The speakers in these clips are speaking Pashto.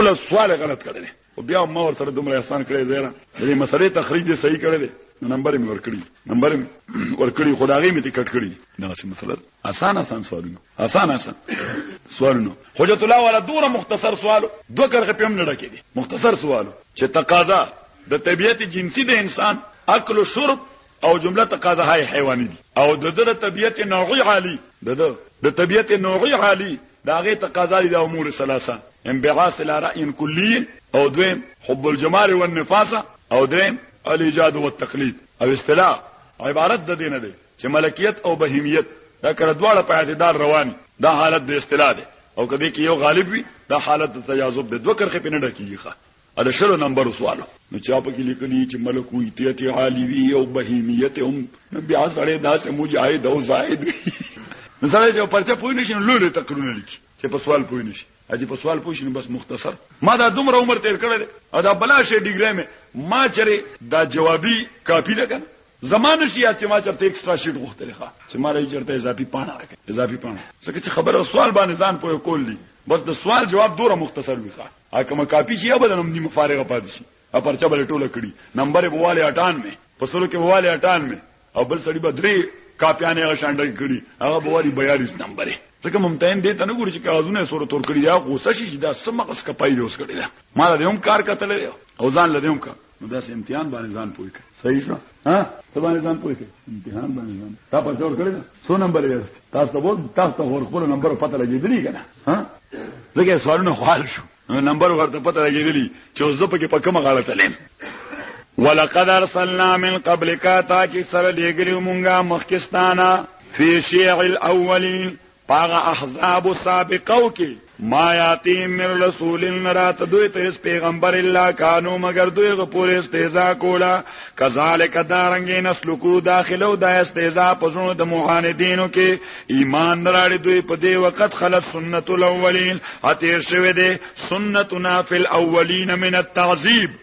ټول سوال غلط کړی او بیا ما ور سره دومره احسان کړی دی نه دې مسلې تخریج دې صحیح کړی دی نمبر مې ورکړي نمبر ورکړي خدای مې ته کټ کړی دا څه مسله آسان آسان سوالونه آسان آسان سوالونه حجت الله ولا دوره مختصر سوال دوه کرغه په منډه کې دي مختصر سوال چې تقاضا د طبيعت جنسي د انسان اکل او شرب او جمله تقاضاهای حیواني دي او د د طبيعت نوعي عالی د د د طبيعت نوعي عالی داغه تقاضا دي د امور ثلاثه انبعاث الارائ کلی او دویم حب الجمال والنفاس او دریم الايجاد والتقليد او اصطلاح عبارت د دینه دی چې ملکیت او بهیمیت دا کړه دواړه په اعتدال روان دا حالت د اصطلاح دی او کدی کې یو غالب وي دا حالت د تجاذب د دوه کرخې په نه ډکیږي د شلو نمبر سوال نو چا په کې لیکلي چې ملکویتیت عالی وی او بهیمیت هم بیا سره داسې مجاهد او زاهد نو سره چې پرچا پوه نشي نو لولې تقرونه لیکي چې په سوال پوه نشي اجي په سوال پوه شي بس مختصر ما دا دومره عمر تیر کړل او دا بلا شي ډیګری مې ما چرې دا جوابي کاپی لګن زمانه شي چې ما چرته ایکسترا شیټ غوښتل ښه چې ما لري چرته اضافي پانه راکړي اضافي پانه ځکه چې خبره سوال باندې ځان پوه کول دي بس د سوال جواب دوره مختصر وي ښه اکم کاپی شي ابل نم نیم فارغ پاتې شي ا پرچا بل ټوله کړي نمبر په والي 98 په سلو کې والي 98 او بل سړي بدري کاپیانه غشانډل کړي هغه بوالي 42 نمبر ځکه ممتحن دې ته نه ګوري چې کاغذونه سره تور کړی دا غوسه شي چې دا سمقس کپای دی اوس کړی دا ما له هم کار کتل او ځان له هم کار نو داسې امتحان باندې ځان پوي کړ صحیح شو ها ته باندې ځان پوي کړ امتحان باندې ځان تا په څور کړی څو نمبر یې تاسو ته وو تاسو ته ور خپل نمبر پته لګېدلی کنه ها زګې سوالونه خوال شو نمبر ورته پته لګېدلی چې زه پکې په کومه غاړه تلم ولقد ارسلنا من قبلك تاکي سره لګلو مونږه مخکستانه فی شیع الاولین پاغه احزاب سابقو کې ما یاتیم من رسول نرات دوی ته اس پیغمبر الا کانو مگر دوی غ پور استهزاء کولا کذالک دارنګ نسلکو داخلو د استهزاء پزونو د موحدینو کې ایمان نراړي دوی په دې وخت خلص سنت الاولین اته شوه دې سنتنا فی الاولین من التعذیب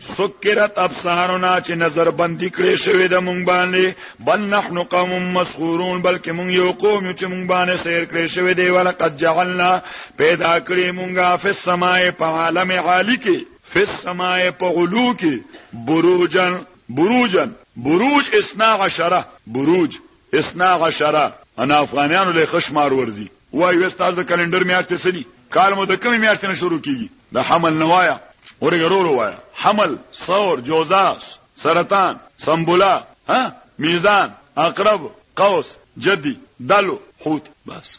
سکرت ابصارنا چې نظر بندي کړې شوې د مونږ باندې بل نحن قوم مسحورون بلکې مونږ یو قوم چې مونږ باندې سیر کړې شوې دی ولقد جعلنا پیدا کړې مونږه فی السماء په عالم عالی کې فی السماء په علو کې بروجن بروجن بروج اسنا عشره بروج اثنا عشره انا افغانانو له خشمار ورزي وای وستاز د کلندر میاشتې سدي کال مو د کومې میاشتې نه شروع کیږي د حمل نوایا اورګه رو رو وایا حمل ثور جوزاس سرطان سمبولا ها میزان عقرب قوس جدی دلو حوت بس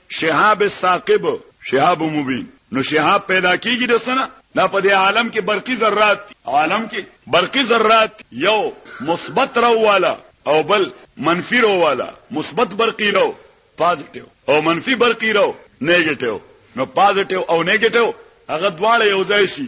شهاب ثاقب، شهاب مبین، نو شهاب پیدا کیږي د څه نه؟ دا په دې عالم کې برقي ذرات دي، عالم کې برقي ذرات دي، یو مثبت رو والا او بل منفي رو والا، مثبت برقي رو پازټیو او منفي برقي رو نیګټیو، نو پازټیو او نیګټیو هغه دواړه یو ځای شي.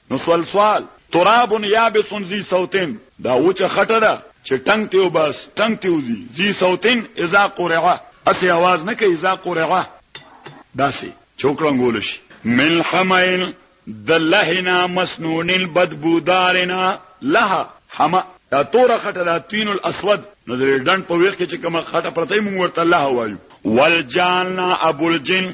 نو صلصال تراب یابس ذی صوت دا وچه خټه ده چې ټنګ ته وباس ټنګ ته وځي ذی صوت اذا قرعه اسی आवाज نه کوي اذا قرعه داسي چوکړنګول شي من حمائل د لهنا مسنون بدبودارنا لها حما دا تور خټه دا تین الاسود نو د ډن په ویخ کې چې کومه خټه پرته مونږ ورته الله وایو والجانا ابو الجن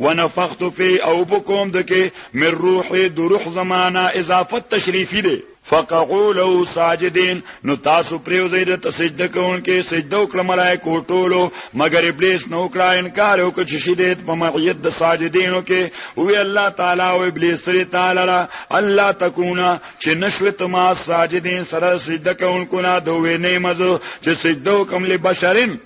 ونفخت فی او بکوم دکی من روح دو روح زمانا اضافت تشریفی دی فقعو له ساجدين نو تاسو پریو زید ته سجده کوونکې سجده وکړه ملائکه ټولو مگر ابلیس نو کړه انکار وکړ چې شیدت په معیت د ساجدینو کې وی الله تعالی او ابلیس سره تعالی را الله تکونا چې نشوت ما ساجدین سره سجده کوونکو نه دوی نه مزه چې سجده کوم لبشرین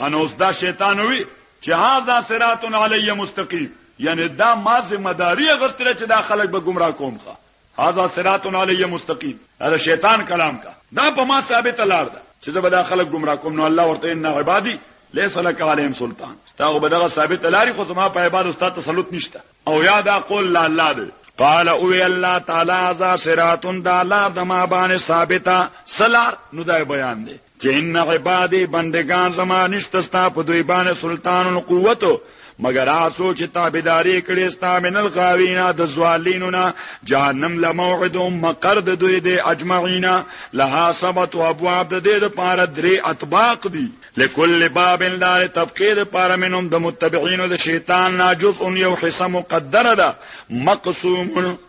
ان اوس دا شیطان وی چې هاذا صراط علی مستقیم یعنی دا ما ذمہ داری غستره چې دا خلک به گمراه کوم ښه هاذا صراط علی مستقیم دا شیطان کلام کا دا په ما ثابت لار ده چې زه به دا خلک گمراه کوم نو الله ورته ان عبادی ليس لك عليهم سلطان تاغه بدغه ثابت لاري خو زما په عبادت استاد تسلط نشته او یاد اقول لا الله دې قال او الله تعالی ذا صراط دا لار د ما باندې ثابته سلار نو دا بیان دی چې ان عبادي بندگان زما نشته ستا په دوی باندې سلطان القوت مگر آسو چې تابعداري کړي ستا من الغاوینا د زوالینونا جهنم لموعد مقر د دوی د اجمعینا لها سبت او ابواب د دې لپاره درې اطباق دي لكل باب لار تبقید لپاره منهم د متبعين د شیطان ناجز یو حصہ مقدره ده مقسوم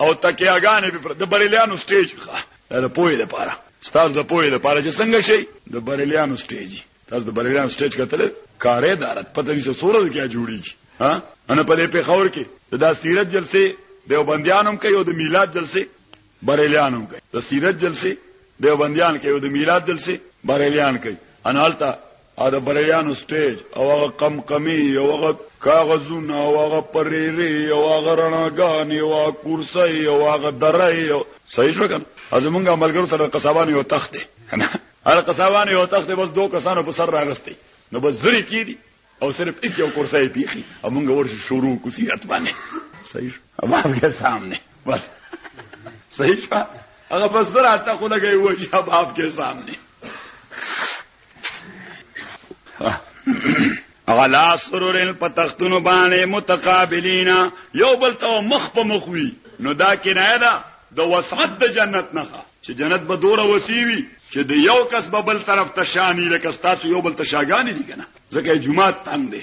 او تکیاګانې به د بریلیانو سټیج ښه د پوهې لپاره ستاسو د پوهې لپاره چې څنګه شي د بریلیانو سټیج تاسو د بریلیانو سټیج کتل کارې دارت پته نشي سورل کې جوړیږي ها ان په دې په خور کې دا سیرت جلسه دیوبندیانم کوي او د میلاد جلسه بریلیانم کوي د سیرت جلسه دیوبندیان کوي او د میلاد جلسه بریلیان کوي انالتا ا د بریانو سټیج او هغه قمقمی او هغه کاغذونه او هغه پریری او هغه رڼاګانې او هغه کورسۍ او هغه درای او صحیح شو کنه ازمنګ عملګرو سره قصابان یو تخت دی کنه هر قصابان یو تخت بس دوه کسانو په سر راغستې نو بس زری کیدی او صرف ایک یو کورسۍ پیخي امونګ ورش شروع کو سیرت باندې صحیح شو اواز کې سامنے بس صحیح شو هغه بس زرا ته خو لګي وجه باب کې سامنے غلا سرورن په تختونو باندې متقابلینا یو بل ته مخ په مخ وی نو دا کنایه ده د وسعت د جنت نه چې جنت به دوره وسیوي چې د یو کس به بل طرف ته شانی لکه ستاسو یو بل ته شاګانی دي کنه ځکه جمعه تنگ دی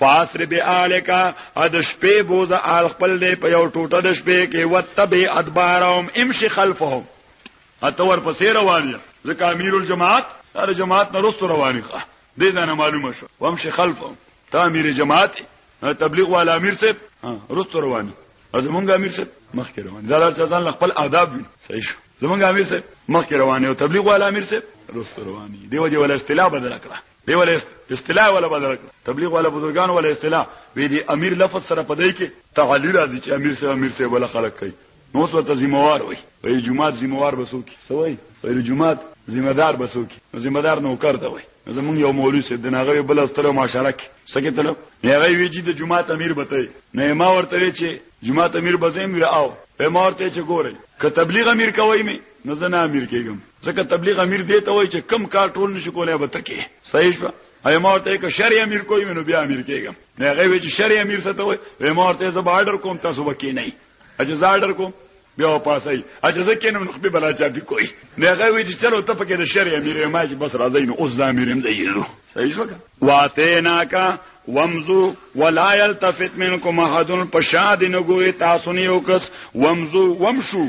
فاسر به الک اد شپې بوز ال خپل دې په یو ټوټه د شپې کې وتب ادبارهم امشي خلفهم اته ور پسې روان یا ځکه امیر الجماعت هر جماعت نه رسو رواني ښه دې دا نه معلومه شو وامشي خلفهم تا امیر جماعت تبلیغ والا امیر سه رسو رواني زمونږ امیر سه مخ کې روان زړه ځان خپل آداب وي صحیح شو زمونږ امیر سه مخ کې روان او تبلیغ والا امیر سه رسو رواني دی وجه ولا استلا بدل کړه دی ول اصطلاح ولا بدل کړ تبلیغ ولا بزرګان ولا اصطلاح وی دی امیر لفظ سره پدای کې تعالی راځي چې امیر سره امیر سره ولا خلق کوي نو څه ته ذمہوار وي وی جمعات ذمہوار بسو کی سوي وی جمعات ذمہ دار بسو کی ذمہ دار نو کړ دا وي زمونږ یو مولوی سید د ناغوی بل استره معاشره کې سکه تل نه غوی وی چې د جمعات امیر بته نه ما ورته چې جمعات امیر بزم وی او ما ورته چې ګوري که تبلیغ امیر کوي می نو زه نه امیر کېږم ځکه تبلیغ امیر دی ته وای چې کم کار ټول نشي کولای به تکي صحیح شو اي ما ته که شری امیر کوی نو بیا امیر کېږم نه هغه وی چې شری امیر څه ته وای وی ما ته زه بارډر کوم تاسو وکی نه اجازه زارډر کوم بیا پاسای اجازه کینم نو خپل بلا چا دی کوی نه هغه وی چې چلو ته پکې د شری امیر ما چې بس راځي نو اوس د امیر هم دی صحیح شو واته نا کا ومزو ولا يلتفت منكم احد پشاد نگوي تاسو نه یو کس ومزو ومشو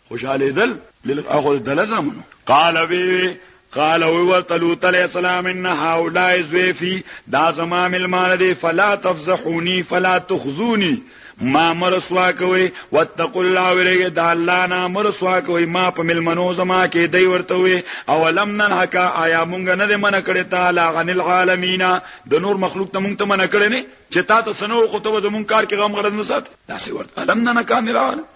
خوشاله دل لخو دلزم قال وی قال او ورته لوط علیہ السلام ان هؤلاء زویفی دا زما ملمان دی فلا تفزحونی فلا تخزونی ما مرسوا کوي واتقوا الله ورګه دا الله نه مرسوا کوي ما په ملمنو زما کې دی ورته وي او لم ننهک آیا مونږ نه دې من کړی تعالی عن العالمین د نور مخلوق ته مونږ ته من کړی نه چې تا ته سنو خو ته زمون کار کې غم غرض نه سات دا څه ورته لم ننهک عن العالمین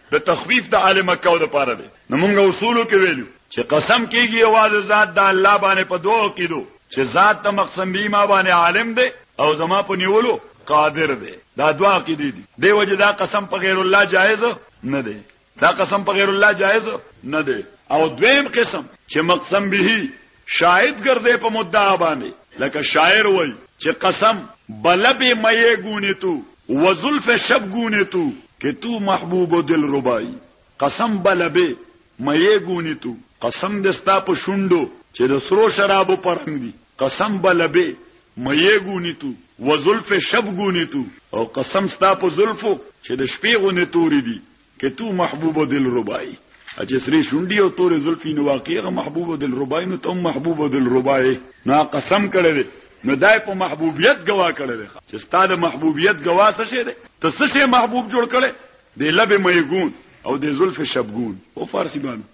د تخویف د اهل مکه د پاره دی نو موږ اصولو کې ویلو چې قسم کیږي یوازې ذات د الله باندې په دوه کېدو چې ذات ته مقسم به ما باندې عالم دی او زما په نیولو قادر دی دا دوه عقیدې دي دی وجه دا قسم په غیر الله جایز نه دی دا قسم په غیر الله جایز نه دی او دویم قسم چې مقسم به شاهد ګرځې په مدعا باندې لکه شاعر وای چې قسم بلب مې ګونې تو وزلف شب ګونې تو کې تو محبوب دل ربای قسم بلب مې ګونې تو قسم دستا په شوندو چې د سرو شرابو پرنګ دي قسم بلب مې ګونې تو وزلف شب ګونې تو او قسم ستا په زلفو چې د شپې غونې توري دي که تو محبوب دل ربای چې سری شونډي او تورې زلفي نو واقعي محبوب دل ربای نو ته محبوب دل ربای نه قسم کړی دی نو دای په محبوبیت گوا کړی دی چې ستاده محبوبیت گوا څه شه دی ته څه شه محبوب جوړ کړي دی لب میګون او دی زلف شبګون او فارسی باندې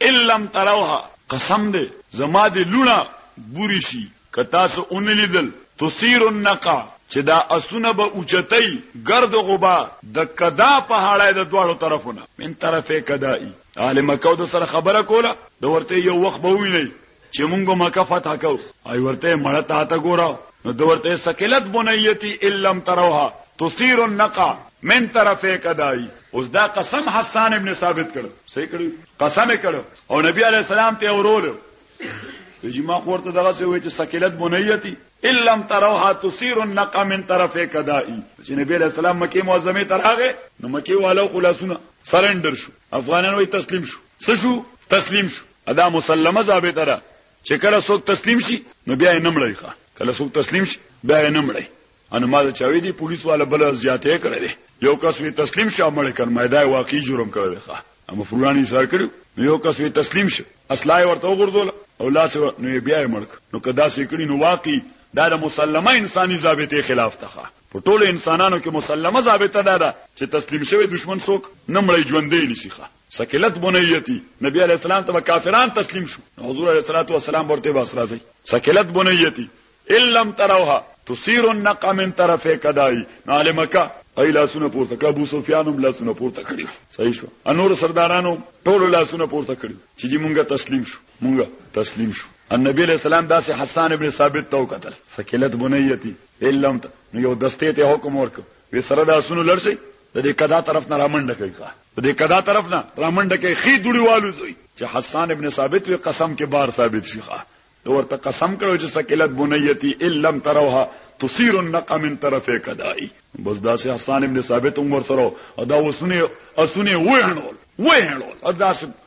ان لم تروها قسم دی زما دی لونه بوری شي که تاسو اون لیدل تثیر النقع چې دا اسونه به اوچتای گرد غبار د کدا په هړای د دواړو طرفونه من طرفه کدای عالم کو د سره خبره کوله د ورته یو وخت به ویني چې مونږ به مکه فتح کو ای ورته مړه تا ته ګوراو نو د ورته سکلت بنیتی الم تروها تصير النقع من طرفه کدای اوس دا قسم حسان ابن ثابت کړ صحیح کړی قسم کړ او نبی علی السلام ته اورول چې ما ورته دغه څه وای چې سکلت بنیتی الم تروها تصير النقع من طرفه کدای چې نبی علی السلام مکه معظمه تراغه نو مکه والو خلاصونه سرندر شو افغانانو تسلیم شو څه شو تسلیم شو ادا مسلمه ضابطه ده چې کله څوک تسلیم شي نو بیا یې نمړی ښه کله څوک تسلیم شي بیا یې نمړی ان ما دا چاوي دي پولیس والا بل زیاتې کړې دي یو کس وی تسلیم شو مړ کړ ما دا واقعي جرم کړی دی ښه اما فلانی سر کړو یو کس وی تسلیم شو اصلای ورته وګرځول او لاس نو بیا یې مړ نو کدا سې کړی نو واقعي دا د مسلمه انساني ضابطې خلاف تخه په ټولو انسانانو کې مسلمه ضابطه ده چې تسلیم شوی دشمن څوک نه مړی ژوندې نشي ښه سکلت بنیتی نبی علیہ السلام ته کافران تسلیم شو حضور علیہ الصلوۃ والسلام ورته باس راځي سکلت بنیتی ان لم تروها تسير النق من طرف کدای معلمکا ای لاسونه پورته کړ ابو سفیان هم لاسونه پورته کړی صحیح شو انور سردارانو ټول لاسونه پورته کړی چې جی مونږه تسلیم شو مونږه تسلیم شو النبي له سلام داسې حسان ابن ثابت تو قتل سکلت بنیتی ان لم نو یو دسته ته حکم ورک وی سره داسونه لړشي د دې کدا طرف نه رامنډه کوي ښا د دې کدا طرف نه رامنډه کوي خې دوړي والو زوی چې حسان ابن ثابت وی قسم کې بار ثابت شي ښا نو ورته قسم کړو چې سکلت بنیتی الم تروها تصير النق من طرفه کدای بس دا سه حسان ابن ثابت عمر سره او دا وسونه اسونه وهنول وهنول او دا سه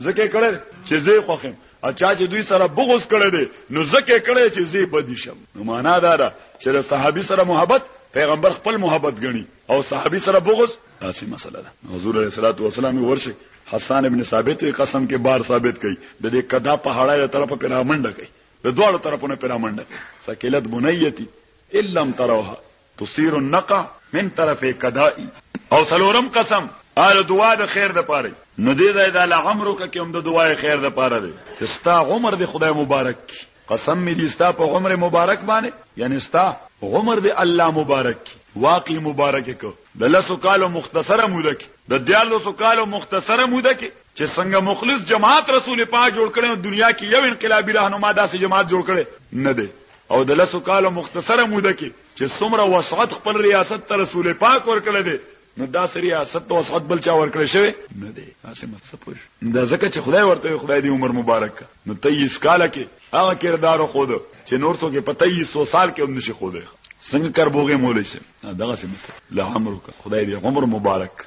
زکه کړه چې زه خوخم اچا چې دوی سره بغوس کړي دي نو زکه کړي چې زه بدی شم نو معنا دا ده چې د صحابي سره محبت پیغمبر خپل محبت غني او صحابي سره بغوس داسې مسله ده حضور علیه الصلاۃ والسلام ورشه حسان ابن ثابت قسم کې بار ثابت کړي د دې قدا په هړای له طرفه پیرامنډه کوي د دوه طرفونو پیرامنډه سکیلت بنیتی الا تروها تصير النقع من طرف کدائی او سلورم قسم آل دعا د خیر د پاره نو دې ځای د لعمرو کې هم د دعا خیر د پاره دی چې ستا عمر د خدای مبارک کی قسم می دې ستا په عمر مبارک باندې یعنی ستا عمر دې الله مبارک کی واقعي مبارک کو د لسو کالو مختصره موده کې د دیالو سو کالو مختصره موده کې چې څنګه مخلص جماعت رسول پاک جوړ کړي دنیا کې یو انقلابي راهنما داسې جماعت جوړ کړي نه دی او د لسو کالو مختصره موده کې چې څومره وسعت خپل ریاست ته رسول پاک ورکړی دی نو دا سری ریاست ته وسعت بل چا ورکړی شوی نه دی تاسو مت سپوږ دا ځکه چې خدای ورته خدای دې عمر مبارک نو 23 کال کې هغه کردار خو دو چې نور څوک په 2300 سال کې هم نشي خو دی څنګه کربوغه مولای شي دغه سم له عمرو خدای دې عمر مبارک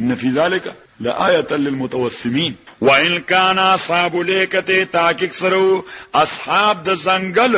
ان فی ذلک لآیه للمتوسمین وان کان اصحاب لیکته تاکیک سره اصحاب د زنګل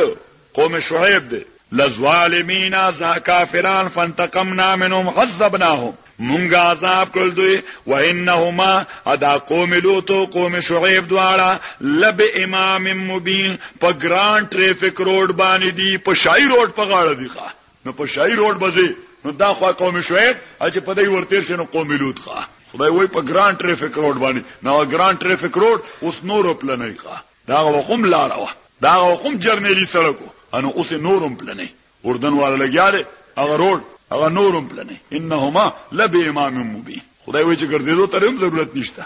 قوم شعیب دی لظالمین از کافران فانتقمنا منهم عذبناهم مونږه عذاب کړل دوی و انهما ادا قوم لوط او قوم شعیب دواړه لب امام مبین په ګران ټریفیک روډ باندې دی په شای روډ په غاړه دی ښه نو په شاهي روډ بځي نو دا خو قوم شعیب چې په دې ورته شنو قوم لوط ښا خدای وای په ګران ټریفیک روډ باندې نو ګران ټریفیک روډ اوس نورو پلنې ښا دا وقوم لار وا دا وقوم جرنیلی سړکو انو اوس نورم پلنې اردن والا لګیاله هغه روډ هغه نورم پلنې انهما لبی امام مبین خدای وای چې ګرځېدو ترم ضرورت نشته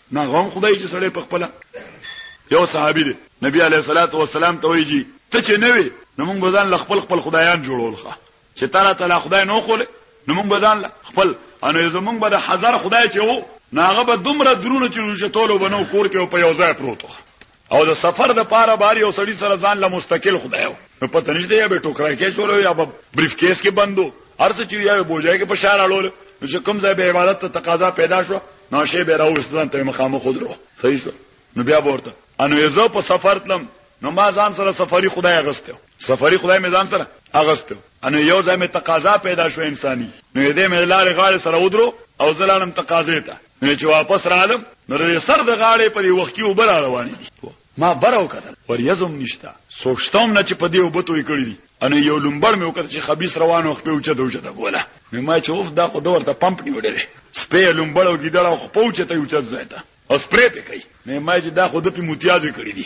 نه غوم خدای چې سړی په خپل یو صحابي دی نبی علیه الصلاۃ والسلام ته ویجی ته چې نه وي نو موږ بزن ل خپل خپل خدایان جوړول ښه چې تعالی تعالی خدای نو خول نو موږ بزن ل خپل انو زمونږ به د هزار خدای چې وو ناغه به دومره درونه چې شتولو بنو کور کې په یو ځای پروت او د سفر د پاره بار یو سړی سره ځان له مستقل خدایو نو پته نشته یا به ټوکرای کې چورو یا به بریف کیس کې بندو ارڅ چې یا بوجای کې په شار اړول نو چې کوم ځای به عبادت ته تقاضا پیدا شو نو شی به راوستان ته مخامخ خودرو صحیح شو نو بیا ورته انو یزو په سفر تلم نو ما ځان سره سفری خدای اغسته سفری خدای مې ځان سره اغسته انو یو ځای مې تقاضا پیدا شو انساني نو دې مې لارې غاړې سره ودرو او زلالم تقاضې ته نو چې واپس رالم نو د سر د غاړې په دې وخت کې وبر روان دي ما برو کتل ور یزم نشتا سوچتم نه چې په دې وبتوې کړی دي ان یو لومبر مې وکړ چې خبيس روان وخت په اوچته اوچته کوله مې ما چې اوف دا خو دور ته پمپ نیولې سپې لومبړو کې دړه خو پوچته اوچته ځای ته او سپرې په کوي مې ما چې دا خو د په متیازې کړی دي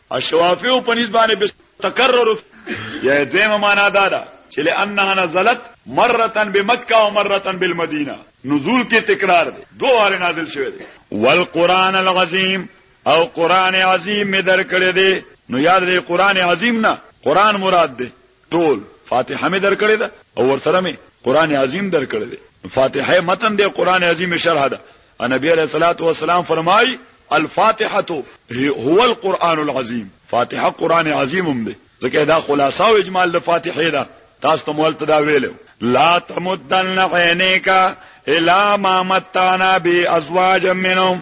الشوافی په نسبت باندې به تکرر یا دیمه معنا دا ده چې لانها نزلت مره بمکه او مره بالمدینه نزول کې تکرار دی دوه واره نازل شوی دی والقران العظیم او قران عظیم می درکړی دی نو یاد دی قران عظیم نه قران مراد دی ټول فاتحه مې درکړې ده او ورسره مې قران عظیم درکړې ده فاتحه متن دی قران عظیم شرح ده نبی علیہ الصلوۃ والسلام فرمای الفاتحه هو القران العظیم فاتحه قران عظیم هم ده ځکه دا خلاصه او اجمال د فاتحه ده تاسو ته مولته دا ویلو لا تمدن عینیکا الا ما متانا بی ازواج منهم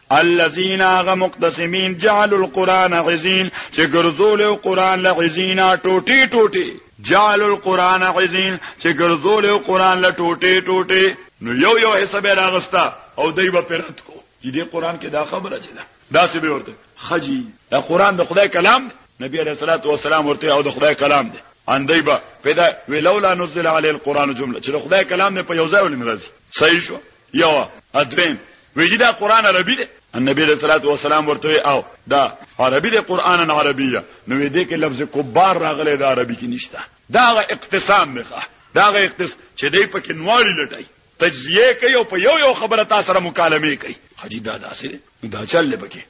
الذين غ مقتسمين جعلوا القران عزين چې ګرځول او قران له عزينا ټوټي ټوټي جعلوا القران عزين چې ګرځول او قران له ټوټي ټوټي نو یو یو حساب راغستا او دوی په پرت کو دې قران کې دا خبره چې دا داسې به ورته خجی دا قران د خدای کلام دی نبی علیہ الصلوۃ والسلام ورته او د خدای کلام دی ان دی با پیدا ولولا نزل علی القران جمله چې خدای کلام نه په یو ځای ولنرځي صحیح شو یو ادرین ویجی دا قران عربی دی النبی صلی الله علیه وسلم ورته او دا عربی دی قران عربیه نو دې کې لفظ کبار راغلی دا عربی کې نشته دا اقتسام دی دا اقتص چې دې پکې نواړي لټای تجزیه کوي او په یو یو خبره تاسو سره مکالمه کوي خدي دا داسې دا چل لبکه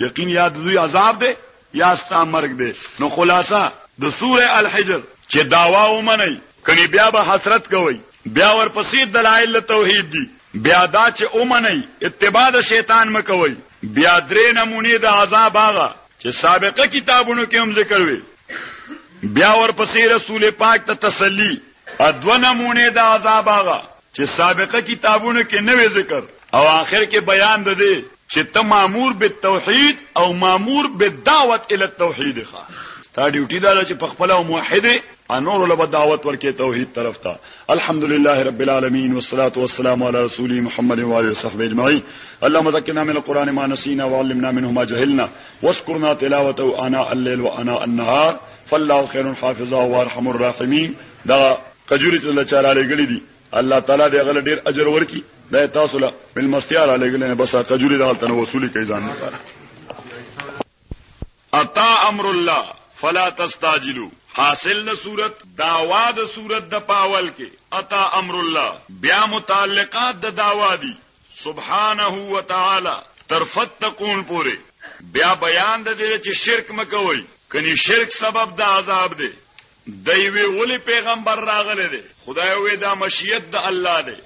یقین یا د دوی عذاب دی یا ستا مرګ دی نو خلاصه د سوره الحجر چې داوا ومني کني بیا به حسرت کوي بیا ورپسې دلایل توحید دي بیا دا چې ومني اتباع د شیطان مکوي بیا درې نمونه د عذاب هغه چې سابقه کتابونو کې هم ذکر وي بیا ورپسې رسول پاک ته تسلی ادو نمونه د عذاب هغه چې سابقه کتابونو کې نوې ذکر او آخر کې بیان ده دي چې ته مامور به توحید او مامور به دعوت ال توحید ښه ستا ډیوټي دا چې په خپل موحد انور له دعوت ورکې توحید طرف ته الحمدلله رب العالمین والصلاه والسلام علی رسول محمد و علی صحبه اجمعین اللهم ذکرنا من القران ما نسینا وعلمنا منه ما جهلنا واشكرنا تلاوته انا الليل وانا النهار فالله خير حافظا وارحم الراحمين دغه کجوري چې الله چاره لګړي دي الله تعالی دې غل ډیر اجر ورکي دا تاسو له مل مستیار لګل نه بس کجوري دغه تنه وصولي کوي ځان لپاره اتا امر الله فلا تستاجلو حاصل نه صورت داوا د صورت د پاول کې اتا امر الله بیا متعلقات د داوا دي سبحانه و تعالی تر فتقون پوره بیا بیان د دې چې شرک مکوئ کني شرک سبب د عذاب دی دی وی ولی پیغمبر راغلی دی خدای وی دا مشیت د الله دی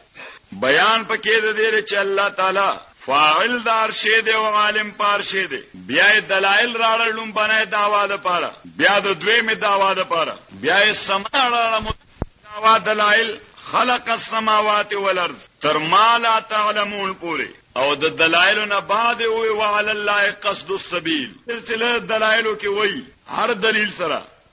بیان پکې د دې چې الله تعالی فاعل دار شه دی او عالم پار شه دی بیا دلایل راړل لوم بنای داوا د پاره بیا د دوی می داوا د پاره بیا سماړه مو داوا دلایل خلق السماوات والارض تر ما لا تعلمون پوری او د دلایلو نه بعد وی وعلى الله قصد السبيل سلسله دلایلو کې وای هر دلیل سره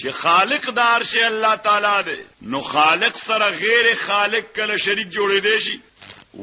چې خالق د عرش الله تعالی دی نو خالق سره غیر خالق کله شریک جوړې دی شي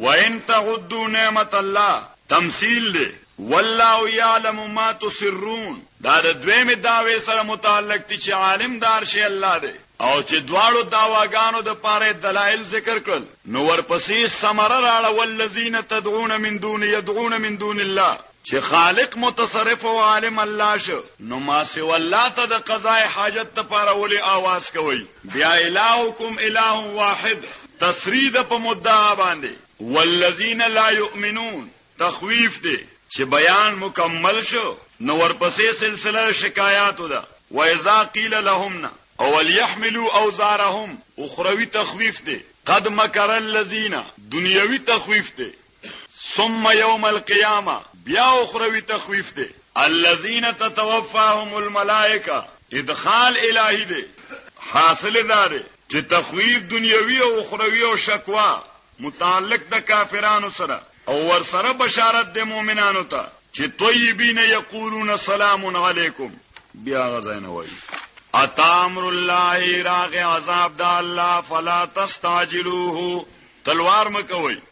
وان تعدو نعمت الله تمثيل دی والله يعلم ما تسرون دا د دویم داوی سره متعلق دي چې عالم دار شي الله دی او چې دواړو داواګانو د پاره دلایل ذکر کړل نو ورپسې سمره راړه والذین تدعون من دون يدعون من دون الله چې خالق متصرف او عالم الله شو نو ما سوا الله ته د قضاء حاجت لپاره ولې आवाज کوي بیا الہکم الہ واحد تسرید په مدعا باندې والذین لا یؤمنون تخویف دی چې بیان مکمل شو نو ورپسې سلسله شکایاتو ده و اذا قیل لهم او وليحملوا اوزارهم اخروی تخویف دی قد مکر الذین دنیوی تخویف دی ثم یوم القیامه بیا اخروی تخویف دی الذين تتوفاهم الملائکه ادخال الهی دی حاصل دار چې تخویف دنیوي او اخروی او شکوا متعلق د کافرانو سره او ور سره بشارت د مؤمنانو ته چې طیبین یقولون سلام علیکم بیا غزاینه وایي اتامر الله راغ عذاب د الله فلا تستعجلوه تلوار مکوئ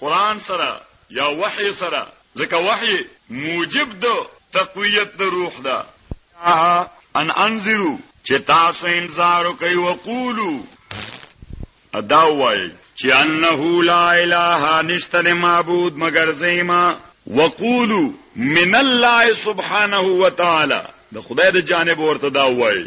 قرآن سره یا وحی سره ځکه وحی موجب د تقویت د روح ده. الله ان انذرو چې تاسو انذار وکړئ وقولو ادا وایي چې انه لا اله نشته معبود مگر زیما وقولو من الله سبحانه وتعالى د خدای د جانب ورته دا وایي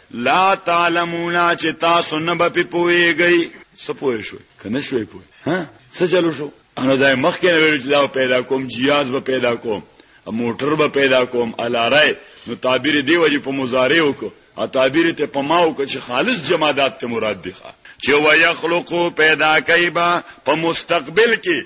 لا تعلمون چې تاسو نه به په پويږئ سپوي شو کنه شوي پوي ها څه چلو شو انو دای مخ کې ویل چې دا پیدا کوم جیاز به پیدا کوم موټر به پیدا کوم الارای نو تعبیر دی وجه په مضارع وکړه او تعبیر ته پماو که چې خالص جمادات ته مراد دی چې ويخلقو پیدا کوي با په مستقبل کې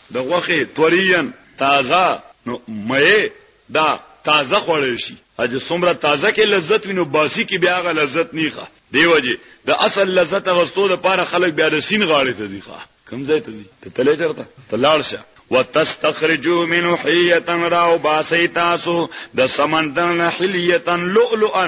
د غوښې طريًا تازه نو مئې دا تازه خوړل شي اجه څومره تازه کې لذت وي نو باسي کې بیا هغه لذت ني ښه دی وجه د اصل لذت اغستو د پاره خلک بیا د سین غاړې ته ځي ښه کوم ځای ته ځي ته تلې چرته ته لاړ شه وتستخرجوا منه حيه راو باسي تاسو د سمندر حليه لؤلؤا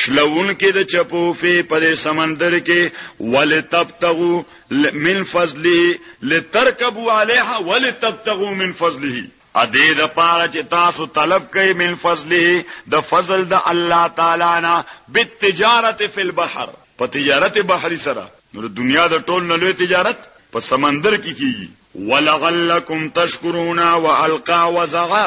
شلون کې د چپوفي په سمندر کې ولتبتغو من فضله لتركبوا عليها ولتبتغوا من فضله ا دې د پاره چې تاسو طلب کوي من فضله د فضل د الله تعالی نه بالتجارت فی البحر په تجارت بحری سره نو د دنیا د ټول نه لوی تجارت په سمندر کې کیږي ولغلکم تشکرون والقا وزغا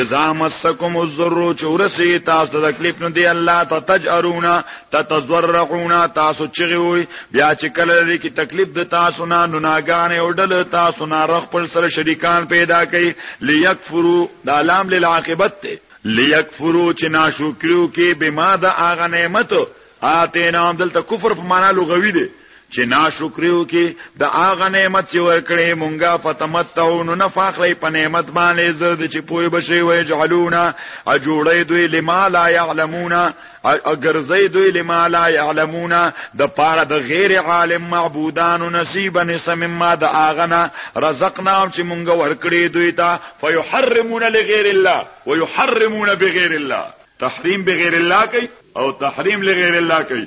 اذا مسکم الذر چورسی تاسو د کلیپ نو دی الله ته تجرونا تتزرعونا تاسو چغي وي بیا چې کله لري کی تکلیف د تاسو نه نناګان او ډل تاسو نه رخ پر سره شریکان پیدا کړي ليکفرو د علام للعاقبت ته ليکفرو چې ناشکریو کې بما د اغه نعمت اته نام دلته کفر په معنا لغوي دی چې ناشکری وکي د هغه نعمت چې ورکړې مونږه فتمتعو نو نفاخلی په نعمت باندې زرد چې پوي بشي وي جعلونا اجوړې دوی لما لا يعلمونا اگر زي دوی لما لا يعلمونا د پاره د غیر عالم معبودان نصیبا سمما د اغنا رزقنا چې مونږه ورکړې دوی ته فيحرمون لغیر الله ويحرمون بغیر الله تحریم بغیر الله کوي او تحریم لغیر الله کوي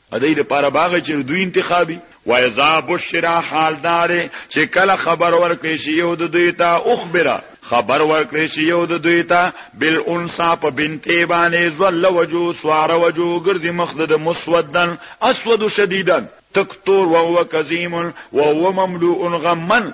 ادی د پاره باغ چې دوی انتخابي وایزا بشرا حالدار چې کله خبر ورکړي شي یو د دوی ته اخبره خبر ورکړي شي یو د دوی ته بل انسا په بنتې باندې زل وجو سوار وجو ګرځي مخ د مسودن اسود شدیدن تکتور وهو کظیم وهو مملوء غمن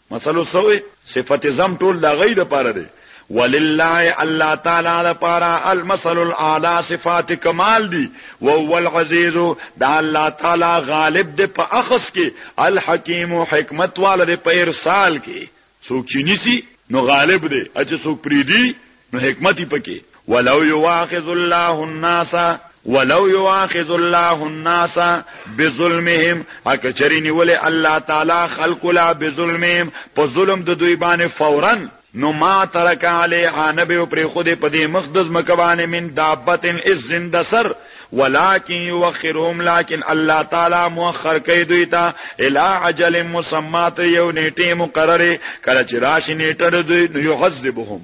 مثلو څه وي صفت زم ټول د غي د پاره دی ولله الله تعالی لپاره المثل الاعلى صفات کمال دي وهو العزيز دا الله تعالی غالب دی په اخص کې الحکیم حکمت والد په ارسال کې څوک چې نسی نو غالب دی چې څوک پریدي نو حکمت یې پکې ولو یواخذ الله الناس ولو یواخذ الله الناس بظلمهم اک چرینی ول الله تعالی خلق لا بظلمهم په ظلم د دوی باندې فورا نو ما ترک علی انبه پر خود په دې مقدس مکوانه من دابتن از زنده سر ولكن يوخرهم لكن الله تعالی مؤخر کوي دوی ته الى عجل مسمات یو نیټه مقرره کله چې راشي نیټه دوی یعذبهم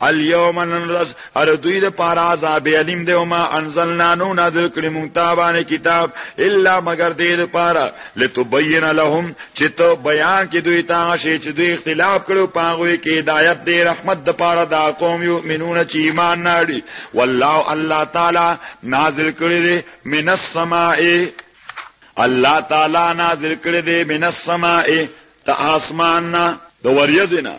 الیوم ننرز ار دوی د پار عذاب علیم دی او ما انزلنا نو نازل کړی مونږ ته باندې کتاب الا مگر دې د پار لتبین لهم چې ته بیان کې دوی ته شي چې دوی اختلاف کړو پاغوي کې ہدایت دې رحمت د پار دا قوم یؤمنون چې ایمان ناړي والله الله تعالی نازل کړی دی من السماء الله تعالی نازل کړی دی من السماء ته اسمان نه د وریځ نه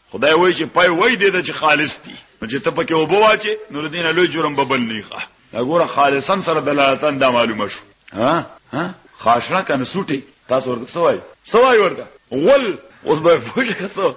خدای وایي چې پای وای دی چې خالص دي نو چې ته پکې وبو واچې نو دین لوی جرم به بل نه ښه وګوره خالصا سره دلالتن دا معلومه شو ها ها خاصنا کنه سوټي تاسو ورته سوای سوای ورته غول اوس به فوجه سو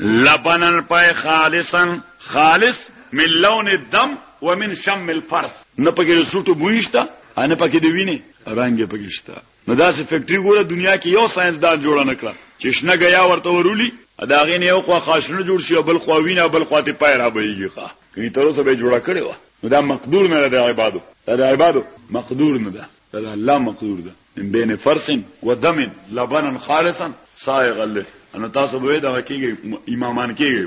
لبنن پای خالصا خالص من لون الدم ومن شم الفرس نه پکې سوټو بوښتا ان پکې دی ویني رنگ پکې شتا نو داسې فیکټری ګوره دنیا کې یو ساينسدان جوړ نه کړ چې شنه غیا ورته ورولي دا غي نه یو خو خاصونه جوړ شي بل خو وینا بل خواته پای را بهيږي ښا کړي تر اوسه به جوړه کړي و نو دا مقدور نه ده عبادت دا عبادت مقدور نه ده دا الله مقدور ده من بین فرس و دم لبنا خالصا سائغ له ان تاسو به دا کیږي امامان کیږي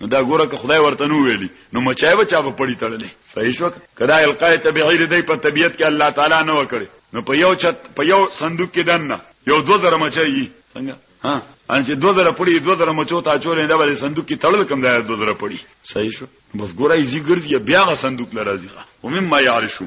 نو دا ګوره که خدای ورته نو ویلی نو مچای به چا په پړی تړلې صحیح شو کدا القای طبيعي دی په طبيعت کې الله تعالی نه وکړي نو په یو چت په یو صندوق کې دنه یو 2000 مچای څنګه ها ان چې 2000 پړی 2000 مچو ته چولې دا ولې صندوق کې تړل کم دا 2000 پړی صحیح شو بس ګورای زی ګرځي بیا غ صندوق لرازي هم ما یعرشو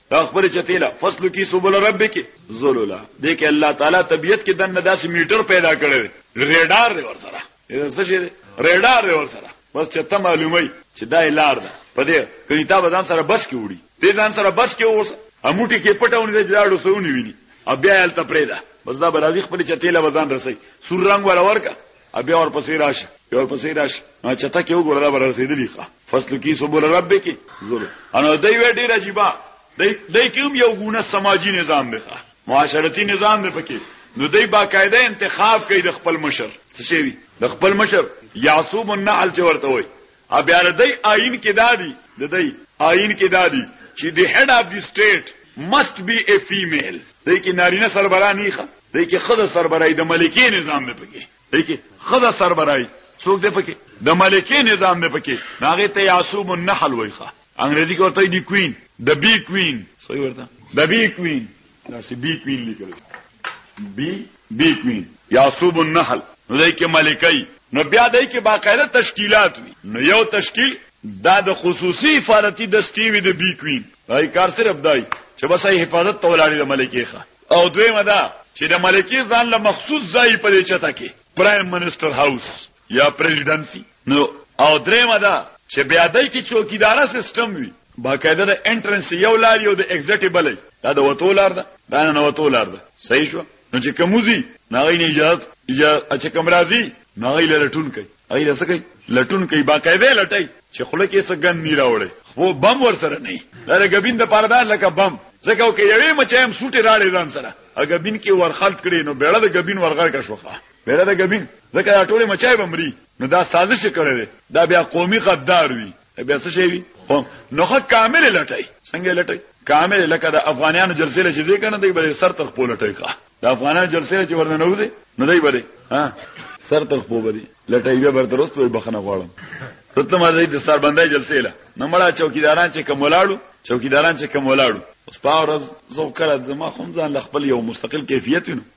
دا خبره چته لا فصل کی سبل رب کی ذللا دې کې الله تعالی طبيعت کې دنه داسې میټر پیدا کړی ریډار دی ور سره څه شي ریډار دی ور سره بس چته معلومه چې دا لار ده په دې کله تا بدن سره بس کې وړي دې ځان سره بس کې اوس اموټي کې پټونه دې جاړو سونی ویني ا بیا یل ته پرېدا بس دا برازي خپل چته لا وزن رسي سور رنگ ولا ورکا بیا ورپسې راشه بیا ورپسې راشه چته کې وګوره دا ورسېدلی ښه فصل کې سبول رب کې زول انا دای وې ډیر عجیبا دای دای کوم یو ګونه سماجی نظام دی ښه معاشرتی نظام دی پکې نو دای باقاعده انتخاب کوي د خپل مشر څه شي د خپل مشر یعصوب النعل چې ورته وای او بیا د دی آئین کې دا دي د دی آئین کې دا دي چې دی هډ اف دی سټیټ مسټ بی ا فیمیل دی کې نارینه سربرا نه ښه دی کې خزه سربرای د ملکی نظام نه پکې دی کې خزه سربرای څوک دی پکې د ملکی نظام نه پکې ناغه ته یعصوب النحل وایخه انګریزي کې ورته دی کوین د بی کوین صحیح ورته د بی کوین دا سی بی کوین لیکل بی بی کوین یاسوب النحل نو دای کې ملکای نو بیا دای کې باقاعده تشکیلات وي نو یو تشکیل دا د خصوصي حفاظتي دستي وي د بی کوین دای کار سره ابدای چې بس یې حفاظت تولاړي د ملکې ښه او دویمه دا چې د ملکې ځان له مخصوص ځای په دې چته کې پرایم منسٹر هاوس یا پریزیډنسي نو او درېمه دا چې بیا دای کی چوکیدارا سیستم وي باقاعده د انټرنس یو لار یو د ایگزټ بلې دا د وتو لار ده دا نه وتو لار ده صحیح شو نو چې کوموزي ناغې نه اجازه اجازه چې کوم راځي ناغې لټون کوي اې رسې کوي لټون کوي باقاعده لټي چې خله کې څه ګن نه راوړي خو بم ور سره نه دا د غبین د پردار لکه بم ځکه کې یوې مچایم سوټي راړې ځان سره اګه بین کې ورخلط کړي نو بیړه د غبین ورغړ کا شوخه بیره د ګبین ځکه دا ټوله مچای بمري نو دا سازش کړی دی دا بیا قومي غدار وي بیا څه شي وي قوم نو خه کامل لټای څنګه لټای کامل لکه د افغانانو جلسې لچې دې کنه دی بل سر تر خپل لټای کا د افغانانو جلسې لچې ورنه نو دي نو دی بل ها سر تر خپل بری لټای بیا برته رسته بخنه غواړم رتم دې د ستار باندې جلسې له نمړه چوکیداران چې کوم ولاړو چوکیداران چې کوم ولاړو اوس پاورز زو کړه زما خو ځان خپل یو مستقل کیفیت نو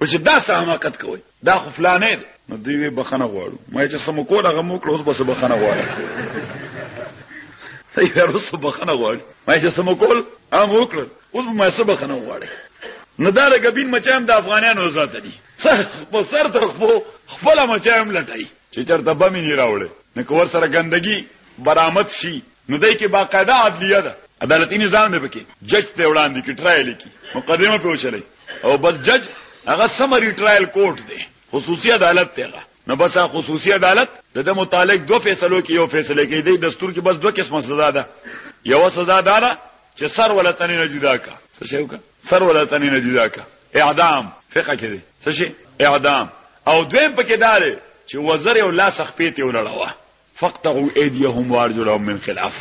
و چې دا څه حماقت کوي دا خو فلانه دی نو دوی وی بخنه غواړو ما چې سم کول هغه مو کړو اوس بس بخنه غواړم ته یې ورسو بخنه غواړي ما چې سم کول هم وکړ اوس ما سم بخنه غواړي نو دا لګبین مچام د افغانانو ذات دي سر په سر تر خپل خپل مچام لټای چې چرته بمې نه راوړي نو کور سره ګندګي برامت شي نو دای کې باقاعده عدلیه ده عدالتي نظام به پکې جج ته وړاندې کې ټرایل کی مقدمه په وچلې او بس جج هغه سمری ټرایل کورټ دی خصوصي عدالت دی هغه نو بس هغه خصوصي عدالت د د متعلق دوه فیصلو کې یو فیصله کوي د دستور کې بس دوه قسمه سزا ده یو سزا ده نه چې سر ولتنې نه جدا کا څه شي وکا سر ولتنې نه جدا کا اعدام فقہ کې دی څه شي اعدام او دویم پکې دار چې وزر او لاس خپې ته ولړوا فقطعوا ايديهم وارجلهم من خلاف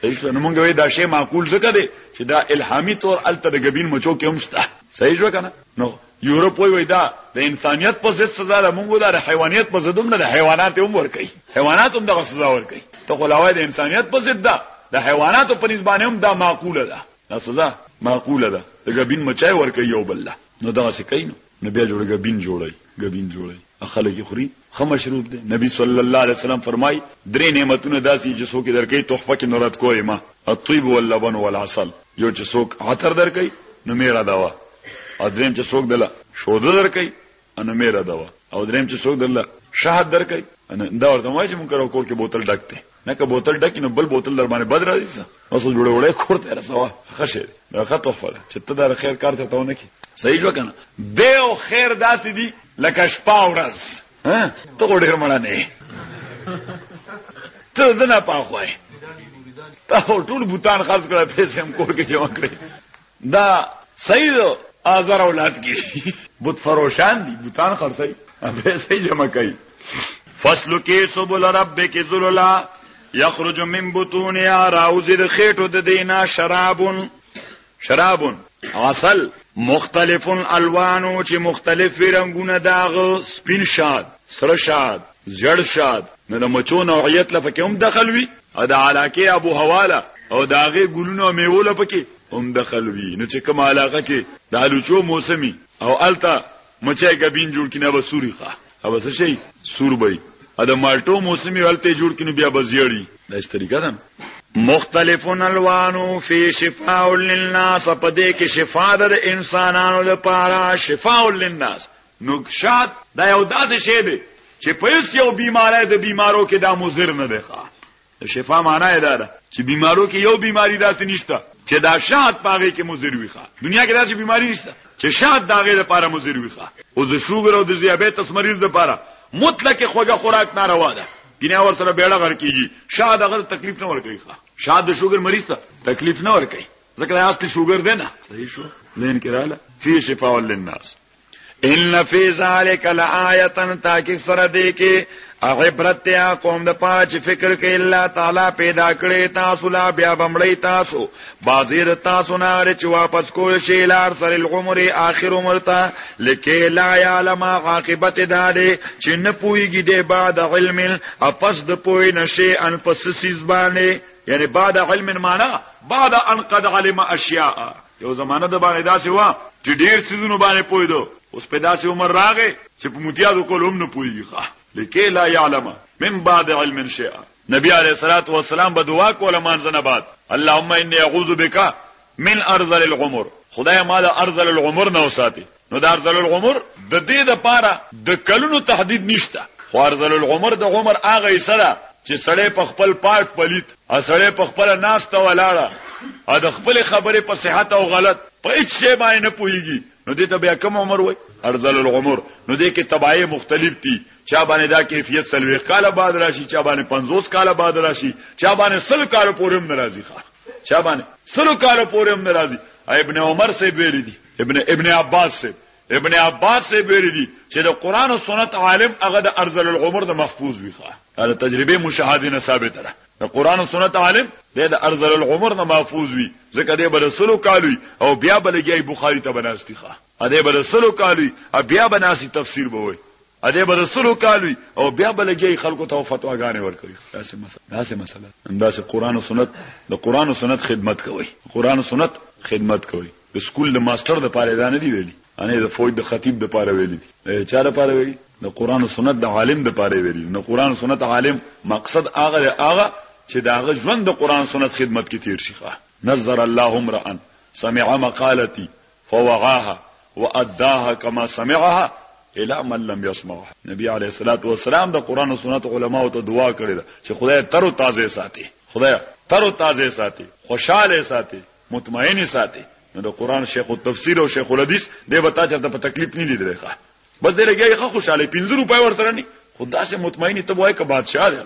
صحیح شو نو مونږ وی دا شی معقول ځکه دی چې دا الهامي تور الته د غبین مچو کې هم شته صحیح شو کنه نو یورپ وی وی دا د انسانیت په ضد سزا ده مونږ دا د حیوانیت په ضد هم نه د حیوانات هم ور کوي حیوانات هم دغه سزا ور کوي ته غلاوی د انسانیت په ضد ده د حیواناتو په نسبت هم دا معقوله ده دا سزا معقوله ده د غبین مچای ور کوي یو بل نو دا څه کوي نو نو بیا جوړ غبین جوړی غبین جوړی خلک خوري خه مشروب دی نبی صلی الله علیه وسلم فرمای درې نعمتونه داسي چې څوک درکې تحفه کې نورات کوی ما الطيب واللبن والعسل یو چې څوک عطر درکې نو میرا دوا او دریم چې څوک دلا شوده درکې انو میرا دوا او دریم چې څوک دلا شهد درکې ان دا ورته وایي چې مونږ کرو کول کې بوتل ډکته نه که بوتل ډکی نو بل بوتل در باندې بد راځي څه اوس جوړه وړه کور ته رسوا خشه دا خطو فل چې ته دا خیر کار ته ونه کی صحیح جو کنه به او خیر داسې دي لکه شپه ورځ ها ته ډېر مړه نه ته دنا پاخوای تا ټول بوتان خرڅ کړه پیسې هم کور کې جمع کړې دا صحیح ده آزار اولاد کی بت فروشان دی بوتان خرڅي پیسې جمع کوي فصل کې سبل ربک ذللا یخرج من بطونها راوز د خېټو د دینا شرابون شرابون عسل مختلف الوانو چې مختلف رنگونه داغ سپین شاد سره شاد زړ شاد نو د مچو نوعیت لپاره کوم دخل وی او د علاقې ابو هوا له او د هغې ګلونو او مېوو له پکې هم دخل وي، نو چې کومه علاقه کې د الوچو موسم وي او هلته مچۍ ګبین جوړ کړي، نو به سور وي، ښه! هغه به څه شی؟ سور به وي. او د مالټو موسم وي او هلته یې جوړ کړي، نو بیا به زیړ وي. داسې طریقه ده، نو. مختلف الوان فی شفاء للناس، په دې کې شفاء ده د انسانانو لپاره، شفاء للناس. نوکشات دا یو داسې شی دی چې په هیڅ یو بیماری د بیمارو کې دا مضر نه دی ښه د شفا معنا یې دا ده چې بیمارو کې یو بیماری داسې نشته چې دا شات پاغې کې مضر وي ښه دنیا کې داسې بیماری نشته چې شات داغې لپاره مضر وي ښه او د شوګر او د دیابېټس مریض لپاره مطلق خوږه خوراک ناروا ده ګینه ور سره بیړه غر کیږي شاه دغه تکلیف نه ور کوي ښه شاه د شوګر مریض ته تکلیف نه ور کوي ځکه دا اصلي شوګر دی نه صحیح شو لین کړه فی شفاء للناس ان فی ذلک لآیه تاکي سره دی کې عبرت ته قوم د پاره چې فکر کوي الله تعالی پیدا کړی تاسو لا بیا بمړی تاسو بازیر تاسو نه چې واپس کول شي لار سره العمر اخر عمر ته لکه لا یعلم عاقبت داده چې نه پويږي د بعد علم اپس د پوي نشي ان پس سیز باندې یعنی بعد علم معنا بعد ان قد علم اشیاء یو زمانه د باندې داسې و چې ډیر سيزونو باندې پویدو اوس په داسې عمر راغې چې په متیازو کول هم نه پویږي ښه لکه لا يعلم من بعد علم شيئا نبی عليه الصلاه والسلام به دعا کوله مانځنه بعد اللهم اني اعوذ بك من ارذل العمر خدای ما د ارذل العمر نه وساتي نو د ارزل العمر د دې د پاره د کلونو تحدید نشته خو ارزل العمر د عمر هغه یې سره چې سړی په خپل پاک پلیت او سړی په خپل ناس ته ولاړه او د خپل خبرې په صحت او غلط په هیڅ شی باندې نه پوهیږي نو دې ته بیا کم عمر وای ارزل العمر نو دې کې تبعې مختلف دي چا باندې دا کیفیت سلوي کاله بعد راشي چا باندې 50 کاله بعد راشي چا باندې سل کاله پورې هم ناراضي ښه چا باندې سل کاله پورې هم ناراضي ابن عمر سي ویل دي ابن ابن عباس صاحب ابن عباس صاحب ویل دي چې د قران او سنت عالم هغه د ارزل العمر د محفوظ وي ښه دا تجربه مشاهده نه ثابت ده د قران او سنت عالم د ارزل العمر نه محفوظ وي ځکه د برسلو کالوي او بیا بلګي بخاری ته بناستي ښه د برسلو کالوي او بیا بناسي تفسیر بوي ا دې برسلو کالوي او بیا بلګي خلکو ته فتواګانې ورکوي دا سه مسله دا سه مسله دا سه قران او سنت د قران او سنت خدمت کوي قران او سنت خدمت کوي د سکول د ماستر د پاره دا نه دی ویلي انې د فوج د خطیب د پاره ویلي دي چا د پاره ویلي د قران او سنت د عالم د پاره ویلي نه قران او سنت عالم مقصد هغه دی هغه چې داغه ژوند د قران سنت خدمت کې تیر شي نظر الله امرا سمع مقالتي فوعاها واداها كما سمعها الى من لم يسمعها نبی عليه الصلاه والسلام د قران او سنت علماو ته دعا کړې ده چې خدای تر تازه ساتي خدای تر تازه ساتي خوشاله ساتي مطمئن ساتي نو د قران شیخ التفسیر او شیخ الحدیث دی به تا چرته په تکلیف نه لیدل ښه بس دې لګي ښه خوشاله 50 روپۍ ور سره نه خدا سه مطمئن ته وای ک بادشاہ دی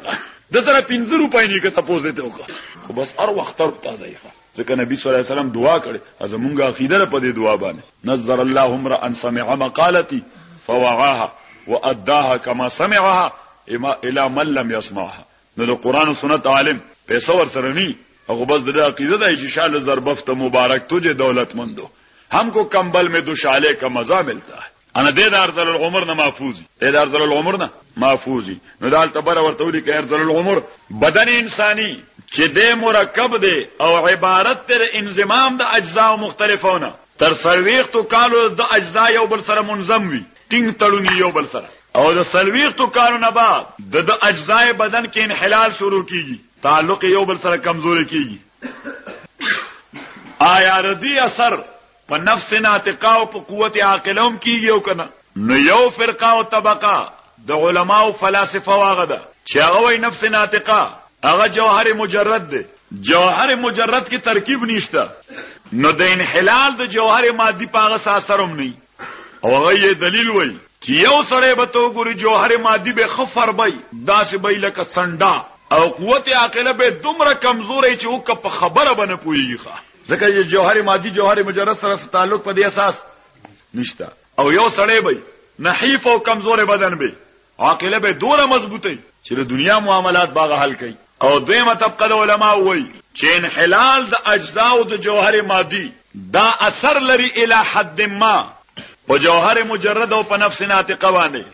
د سره 50 روپۍ نه کته پوز دیته وکړه خو بس هر وخت تر تازه ښه ځکه نبی صلی الله علیه وسلم دعا کړې ازمونږه عقیده په دې دعا باندې نظر الله امر ان سمع مقالتي فوعاها واداها كما سمعها الى من لم يسمعها نو د قران او سنت عالم پیسې ور سره ني او بس د عقیده د چې شال زربفت مبارک تجه دولتمندو هم کو کمبل می دوشاله کا مزه ملتا ہے انا د ارزل العمر نه محفوظي د ارزل العمر نه محفوظي نو دال تبر ورته ولي کې ارزل العمر بدن انساني چې د مرکب دی او عبارت تر انضمام د اجزا مختلفونه تر سرويختو کالو د اجزا یو بل سره منظم وي ټینګ تړونی یو بل سره او د سلويختو کارو نه بعد د د اجزاء بدن کې انحلال شروع کیږي تعلق یو بل سره کمزوري کیږي آیا ردی اثر په نفس ناطقه او په قوت عاقلوم کیږي او کنه نو یو فرقه او طبقه د علما او فلاسفه واغه ده چې هغه وای نفس ناطقه هغه جوهر مجرد ده جوهر مجرد کې ترکیب نشته نو د انحلال د جوهر مادي پاغه ساسرم نه او هغه یې دلیل وای چې یو سړی به تو ګوري جوهر مادي به خفر بای داسې بای لکه سنډا او قوت عاقله به دومره کمزورې چې وک په خبره بنه پويږي ځکه چې جوهر مادي جوهر مجرد سره تعلق په دې اساس نشته او یو سړی به نحیف او کمزورې بدن به عاقله به دوره مضبوطه چې د دنیا معاملات باغه حل کړي او دویمه طبقه د علما وای چې انحلال د اجزا او د جوهر مادي دا اثر لري اله حد ما په جوهر مجرد او په نفس ناطقه باندې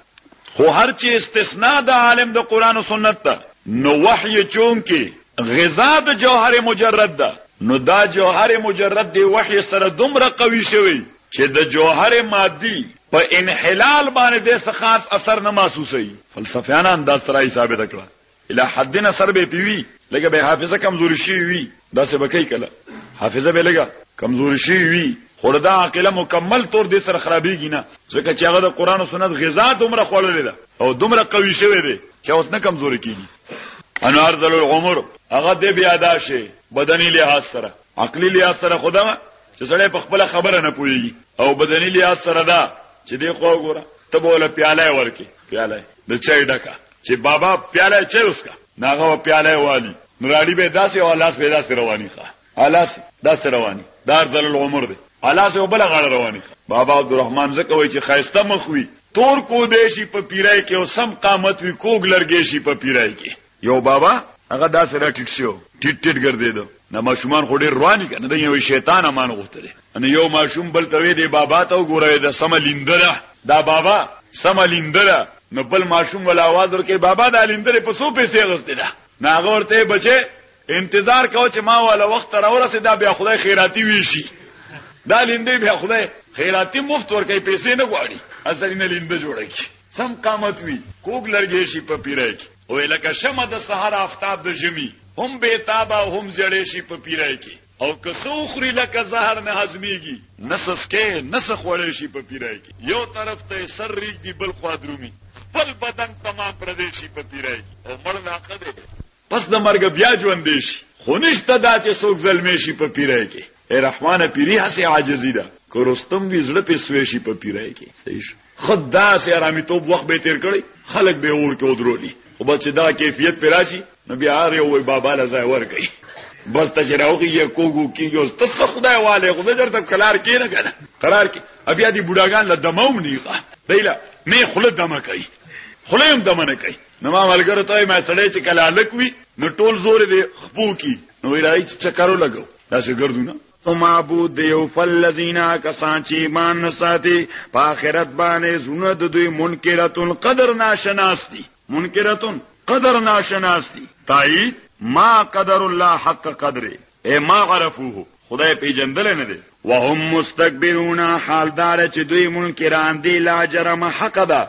خو هر چې استثناء د عالم د قران او سنت ته نو وحی چون کې غذا د جوهر مجرد ده نو دا جوهر مجرد دی وحی سره دومره قوي شوی چې د جوهر مادي په انحلال باندې د څه خاص اثر نه محسوسوي فلسفیانه انداز ترای ثابت کړه اله حدن اثر به پیوي لکه به حافظه کمزوري شي وي دا څه بکې کله حافظه به لګه کمزوري شي وي خو دا عقل مکمل تور دې سره خرابېږي نه ځکه چې هغه د قران او سنت غذا دومره خوړلې ده او دومره قوي شوی دی چې اوس نه کمزوري کیږي انار ذل العمر هغه دې بیا دا شي بدني لحاظ سره عقلی لحاظ سره خدا چې سړی په خپل خبره نه پوي او بدني لحاظ سره دا چې دی خو ګوره ته بوله پیاله ورکی پیاله د چای ډکا چې بابا پیاله چای وسکا ناغه پیاله والی نراړي به داسې او لاس به داسې رواني ښه الاس داسې رواني دار زل العمر دی الاس او بل غړ رواني بابا عبدالرحمن زکه وای چې خایسته مخوي تور کو دیشي په پیرای کې او سم قامت وی کوګ لرګې شي په پیرای کې یو بابا هغه داسې را ټیټ شو ټیټ ټیټ ګرځیدو نه ماشومان خو ډیر رواني کنه د یو شیطان امان غوښتل ان یو ماشوم بل ته وی دی بابا ته وګوره د سم لیندره دا بابا سم لیندره نو بل ماشوم ولا आवाज ورکې بابا د لیندره په سو پیسې غوښتل دا ناغه ورته بچي انتظار کو چې ما ولا وخت را ورسې دا بیا خدای خیراتی وی شي دا لیندې بیا خدای خیراتی مفت ورکې پیسې نه غواړي اصلي نه لیندې جوړه کی سم قامت وی کوګ لرګې شي په پیره کی او لکه شمه د سحر آفتاب د جمی هم بیتابه هم زړې شي په پیرای کې او که سو خوري لکه زهر نه هضميږي نسس کې نس خوړې شي په پیرای کې یو طرف ته سر ریګ دی بل خوا درومي خپل بدن تمام پردې شي په پیرای کې او مړ نه قدې پس د مرګ بیا ژوند دی شي خو نشته دا چې څوک زلمی شي په پیرای کې اے رحمانه پیری هسه عاجزی ده کورستم وی زړه په سوي شي په پیرای کې صحیح خود داسې آرامیتوب وخت به تیر کړي خلک به اور کې ودرولي او بس چې دا کیفیت پر راشي نو بیا هغه وای بابا له ځای ورګي بس ته راوږي یو کوګو کیږي اوس تاسو خدای والے خدای درته کلار کې نه کنه قرار کې بیا دي بډاګان له دموم نیغه دیلا مې خله دمه کوي خله هم دمه نه کوي نو ما ملګرو ته ما سړی چې کلالک وي نو ټول زور دې خپو کی نو راځي چکرو لګو دا څه ګرځونه نو معبود دیو فالذین کسان چې ایمان نه ساتي په آخرت باندې زونه د دوی منکرتون قدر ناشناس دي منکرتون قدر ناشناس دي تایید ما قدر الله حق قدره اے ما عرفوه خدای پیجندل نه دي وهم مستكبرون حال دار چې دوی منکران دي لا جرم حق ده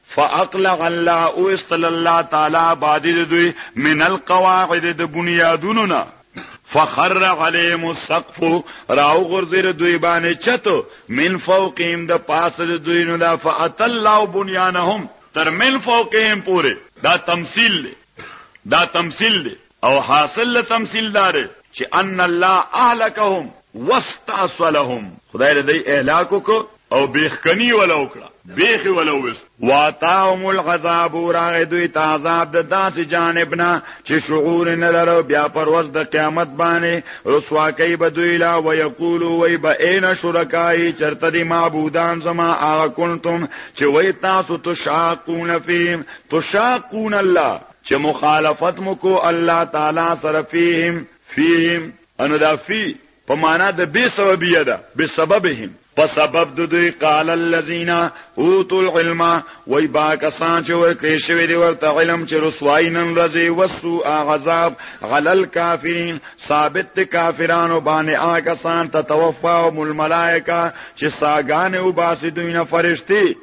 فاقلغ الله او استل الله تعالی بادی دوی من القواعد د بنیادونو نه فخر عليهم السقف راو غرزر دوی باندې چتو من فوقهم د پاسه د دوی نو لا فاتل او بنيانهم تر من فوقهم پوره دا تمثيل دی دا تمثيل دی او حاصل له تمثیل دا دی چې ان الله اهلکهم واستاصلهم خدای دې اهلاک وکړو او بیخکنی ولا وکړه بیخ ولا وس واتاهم العذاب راغ دوی ته عذاب د داسې جانب نه چې شعور نه لرو بیا پر ورځ د قیامت باندې رسوا کوي بدوی لا ويقول وي بئن شرکای چرته دي معبودان زما اغه کنتم چې وای تاسو تشاقون فیم تشاقون الله چې مخالفت مو کو الله تعالی سره فیهم فیهم انو دا فی په معنا د بی سببیه ده به سببهم په سبب د دوی قال الذين اوتوا العلم وای با کسان چې ورکړې شوی دی ورته علم چې رسوای نن رځي وسو عذاب غلل کافرین ثابت کافرانو باندې آ کسان ته توفا او الملائکه چې ساګان او باسي دوی نه فرشتي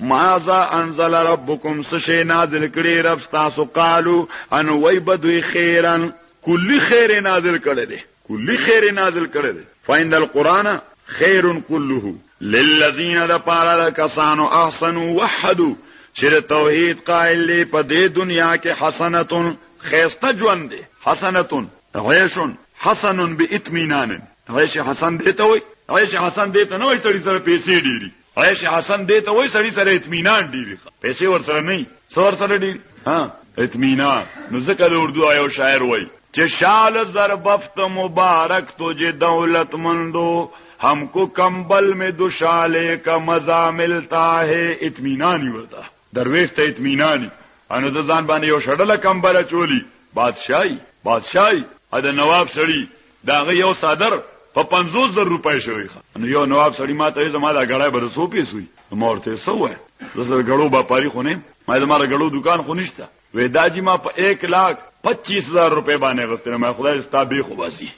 ماذا انزل ربکم سشی نازل کړي رب تاسو قالو ان وای بدوی خیرن کلی خیر نازل کړي دي کلی خیر نازل کړي دي فیند القران خیر كله للذین د پاره د کسانو احسنوا وحدوا چې توحید قائل دی په دې دنیا کې حسنتون خیسته ژوند دی حسنتون عیشون حسنون باطمینان عیش حسن دی ته وای عیش حسن دی ته نه وای تړي سره پیسې ډیری عیش حسن دې ته وای سړی سره اطمینان ډیر پیسې ور سره نه څور سره ډیر ها اطمینان نو ځکه د اردو یو شاعر وای چې شال زربفت مبارک تجھے دولت مندو ہم کو کمبل میں دشالے کا مزہ ملتا ہے اطمینان ہی ورتا درویش ته اطمینانی انو د ځان باندې یو شډله کمبله چولی بادشاہي بادشاہي ا د نواب سړی داغه یو صادر په 50 زر روپۍ شوی ښه نو یو نواب سړی ماته زما دا غړای بر سو پیسوي مورته سو زه غړو با پاري خو نه ما زما غړو دکان خو نشته وې دا چې ما په 1 لاک 25000 روپے باندې غوښتنه ما خدای ستا به خو باسي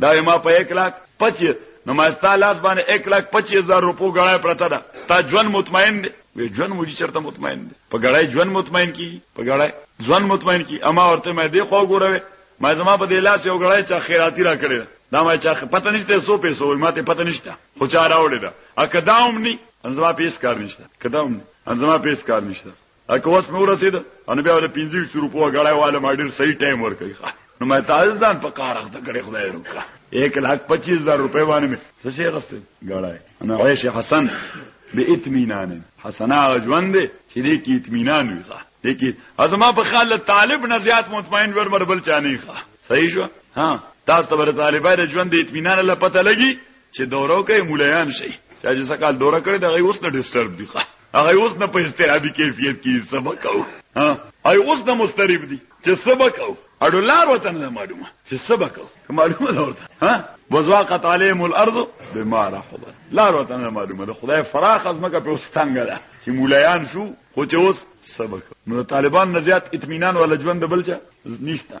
دا ما په 1 لاک 25 نو ما ستا لاس باندې 1 لاک 25000 روپو غړای پرته ده تا ژوند مطمئن دی وې ژوند مو چرته مطمئن دی په غړای ژوند مطمئن کی په غړای ژوند مطمئن کی اما ورته مې دی خو ګوروي ما زما په دې لاس یو غړای چې خیراتی را کړی دا ما چې پته نشته سو پیسو ما ته پته نشته خو چا راوړی دا اکداوم ني انځما پیس کار نشته کداوم انځما پیس کار نشته اکه وس مې ورسید ان بیا ول 25 روپو غړای واله ما ډیر صحیح ټایم ورکړي نو مې تاسو ځان په کار اخته کړې خدای روکا 1 لک 25 زر روپے باندې مې څه شي غسته غړای انا عیش حسن به اطمینان حسنا ژوند چې دې کې اطمینان وي ښا دې کې ازما په خال طالب نه زیات مطمئن ور مر بل چانه ښا صحیح شو ها تاسو ته طالبانو ژوند دې اطمینان له پته لګي چې دورو کې مولایان شي چې ځکه دوره کړې دا غي اوس نه ډیسټرب دي ښا هغه اوس نه په استرابي کیفیت کې سبق او ها هغه اوس نه مستریب دي چې سبق او اړو لار وطن نه معلومه چې سبق او معلومه ده ورته ها وزاقت عليهم الارض بما رحبت لار وطن نه معلومه ده خدای فراخ از مکه په واستنګ ده چې مولایان شو خو چې اوس سبق نو طالبان نه زیات اطمینان ولا ژوند بلچا نشته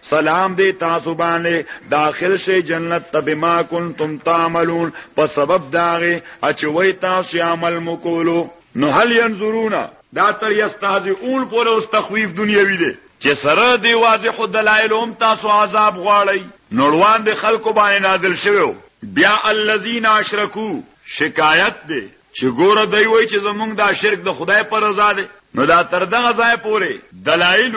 سلام دی تاسو باندې داخل شي جنت ته بما کنتم تعملون په سبب داغه اچوي تاسو عمل مکولو نو هل ينظرون دا تر یستهزئون پر اوس تخویف دنیوي دی چې سره دی واضح دلایل هم تاسو عذاب غواړي نوړوان د خلکو باندې نازل شوو بیا الذین اشرکو شکایت دی چې ګوره دی وای چې زمونږ دا شرک د خدای پر رضا دی نو دا تر دغه ځای پورې دلایل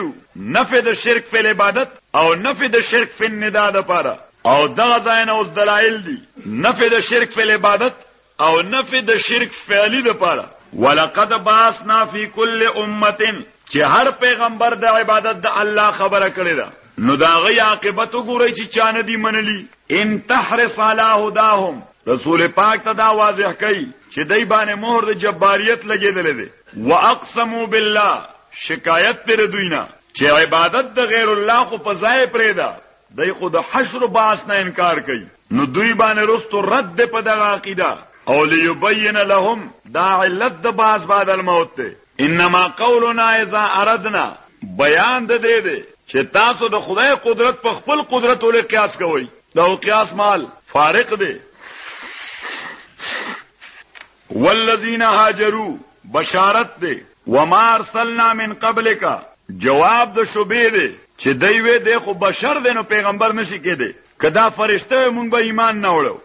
نفي د شرک فعل عبادت او نفي د شرک فعل ندا د پاره او دغه ځای نه اوس دلایل دي نفي د شرک فعل عبادت او نفي د شرک فعلی د پاره ولقد باسنا فی کل امه چې هر پیغمبر د عبادت د الله خبره کړی ده نو دا غي عاقبت وګورئ چې چانه دی منلی ان تحرس علی هداهم رسول پاک ته دا واضح کړي چې دای باندې مهر د جباریت لګیدل دي واقسموا بالله شکایت تر دوینا چې عبادت د غیر الله خو په ځای پرې ده دای خو د حشر باس نه انکار کوي نو دوی باندې رستو رد په دغه عقیده او ليبين لهم دا علت د باس بعد الموت ته انما قولنا اذا اردنا بیان د دې دی چې تاسو د خدای قدرت په خپل قدرت ولې قیاس کوئ دا قیاس مال فارق دی والذین هاجروا بشارت دی وما ارسلنا من قبلک جواب د شوبې دی چې دی وې د خو بشر دی نو پیغمبر نشي کېده کدا فرشته مونږ به ایمان نه وړو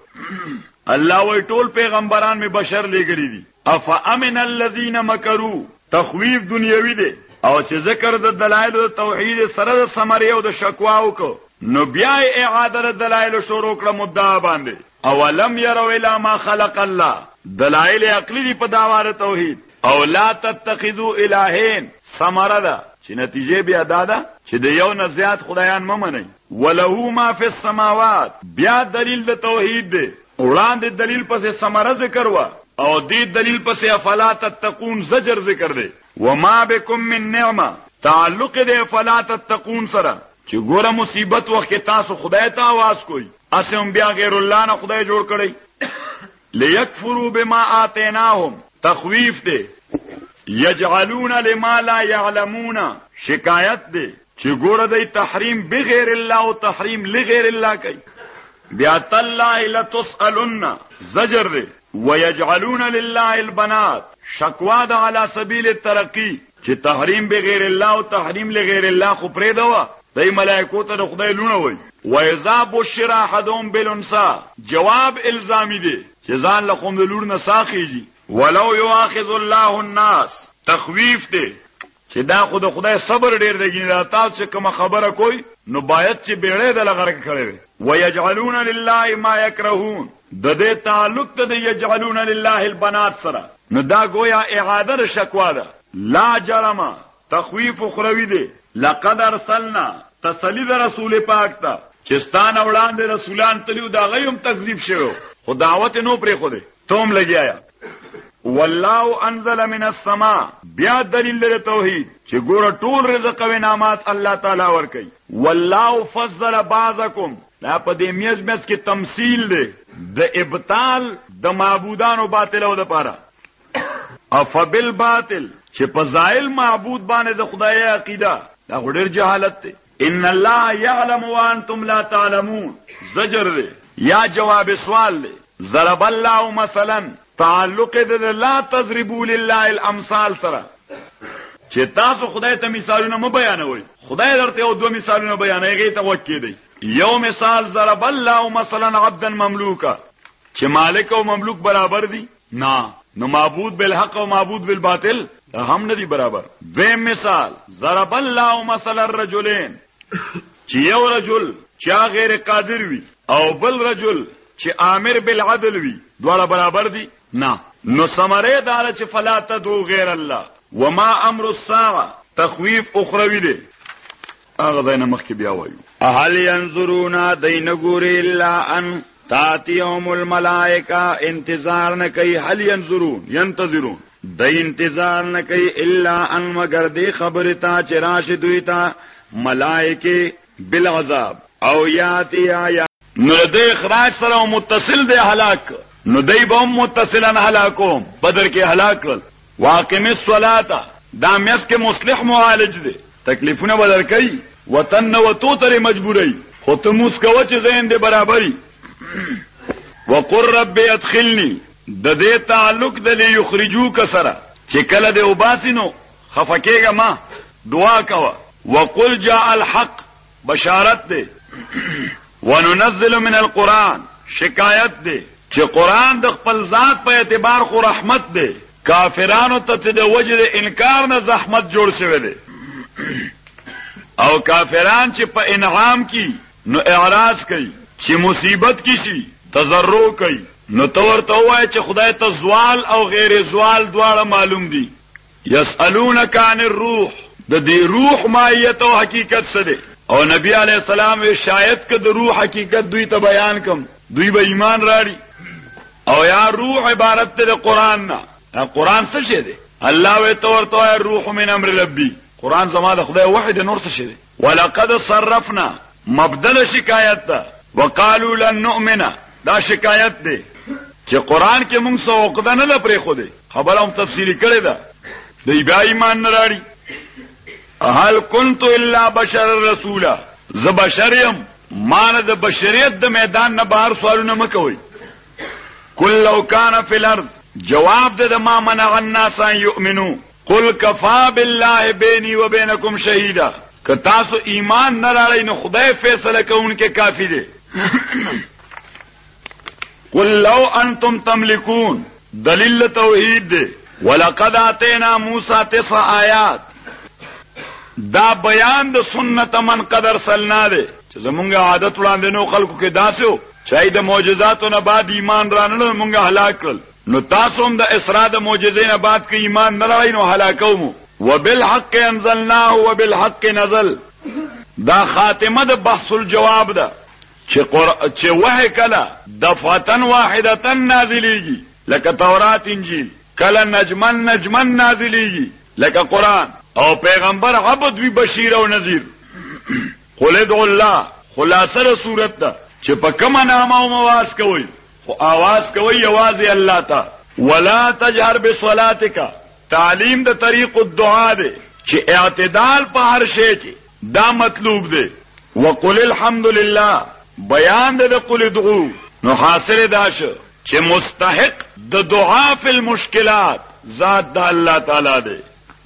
الله وی ټول پیغمبران می بشر لګری دي افامن الذين مكروا تخویف دنیوي دی او چې ذکر د دلایل د توحید سره د سمری او د شکوا وکړو نو بیا اعاده د دلایل شروع کړه مدعا باندې او لم يروا الى ما خلق الله دلایل عقلی دی په داواره توحید او لا تتخذوا الهین سمره ده چې نتیجه بیا دا ده چې د یو نه زیات خدایان ممنئ وله ما فی السماوات بیا دلیل د توحید دی وړاندې دلیل پسې ثمره ذکر و او دې دلیل پسې افلا تتقون زجر ذکر دی وما بكم من نعمه تعلق دې افلا تتقون سره چې ګوره مصیبت وخت تاسو خدای ته आवाज کوی اسم بیا غیر الله نه خدای جوړ کړی ليكفروا بما آتيناهم تخويف دې يجعلون لما لا يعلمون شکایت دې چې ګوره دې تحریم بغیر الله او تحریم لغیر الله کوي بیا تالله لتسالن زجر دی ويجعلون لله البنات شکوا د علی سبیل الترقی چې تحریم بغیر الله او تحریم لغیر الله خو پرې دا دای ملائکو ته د خدای لونه وای و اذا بشر احدهم بالانسا جواب الزامی دی چې ځان له خوم د لور نه ساخیږي ولو یواخذ الله الناس تخویف دی چې دا خو د خدای صبر ډیر دی ګینه دا تاسو چې کوم خبره کوي نو باید چې بیړې د لغره کړي وي ويجعلون لله ما يكرهون د دې تعلق ته د يجعلون لله البنات سره نو دا گویا اعاده شکوا ده لا جرم تخویف اخروی دی لقد ارسلنا تسلی د رسول پاک ته چې ستان وړاندې رسولان تلیو دا غیم تکذیب شوو خو دعوت نو پرې خو دې توم لګیا والله انزل من السماء بیا دلیل لري توحید چې ګوره ټول رزق او انعامات الله تعالی ورکي والله فضل بعضکم دا په دې میز میز کې تمثيل دی د ابطال د معبودانو باطل او د پاره افبل باطل چې په زائل معبود باندې د خدای عقیده دا غډر جهالت دی ان الله يعلم وانتم لا تعلمون زجر دی یا جواب سوال دی ضرب الله مثلا تعلق د لا تضربوا لله الامثال سره چې تاسو خدای ته مثالونه مو بیانوي خدای درته او دوه مثالونه بیانوي غي ته وکی دی یو مثال ضرب الله مثلا عبدا مملوکا چې مالک او مملوک برابر دي نه نو معبود بالحق او معبود بالباطل دا هم ندی برابر دویم مثال ضرب الله مثل الرجلين چې یو رجل چا غیر قادر وي او بل رجل چې امر بالعدل وي دواړه برابر دي نه نو سمره دار چې فلا تدعو غیر الله وما امر الساعه تخویف اخروی دی هغه ځای نه مخکې بیا وایو هل ينظرون دین ګوري الا ان تاتيهم الملائکه انتظار نه کوي هل ينظرون ينتظرون د انتظار نه کوي الا ان مگر دې خبره تا چې راشي دوی ته ملائکه بالعذاب او یاتی یا نو د اخراج سره متصل دی هلاک نو دای به متصلا هلاکو بدر کې هلاک واقم الصلاة دا میس کې مصلح معالج دی تکلیفونه بدر کوي وطن نو تو ترې مجبورای خو ته موس کوه چې ذهن دې برابرۍ وقر رب ادخلني د دې تعلق د ليخرجو کسره چې کله دې وباسینو خفکیګه ما دعا کوه وقل جاء الحق بشارت دی وننزل من القران شکایت دی چې قران د خپل ذات په اعتبار خو رحمت دی کافرانو ته د وجد انکار نه زحمت جوړ شوی دی او کافران چې په انعام کې نو اعراض کوي چې مصیبت کې شي تزرو کوي نو تور ته وای چې خدای ته زوال او غیر زوال دواړه معلوم دي یسالونک عن الروح د دې روح ماهیت او حقیقت څه دی او نبی علی السلام وی شاید ک د روح حقیقت دوی ته بیان کم دوی به ایمان راړي او یا روح عبارت ته د قران نه قران څه شه دی الله وی تور تو روح من امر ربی قران زما د خدای وحی د نور څه شه دی ولقد صرفنا مبدل شکایت ده وقالو لن نؤمن دا شکایت دی چې قران کې موږ څه وقدا نه ده پرې خو دی خبره هم تفصیلی کړی ده دی بیا ایمان نه راړي هل كنت الا بشر رسولا ز بشریم مان د بشریت د میدان نه بهر سوالونه مکوي کل لو کان فی الارض جواب د ما منع الناس ان یؤمنو قل کفا بالله بیني وبینکم شهیدا که تاسو ایمان نه راړی نو خدای فیصله کوونکې کافی دی قل لو انتم تملکون دلیل توحید دی ولقد اتینا موسی تسع آیات دا بیان د سنت من قدر سلنا دی چې زمونږ عادت وړاندې نو خلکو کې داسو چای د معجزاتو نه بعد ایمان رانل مونږه هلاک کړل نو تاسو هم د اسراء د معجزې نه بعد کې ایمان نه لرئ نو هلاکو مو وبالحق انزلناه وبالحق نزل دا خاتمه د بحث الجواب ده چې قر... چې وه کله دفعتن واحدتن نازلېږي لکه تورات انجیل کله نجمن نجمن نازلېږي لکه قران او پیغمبر عبد وی بشیر او نذیر قل ادعوا الله خلاصه صورت ده چې په کومه نامه او مواس کوي خو آواز کوي یوازې الله ته ولا تجهر بصلاتک تعلیم د طریق الدعاء دی چې اعتدال په هر شی کې دا مطلوب دی وقل الحمد لله بیان د قل ادعو نو حاصل دا شو چې مستحق د دعا فی المشکلات ذات د الله تعالی دی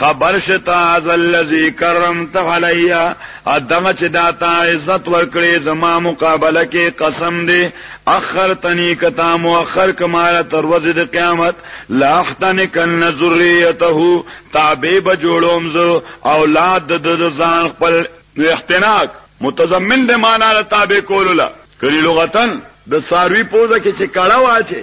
خبر شتا از الذی کرمت علی ادم چې دا تا عزت ورکړې زما مقابله کې قسم دې اخر تنی کتا مؤخر کمال تر ورځې د قیامت لا احتن کن ذریته تابع بجوړوم زه اولاد د ځان خپل احتناک متضمن د معنا تابع کولو لا کړي لغتن د ساروی پوزه کې چې کړه واچي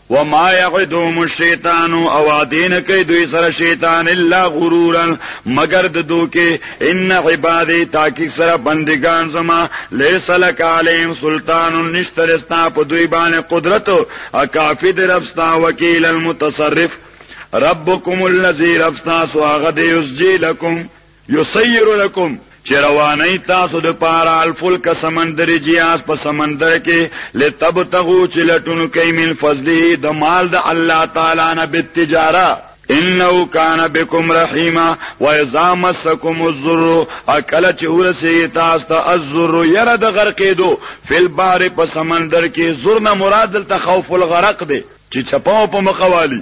وما يعدهم الشیطان او عادین کوي دوی سره شیطان الا غرورا مگر د دوکي ان عبادي تاکي سره بندگان زما ليس لك عليهم سلطان نشترستا په دوی باندې قدرت او کافي دربستا وکیل المتصرف ربکم الذی ربستا سو هغه دی یسجی لکم یسیر لکم چې رواني تاسو د پاره الفلک سمندر جیاس په سمندر کې لتبتغو چې لټونو کوي من فضله د مال د الله تعالی نه به تجاره انه کان بكم رحیما و اذا مسکم الذر اکل چې ورسي تاسو ته الذر یره د غرقېدو فل بار په سمندر کې زرنا مراد دلته خوف الغرق دی چې چپاو په مخوالي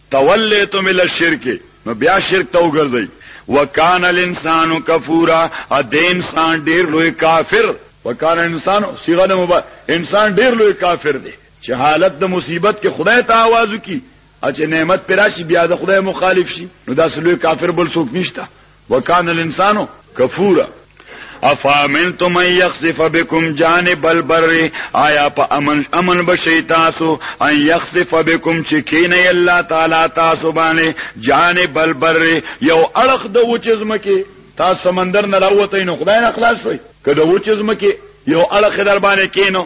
تولیتم الى الشرک نو بیا شرک ته وګرځي وکانه الانسان کفورا ا د انسان ډیر لوی کافر وکانه انسان صيغه د مبا انسان ډیر لوی کافر دی چې حالت د مصیبت کې خدای ته आवाज وکي چې نعمت پراشي بیا د خدای مخالف شي نو دا سلوی کافر بل څوک نشته وکان الانسان کفورا افامنتم ان يخسف بكم جانب البر آیا په امن امن بشی تاسو ان يخسف بكم چکین الله تعالی تاسو باندې جانب البر یو اړخ د وچزم کې تاسو سمندر نه راوته نو خدای نه خلاص وي کله وچزم کې یو اړخ در باندې کینو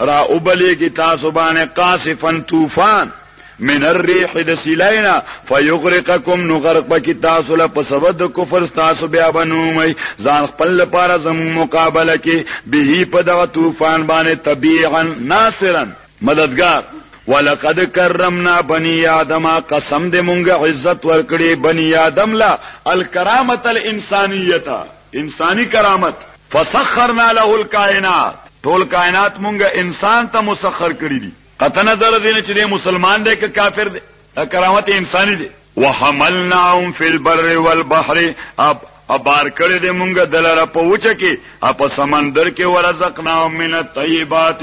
را اوبلیږي تاسو باندې قاصفا طوفان من الريح د سیلینا فیغرقکم نو غرق پکې تاسو له په سبب د کفر تاسو بیا بنومي ځان خپل لپاره زمو مقابله کې به په دغه طوفان باندې طبيعا ناصرا مددگار ولقد کرمنا بني آدم قسم دې مونږه عزت ورکړي بني آدم لا الکرامت الانسانیته انساني کرامت فسخرنا له الکائنات ټول کائنات مونږه انسان ته مسخر کړی دي قطع نظر دین چې دی مسلمان دی که کافر دی دا کرامت انساني دی وحملناهم فی البر والبحر اب ابار کړی دی مونږه دلاره په وچه کې اپ سمندر کې ورزقناهم من الطیبات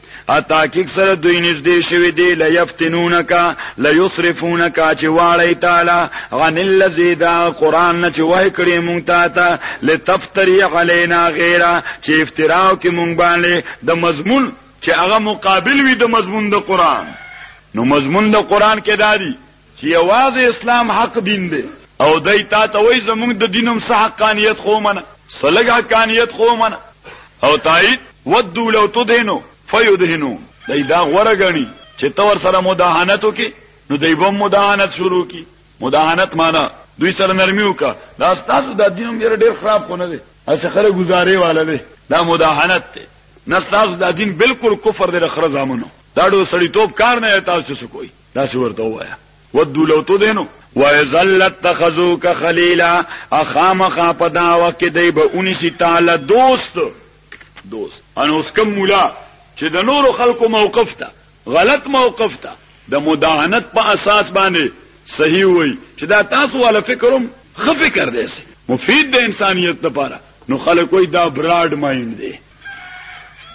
اتا کیک سره دوی نږدې شوی دی لا یفتنونک لا یصرفونک چې واړی تعالی عن الذی دا قران نه چې وای کړی مونږ تا ته لتفتری علینا غیره چې افتراو کې مونږ باندې د مضمون چې هغه مقابل وي د مضمون د قران نو مضمون د قران کې دادی چې یوازې اسلام حق دین دی او دای تا ته وای زمونږ د دینم صح حقانیت خو منه سلګ حقانیت خو منه او تایید ودو لو تدهنو فیدهنو دای دا غوره غنی چې تور سره مداهنت وکي نو دای بم مداهنت شروع کی مداهنت معنا دوی سره نرمي وکا دا ستاسو د دینم ډیر ډیر خراب کو نه دی اسه خره گزارې والا دی دا مداهنت ته نستاز دا دین بالکل کفر دی خره زامنو دا ډو سړی توپ کار نه تاسو څه کوي داسې ورته ووایه ودو لو تو دینو ویزلت تخذو که خلیلا اخامخا په دا وقت کې دی به اونیسی تعالی دوست دوست ان اوس کم مولا چې د نورو خلکو موقف ته غلط موقف ته د مداهنت په اساس باندې صحیح وای چې دا تاسو والا فکروم خفه کړ دې مفید د انسانیت لپاره نو خلک وای دا براډ مایند دی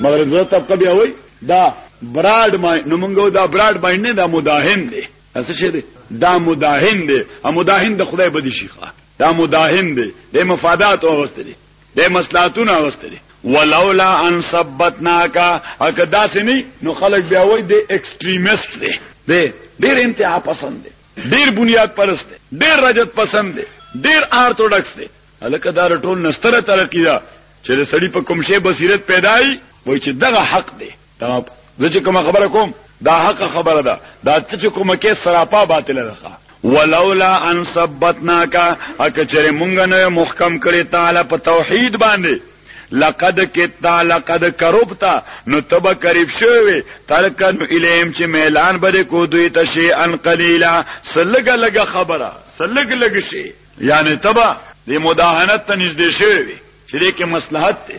مګر زه طبقه بیا وای دا براډ ما نو موږ دا براډ باندې نه دا مداهن دی څه شه دی دا مداهن دی ا مداهن د خدای بده شيخه دا مداهن دی د مفادات اوسته دی د مصلحتونو اوسته دی ولولا ان ثبتناک اګه داسې نه نو خلک بیا وای د ایکستریمیست دی دی ډیر انتها پسند دی ډیر بنیاد پرست دی ډیر رجت پسند دی ډیر آرتودکس دی الکه دا ټول نستره ترقی ده چې د سړی په کوم شی بصیرت پیدای وای چې دغه حق دی دا چې کوم خبره کوم دا حق خبره ده دا چې کوم کې سراپا باطل ده ولولا ان ثبتناک اکچره مونږ نه محکم کړی تعالی په توحید باندې لقد کتا لقد کربتا نو تب قریب شوی ترکن الیم چې میلان بده کو دوی ته شی ان قلیلا سلګ لګ خبره سلګ لګ شی یعنی تبا د مداهنت ته نږدې شوی وي چې دې کې مصلحت دی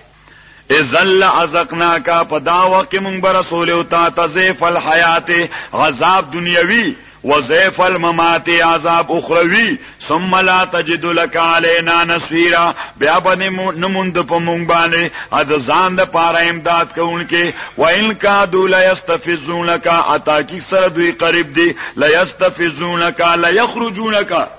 ازل ازقنا کا پدا وقت مونږ بر رسول او تا تزيف الحیات عذاب دنیوي وزيف الممات عذاب اخروی ثم لا تجد لك علينا نصيرا بیا باندې نموند په مونږ باندې اذ ځان د پاره امداد کوونکې وان کا دول یستفزونک اتا کی سره دوی قریب دی لا یستفزونک لا یخرجونک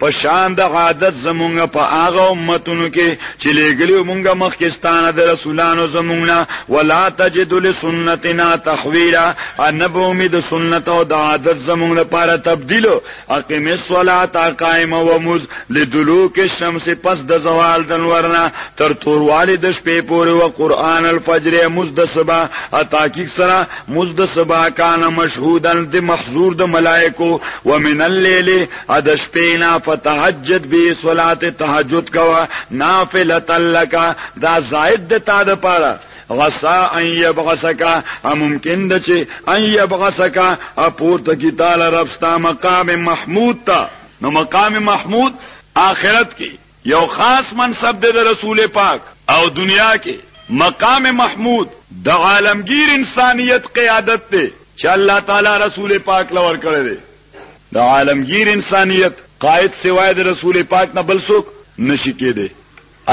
په شان د عادت زمونږ په هغه امتونو کې چې لګلیو مونږ مخکستانه د رسولانو زمونږه ولا تجد لسنتنا تحویلا انبومی د سنت او د عادت زمونږ لپاره تبديل اقیم الصلاه قائم و مز لدلوک الشمس پس د زوال دنورنا تر توروالي د شپې پورې او قران الفجر مز د صبا اتاکیک سره مز د صبا کان مشهودن د محضور د ملائکو ومن الليل ا د شپې نه فتهجد به صلات تهجد کوا نافله لك دا زائد د تا د پاره غسا ان يبغسکا ممکن د چې ان يبغسکا اپورته کی تعالی رب ستا مقام محمود تا نو مقام محمود آخرت کې یو خاص منصب دی د رسول پاک او دنیا کې مقام محمود د عالمگیر انسانیت قیادت دی چې الله تعالی رسول پاک لور کړی دی د عالمگیر انسانیت قائد سوای د رسول پاک نه بل څوک نشی کېده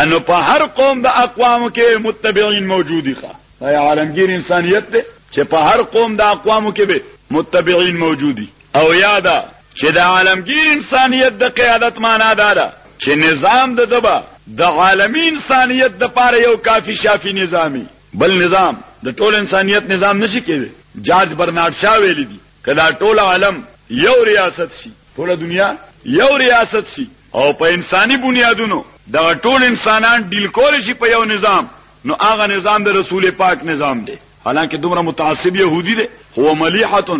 انو په هر قوم د اقوامو کې متبعين موجودي ښه دا عالمگیر انسانیت دی چې په هر قوم د اقوامو کې به متبعين موجودي او یاده چې د عالمگیر انسانیت د قیادت معنا دا ده چې نظام د دبا د عالمی انسانیت د پاره یو کافی شافی نظامی بل نظام د ټول انسانیت نظام نشي کېږي جاج برنارد شا ویل دي کدا ټول عالم یو ریاست شي ټول دنیا یو ریاست شي او په انساني بنیادونو دا ټول انسانان ډیل کول شي په یو نظام نو هغه نظام د رسول پاک نظام دی حالانکه دومره متعصب يهودي دي هو مليحه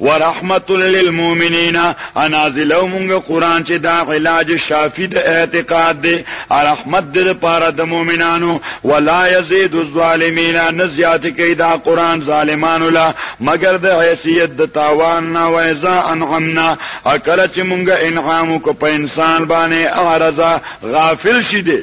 ورحمت للمؤمنین انازلو مونږ قران چې دا علاج شافی د اعتقاد دی رحمت دې لپاره د مؤمنانو ولا یزيد الظالمین نزیات کې دا قران ظالمانو لا مگر د حیثیت د تاوان نه وایزا انعمنا اکل چې مونږ انعام کو په انسان باندې اعرضا غافل شې دي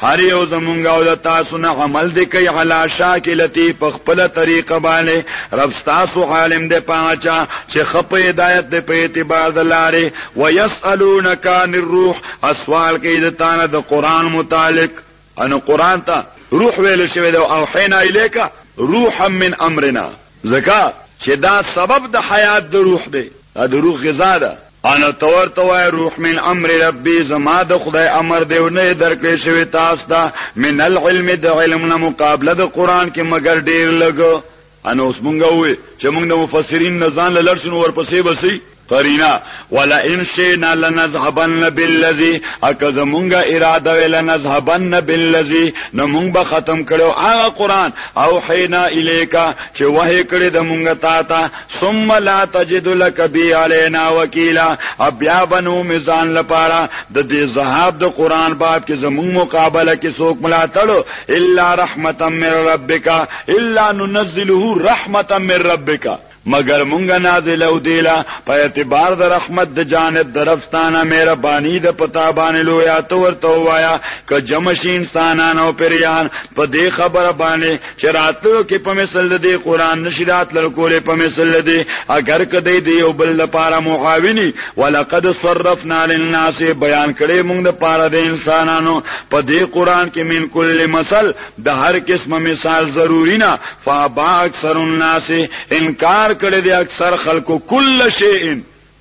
هر یو زمونږ او د تاسو نه عمل دی کوي علا شاکلتی په خپل طریقه باندې رب تاسو عالم دی پاچا چې خپ هدایت دی په اعتبار د لارې ويسالونک عن الروح اسوال کوي د تانه د قران متعلق ان قران ته روح ویل شوی دی او حینا الیک روحا من امرنا ځکه چې دا سبب د حیات د روح دی دا د روح غذا ده انا تور توای روح من امر ربي زما د خدای امر دی او نه درکړې شوی تاسو ته من العلم د علم نه مقابله د قران کې مگر ډیر لګ انا اوس مونږ وې چې مونږ د مفسرین نه ځان لړشن ورپسې بسې قرینه ولئن شئنا لنذهبن بالذي اکه زمونږه اراده وی لنذهبن بالذي نو مونږ به ختم کړو هغه قران او حینا الیکا چې وه کړی د مونږه تا ته ثم لا تجد لك بي علينا وکیلا بیا بنو میزان لپاره د دې زهاب د قران باب کې زمونږ مقابله کې څوک ملاتړو الا رحمتا من ربک الا ننزله رحمتا من ربک مگر مونږه نازل او دیلا په اعتبار د رحمت د جانب درفستانه مهرباني د پتا باندې لویا تو ورته وایا ک جمع شي انسانان او پریان په دې خبره باندې چې راتلو کې په مثل د قران نشرات لکولې په مثل دې اگر کدی دی او بل لپاره مخاوینی ولقد صرفنا للناس بیان کړي مونږ د پاره د انسانانو په دې قران کې من کل مثل د هر قسم مثال ضروری نه فابا اکثر الناس انکار کړي دي اکثر خلکو کل شیء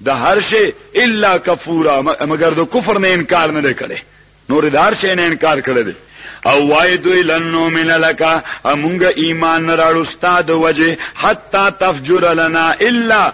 د هر شی الا کفورا مگر د کفر نه انکار نه کړي نور د هر شی نه انکار کړي دي او وای دوی لنو من لکا امونگا ایمان نراړو ستا دو وجه حتی تفجر لنا الا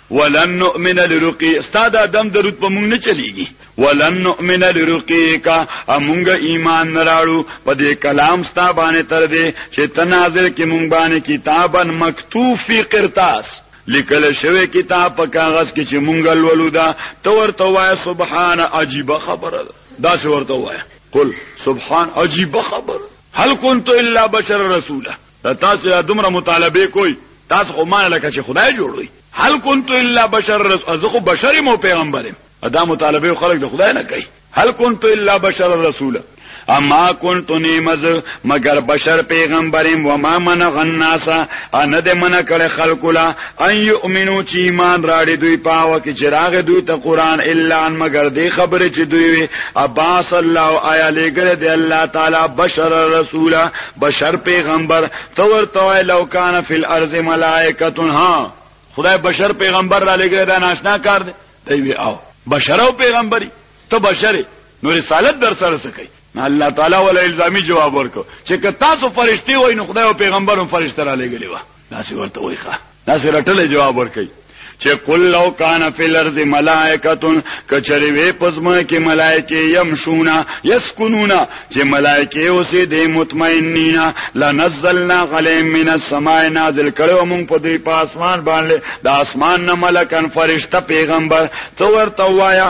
ولن نؤمن لرقی ستا دا دم درود په مونږ نه چلیږي ولن نؤمن لرقیک امونږ ایمان نراړو په دې کلام ستا باندې تر دې چې تنازل کې مونږ باندې کتابن مکتوب فی قرطاس لیکل شوی کتاب په کاغذ کې چې مونږ لولو دا تو ورته وای سبحان عجیب خبره دا څه ورته وای قل سبحان عجیب خبره هل كنت الا بشر رسولا دا تاسو دا دومره مطالبه کوي تاسو خو ما لکه چې خدای جوړوي هل كنت الا بشر رسول از خو بشری مو پیغمبرم دا مطالبه خلک د خدای نه کوي هل كنت الا بشر رسول اما كنت نيمز مگر بشر پیغمبرم و ما من غناس ان د من کړه خلق لا ان يؤمنو چې ایمان راړي دوی پاو کې چراغ دوی ته قران الا ان مگر دې خبره چې دوی اباس الله آیا لګره دې الله تعالی بشر رسولا بشر پیغمبر تو ورته وای لو کان فی الارض ملائکتون ها خدای بشر پیغمبر را لګره دا ناشنا کار دی دی وی او بشر او پیغمبري ته بشر نو رسالت در سره سکی الله تعالی ول الزامی جواب ورکو چې که تاسو فرشتي وای نو خدای او پیغمبر هم فرشتي را لګلی و داسې ورته وای ښه داسې رټلې جواب ورکړي چې قل لو کان فی الارض ملائکتون کچری وې پزما کې ملائکه یمشونا یسکنونا چې ملائکه اوسې دې مطمئنینا لنزلنا علیهم من السماء نازل کړو مونږ په دې پاسمان باندې د اسمان نه ملکن فرشتہ پیغمبر تو ورته وایا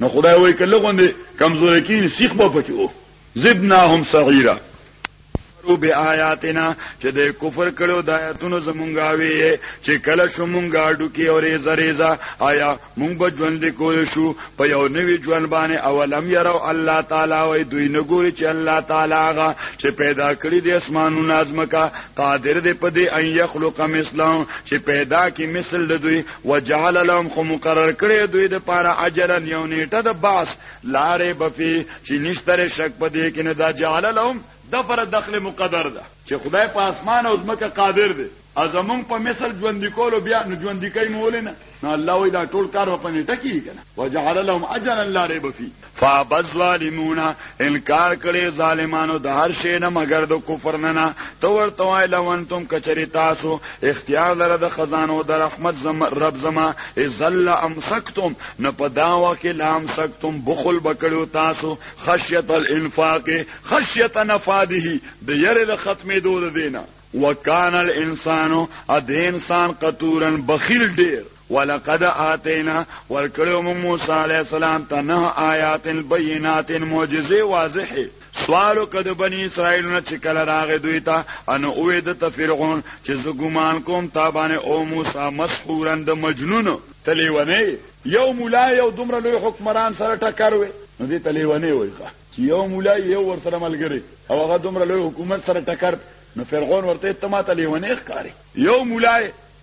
نو خدای وای کله غوندې کمزوري کې سیخ به پکې وو زدناهم صغیرا کفرو بی آیاتنا چې د کفر کړو د آیاتونو زمونږاوي چې کله شو مونږه ډوکی او ریزه ریزه آیا مونږ به ژوند کول شو په یو نوی ژوند باندې اولم یرو الله تعالی وای دوی نه ګوري چې الله تعالی هغه چې پیدا کړی د اسمانونو ازمکا قادر دی په دې ان یخلق مثلهم چې پیدا کی مثل د دوی وجعل لهم خو مقرر کړی دوی د پاره اجلا یو نیټه د باس لارې بفي چې نشتره شک پدې کې نه دا جعل لهم د فر دخل مقدر ده چې خدای په اسمان او زمکه قادر دی ازمون په مثل ژوند کول بیا نو ژوند کوي مولنه نو الله وی دا ټول کار په نیټه کې کنه وجعل لهم اجلا لا ريب فيه فابا الظالمون انکار کړي ظالمانو د هر شي نه مگر د کفر نه نه تو ورته وای لونتم کچری تاسو اختیار لره د خزانو د رحمت زم رب زما ازل امسکتم نه پدا وکه لام سکتم بخل بکړو تاسو خشیت الانفاق خشیت نفاده د یره د ختمې دود دینه وکانل انسانو ا د انسان قطورن بخیل ډیر ولقد آتینا ورکړو موږ موسی علی السلام ته نه آیات بینات معجزه واضحه سوالو کد بنی اسرائیل نه چې کله راغې دوی ته ان اوې د تفرعون چې زه ګمان کوم تابانه او موسی مسحورن د مجنون تلیونه یو مولا یو دومره لوی حکمران سره ټکر وې نو دې تلیونه وای چې یو مولا یو ور سره ملګری او هغه دومره لوی حکومت سره ټکر نو فرعون ورته ته ما تلیونه ښکاری یو مولا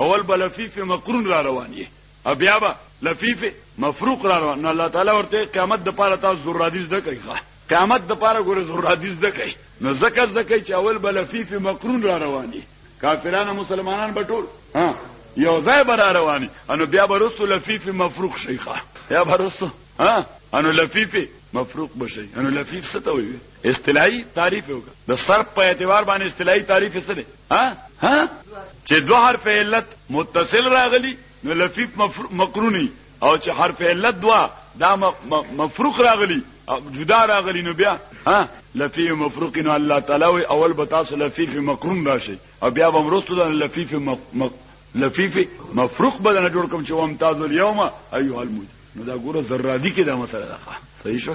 اول به لفیف مقرون را روان یې او بیا به لفیف مفروق را روان نو الله تعالی ورته قیامت د پاره تاسو ضرور حدیث ده کوي قیامت د پاره ګوره ضرور حدیث ده کوي نو زکه زکه چې اول به لفیف مقرون را روان یې کافرانو مسلمانان به ټول ها یو ځای به را روان انو بیا به رسو لفیف مفروق شیخه یا به رسو ها انو لفیف مفروق بشي انو لفیف څه ته وي اصطلاحي تعریف یې وکړ د صرف په اعتبار باندې اصطلاحي تعریف یې څه دی ها ها چې دوه حرف علت متصل راغلي نو لفیف مقرونی او چې حرف علت دوا دا مفروق راغلی جدا راغلی نو بیا ها لفیف مفروق نو الله تعالی وی اول به تاسو لفیف مقرون راشي او بیا به مرستو د لفیف مق... لفیف مفروق بدن جوړ کوم چې وامتاز اليوم ايها الموت نو دا ګوره زرادی کې دا مسله ده صحیح شو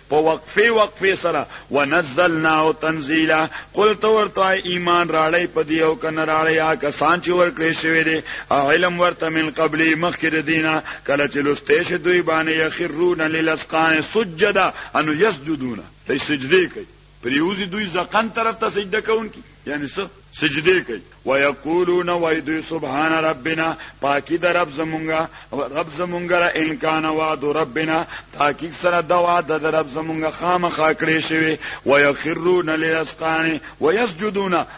په وقفه وقفه سره ونزلناه تنزيلا قل تو ورته ایمان راړی په دی او کنه راړی یا کسان چې ورکړې شوی دی علم ورته من قبل مخکې د دینه کله چې لسته شه دوی باندې یخرون للاسقان سجدا ان یسجدون دوی سجدي کوي پریوزی دوی زقن طرف ته سجده کوونکی یعنی څه سجده کوي ويقولون ويدو سبحان ربنا پاکي د رب زمونږه رب زمونږه را ان کان وعد ربنا تحقیق سره د وعد د رب زمونږه خامخا کړی شوی ويخرون للاسقان ويسجدون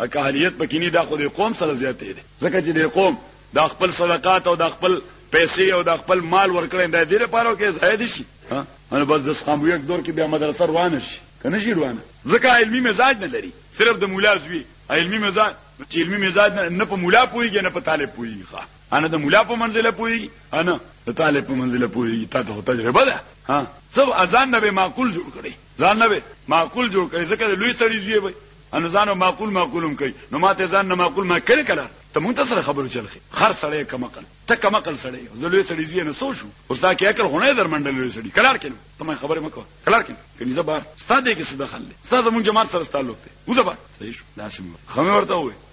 او که اهلیت پکې نه دا خو د قوم سره زیاتې دي ځکه چې د قوم د خپل صدقات او د خپل پیسې او د خپل مال ورکړې د دې لپاره کې زیات شي ها نو بس د سقامو یک دور کې بیا مدرسه روانه شي کنه شي روانه ځکه علمي مزاج نه لري صرف د مولا زوی علمي مزاج چې علمي مزاج نه په مولا پويږي نه په طالب پويږي ښا انا د مولا په منزله پويږي انا د طالب په منزله پويږي تا ته تجربه ده ها سب اذان نه به معقول جوړ کړي ځان نه وي معقول جوړ کړي ځکه لوی سړی دی وي ان ځان معقول معقولم کوي نو ماته ځان نه معقول ما کړی کړه ته مونږ سره خبرو چلخي خر سړی کمقل ته کمقل سړی زلوې سړی دی نه سوچو اوس دا کې اکل غونه در منډل لوی سړی کلار کینو ته ما خبره مکو کلار کینو کني زبر ستاده کې صدا خلل ستاسو مونږ جماعت سره تعلق دی وځبا صحیح شو لاسم خمه ورته وي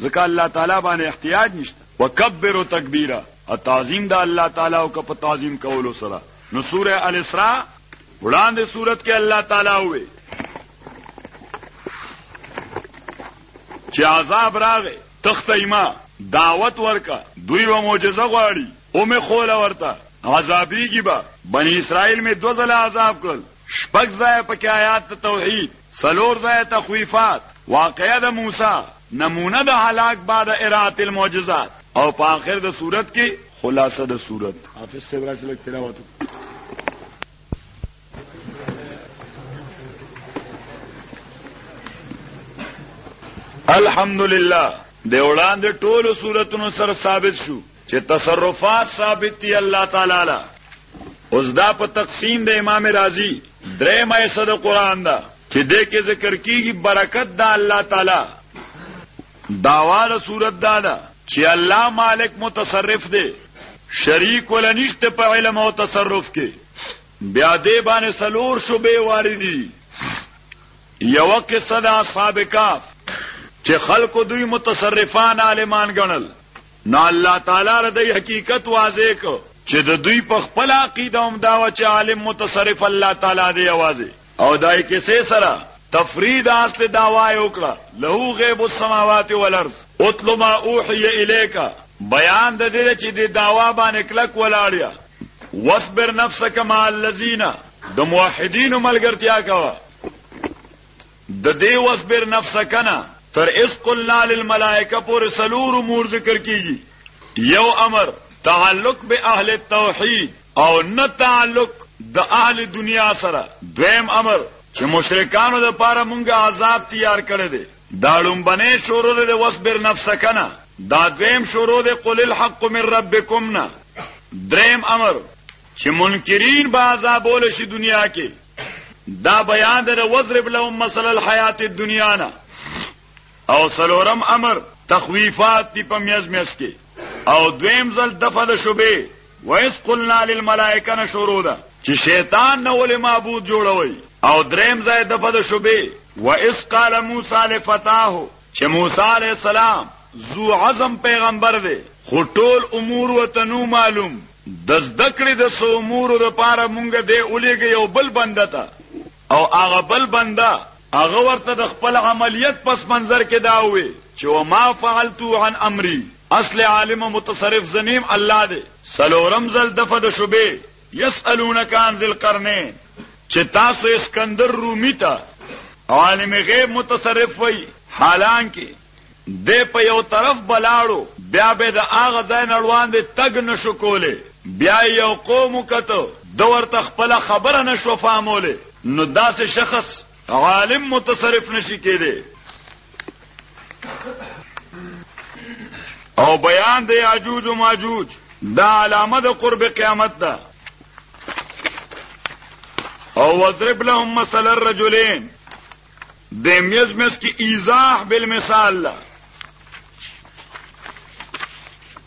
ځکه الله تعالی باندې احتیاج نشته وکبروا تکبیرا او تعظیم د الله تعالی او که په تعظیم کولو سره نو سوره الاسراء وړاندې صورت کې الله تعالی وې چې عذاب راغې تخت ایما دعوت ورکا دوی و معجزه غواړي او می خول ورته عذابی کی با بنی اسرائیل می دو ځله عذاب کړل شپږ ځای په کې آیات توحید سلور ځای تخویفات واقعه د موسی نمونه د هلاک بعد ارات المعجزات او په آخر د صورت کې خلاصه د صورت حافظ سے براش لک تلاوت الحمدلله د وړاندې ټولو صورتونو سره ثابت شو چې تصرفات ثابت دي الله تعالی لا اوس دا په تقسیم د امام رازی درې مې صد قران دا چې دې کې ذکر کیږي برکت دا الله تعالی داواله صورت دا ده چې الله مالک متصرف دی شریک ولنشت په علم او تصرف کې بیا دې باندې سلور شوبې واردی یو قصه د اصحاب کاف چې خلکو دوی متصرفان عالمان ګڼل نو الله تعالی را دی حقیقت واضح کو چې د دوی په خپل عقیده هم دا و چې عالم متصرف الله تعالی دی اوازه او دای کې سه سره تفرید اصل داوای وکړه له غیب السماوات والارض اتل ما اوحی الیک بیان د دې چې د داوا باندې کلک ولاړیا واصبر نفسك مع الذين د موحدین ملګرتیا کوه د دې وصبر نفسک نه تر اس قلنا للملائکه پورې سلور امور ذکر کیږي یو امر تعلق به اهل التوحید او نه تعلق د اهل دنیا سره دویم امر چې مشرکانو د پاره مونږه عذاب تیار کړی دی دا لومبنه شروع د وصبر نفسک نه دا دویم شروع د قل الحق من ربکم نه دریم امر چې منکرین به عذابول شي دنیا کې دا بیان د وضرب لهم مثل الحیات الدنیا نه او سلورم امر تخویفات دی په میز میز کې او دویم ځل دفع د شوبې ویس قلنا للملائکه نشورو ده چې شیطان نه ولې معبود جوړوي او دریم ځای دفع د شوبې ویس قال موسی لفتاه چې موسی علی السلام ذو عزم پیغمبر دی خو ټول امور وتنو معلوم د ذکر د سو امور د پاره مونږ دی الیګي یو بل بنده تا او هغه بل بنده هغه ورته د خپل عملیت پس منظر کې دا وي چې وما فعلتو عن امري اصل عالم متصرف زنیم الله دی سلورم زل دفه د شوبې یسالونک عن ذل قرنین چې تاسو اسکندر رومي ته عالم غیب متصرف وای حالانکه د په یو طرف بلاړو بیا به د اغه ځای نړوان دي تګ نشو کوله بیا یو قوم کته دور تخپل خبره نشو فهموله نو داسې شخص عالم متصرف نشي کېده او بیان د یاجوج او ماجوج دا علامه د قرب قیامت ده او وضرب لهم مثل الرجلين د میز مس کی ایزاح بالمثال لا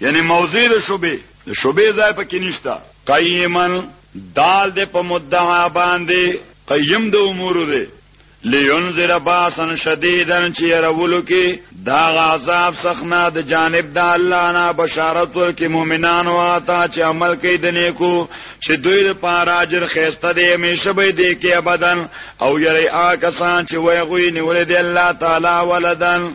یعنی موضع د شوبې د شوبې ځای پکې نشته قیمن دال د په مدعا باندې قیم د امور دی لینذر باسن شدیدن چې رولو کې دا عذاب سخنا د جانب د الله نه بشارت ورکې مؤمنانو آتا چې عمل کوي د نیکو چې دوی لپاره اجر خیسته دی همیشه به دی کې ابدن او یری آ کسان چې وای غوی نیولې دی الله تعالی ولدن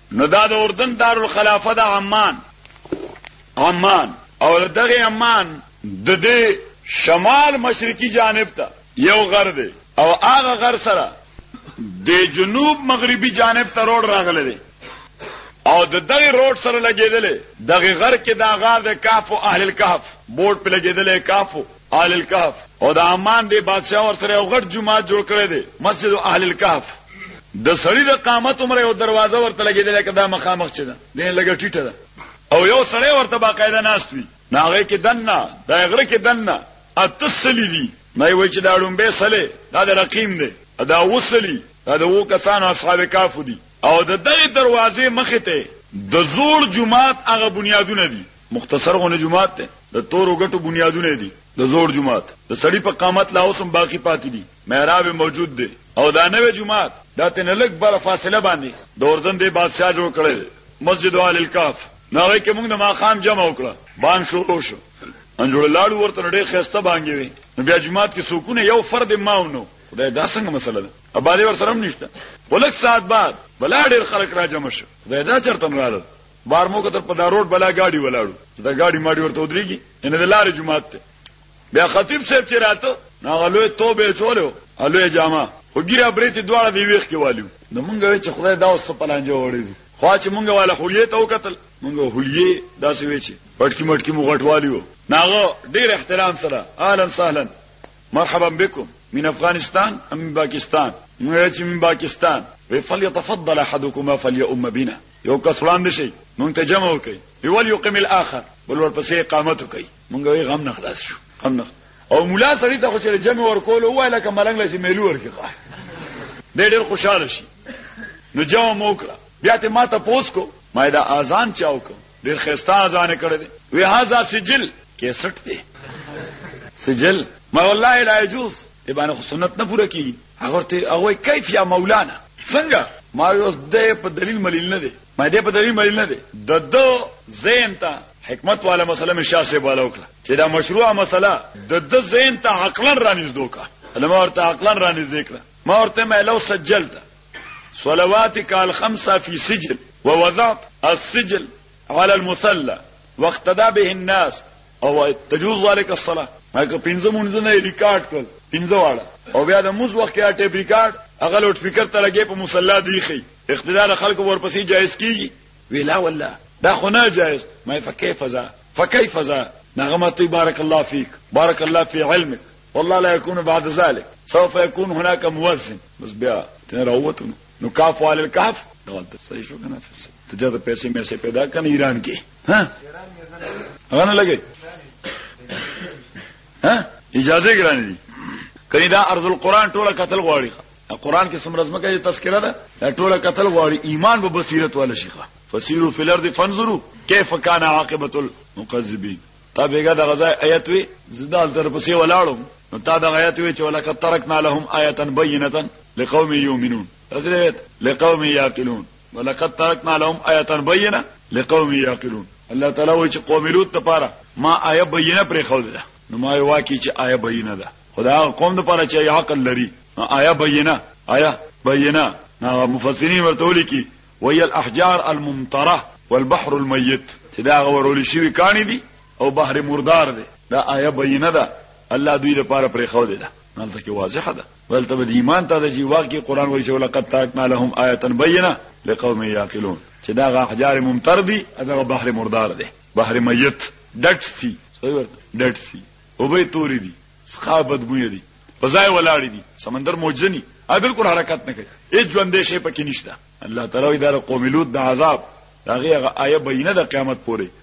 نو دا د اردن دارالخلافه د عمان عمان او دغه عمان د دې شمال مشرقي جانب ته یو غر دی او هغه غر سره د جنوب مغربي جانب ته روډ راغلی دی او د دغه روډ سره لګیدلې دغه غر کې دا غار د کهف او اهل الکهف بورډ په لګیدلې کهف اهل الكهف او د عمان دی بادشاہ ور سره یو غټ جماعت جوړ کړی دی مسجد اهل الكهف د سړی د قامت عمر یو دروازه ورته لګیدل کدا مخامخ چي ده دین لګی ټیټه ده او یو سړی ورته باقاعده ناست وي ناغه کې دنه د غره کې دنه اتسلی دي نه وای چې دا ډومبه سله دا د رقیم دی دا وسلی دا د وو کسانو اصحاب کاف دي او د دغه دروازې مخ ته د زوړ جماعت هغه بنیادونه دي مختصر غونې جماعت ته د تورو ګټو بنیادونه دي د زوړ جماعت د سړی په قامت لا اوسم باقی پاتې دي محراب موجود دی او دا نوې جماعت دا تن لګ بر فاصله باندې د اردن دی بادشاہ جوړ کړل مسجد وال الکاف نوې کې موږ د ماقام جمع وکړه بان شروع شو انجوړ لاړو ورته ډېر خسته باندې وي بیا جماعت کې سکونه یو فرد ماونو خدای دا څنګه مسله ده اباده ور سره نشته ولک ساعت بعد بلا ډېر خلک را جمع شو خدای دا چرته راغله بار مو کتر په دا روډ بلا گاډي ولاړو دا گاډي ماډي ورته ودرېږي ان د لارې جمعات ته بیا خطیب صاحب چې راته هغه لوی توبه چولو الوی جامه خو ګیره بریتي دواړه دی ویخ کې والیو نو مونږ چې خدای دا اوس په لانجه وړي دي خو چې مونږ والا خولیه ته وکتل مونږ هولیه داسې وی چې پټکی مټکی مو غټوالیو ناغه ډیر احترام سره اهلا سهلا مرحبا بكم من افغانستان ام من باکستان مونږ چې من باکستان فليتفضل احدكما فليؤم بنا یو کس وړاندې شي مونږ ته جمع وکړي ویول یو قمل اخر بل ورپسې اقامت وکړي مونږ یې غم نه خلاص شو غم نه او مولا سړی ته خو چې جمع ورکول وای لکه ملنګ لسی میلو ورکی قای ډېر ډېر خوشاله شي نو جمع موکړه بیا ته ما ته پوس کو ما دا اذان چاو کو ډېر خسته اذان کړ دې وی هاذا سجل کیسټ دې سجل ما والله لا يجوز دې باندې سنت نه پوره کی هغه ورته هغه کیف یا مولانا څنګه ما یو د په دلیل ملیل نه دی ما دې په دلیل ملیل نه دی د دو زین ته حکمت والا مسله مې شاه سیب والا وکړه چې دا مشروعه مسله د د زین ته عقلا رانیز دوکا علما ورته عقلا رانیز وکړه ما ورته مې لو سجلت صلواتك الخمسه في سجل ووضعت السجل على المصلى واقتدى به الناس او تجوز ذالک الصلاه هغه پنځه مونږ نه ریکارډ کړ پنځه واړه او بیا د موز وخت کې ټیپ ریکارډ هغه لوډ سپیکر ته لګي په مصلا دی خي اقتدار خلکو ورپسې جایز کیږي ویلا والله دا خو نه جایز مې فکیف ذا فکیف ذا نغمتي بارك الله فيك بارك الله في علمك والله لا يكون بعد ذلك سوف يكون هناك موزن بس بیا تن راوته نو کاف والے کاف نو د صحیح شو کنه ته دا پیسې مې سه پیدا کنه ایران کې ها غنه لګي ها اجازه ګران دي کله دا ارض القرآن ټوله قتل غواړي قرآن کې سمرز مکه یې تذکرہ ده ټوله قتل غواړي ایمان به بصیرت والا شيخه فسیرو فی الارض فانظروا کیف کان عاقبت المکذبین تا بیګه د غزا آیت وی زدال تر پسې ولاړم نو تا د آیت وی چې ولقد ترکنا لهم آیه بینه لقوم یؤمنون حضرت لقوم یاقلون ولقد ترکنا لهم آیه بینه لقوم یعقلون الله تعالی وایي چې قوم لوط لپاره ما آیه بینه پرې خو ده نو ما یو واکې چې آیه بینه ده خدا قوم لپاره چې عقل لري آیه بینه آیه بینه نو مفسرین ورته ولیکي وهي الاحجار الممطره والبحر الميت چې دا غورول شي کانی دي او بحر مردار دي دا آیه بینه ده الله دوی لپاره پرې خو ده نن ته کې واضحه ده ولته به ایمان ته د واقعي قران وایي چې ولقد ترکنا لهم آیه بینه لقوم یعقلون چې دا غحجار ممتر دی دا بحر مردار دی بحر میت ډټ سی ډټ سی او به توري دي سخابت بوی دي فزای ولاړ دي سمندر موجني اګل کور حرکت نه کوي هیڅ ژوند شي پکې نشته الله تعالی دا قوم لوط د عذاب هغه آیه بینه د قیامت پورې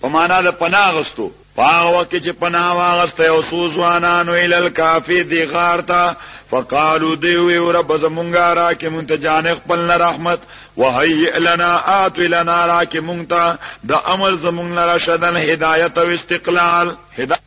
په معنا د پناه اغستو په هغه وخت کې چې پناه واغسته یو څو ځوانانو ال الکافی دی غار ته فقالو دی وی رب زمونږه را کې مونږ ته جان خپل نه رحمت وهي لنا ات لنا را کې مونږ ته د عمل زمونږ لپاره شدن هدایت او استقلال هدایت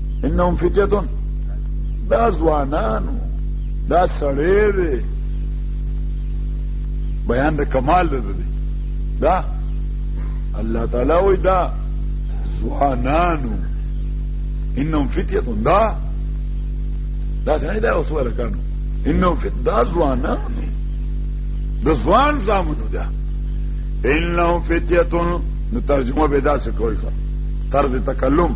انهم فتیتون دا ځوانانو دا سړی دی بیان د کمال ده دی دا الله تعالی وی دا ځوانانو انهم فتیتون دا دا څنګه دا اوس ورکانو انهم فت دا ځوانانو د ځوان زامنو ده انهم فتیتون نو ترجمه به دا څه کوي طرز تکلم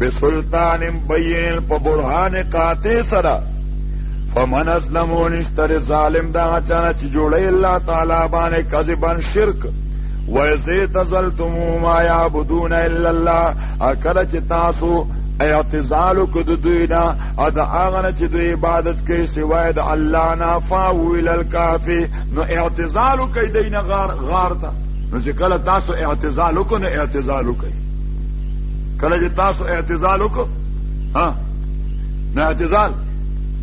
بسلطان بین په برهان قاطع سره فمن اسلم ونشتر ظالم دا چانه چې جوړی الله تعالی باندې کذبن شرک ویزه تزلتم ما یعبدون الا الله اکل چې تاسو اعتزال کو د دوی نه او د هغه نه چې دوی عبادت کوي سوای د الله نه فاول الکافی نو اعتزال کوي دینه غار غار ته نو چې کله تاسو اعتزال وکړو اعتزال کوي کله چې تاسو اعتزال وکړو ها نه اعتزال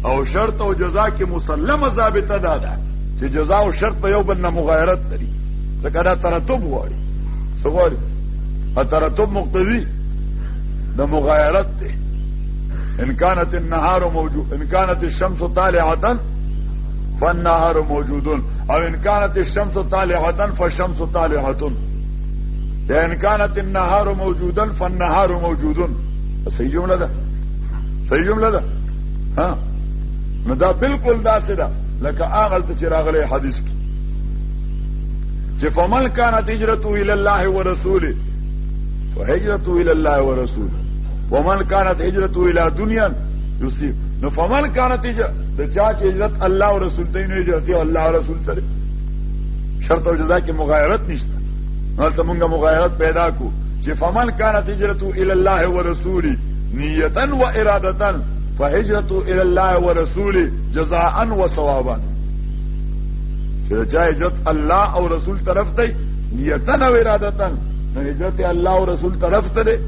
او شرط او جزا کې مسلمه ضابطه ده ده چې جزا او شرط په یو بل نه مغایرت لري ځکه دا ترتب غواړي څه غواړي ترتب مقتضي د مغایرت دی ان كانت النهار موجود ان كانت الشمس طالعه فالنهار موجود او ان كانت الشمس طالعه فالشمس طالعه دا ان كانت النهار موجودا فالنهار موجود صحیح جمله ده صحیح جمله ده ها نو دا بالکل داسې ده لکه هغه ته چې راغلی حدیث کې چې فمن كانت هجرته الى الله ورسوله فهجرته الى الله ورسوله ومن كانت هجرته الى دنيا يصيب نو فمن كانت هجرته د چا چې هجرت الله او رسول ته نه هجرت الله او رسول ته شرط او جزاء کې مغایرت نشته نو ته مونږه مغایرت پیدا کو چې فمن كانت هجرته الى الله ورسوله نیتا و ارادتا فهجرته الى الله ورسوله جزاء و ثوابا چې چا هجرت الله او رسول طرف ته نیتا و ارادتا نو هجرت الله او رسول طرف ته ده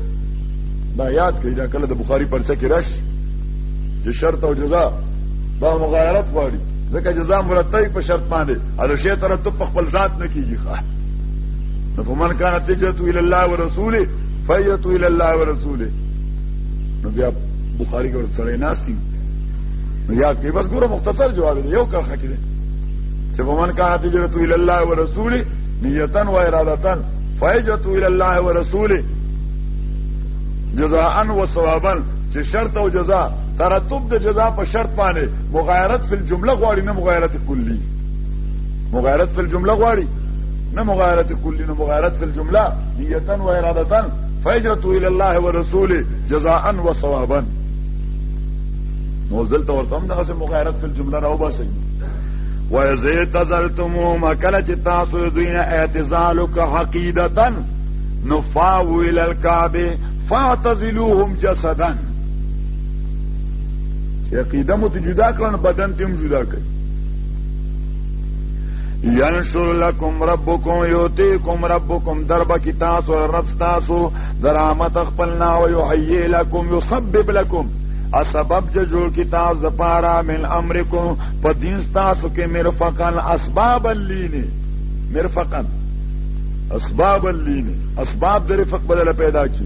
دا یاد کړئ دا کله د بخاری پرچه کې راش چې شرط او جزاء دا مغایرت غواړي ځکه جزاء مرتب په شرط باندې هر شی تر ته په خپل ذات نه کیږي ښه نو په من کان تجرت الى الله ورسوله فیت الى الله ورسوله نو بیا بخاری کې ورته ناسي نو یاد کې بس ګوره مختصر جواب دی یو کار خکې دی چې په من کان تجرت الى الله ورسوله نیتا و ارادتا فیجت الى الله ورسوله جزاء و ثوابا چې شرط او جزاء ترتب د جزاء په شرط باندې مغایرت فی الجمله غواړي نه مغایرت کلی مغایرت فی الجمله غواړي نه مغایرت کلی نه مغایرت فی الجمله نیتا و ارادتا فهجرته الى الله ورسوله جزاء وثوابا نو زلت ورته هم دغه مغایرت فی الجمله راو باسي وزه تزلتمو مکل چې تاسو دوی نه اعتزال ک حقیدتا نفاو الى الكعبه فاعتزلوهم جسدا چې عقیده مو ته جدا کړن بدن ته هم جدا کړي ینشر لکم ربکم یوتیکم ربکم درب کی تاسو رب تاسو درامت خپلنا و یحیی لکم یسبب لکم ا سبب چې جوړ کی تاسو د پارا من امرکم په دین تاسو کې مرفقن اسباب اللین مرفقن اسباب اللین اسباب د رفق بدل پیدا کی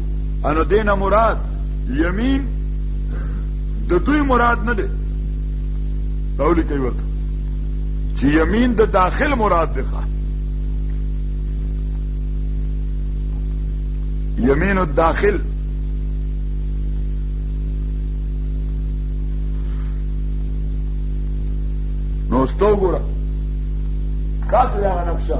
انو دینه مراد یمین د دوی مراد نه دی اولی کوي ورته چې یمین د داخل مراد دی ښا یمین الداخل نو ستو ګوره تاسو دا نقشه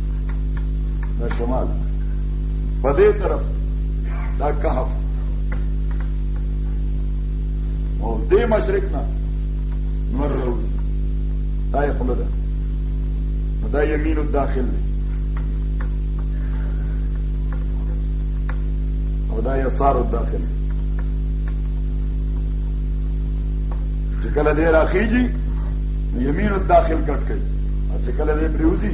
دا شمال په دې طرف دا کهف او دې مشرق نه نور راوځي دا یې خپل ده دا یمین الداخل دی او دا یسار الداخل دی چې کله دې راخیږي یمین الداخل کټ کوي چې کله دې پریوزي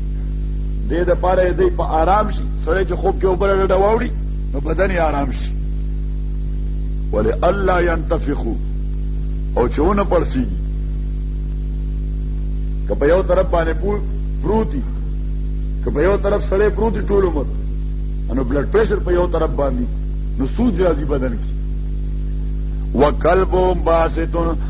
دې د پاره دې په آرام شي سره چې خوب کې اوپر ډډه واوړي نو بدن یې آرام شي ولې الله ينتفخو او چونه پړسي که په یو طرف باندې پروتي که په یو طرف سړې پروتي ټول عمر انو بلډ پريشر په یو طرف باندې نو سوج راځي بدن کې وکلبهم باسطون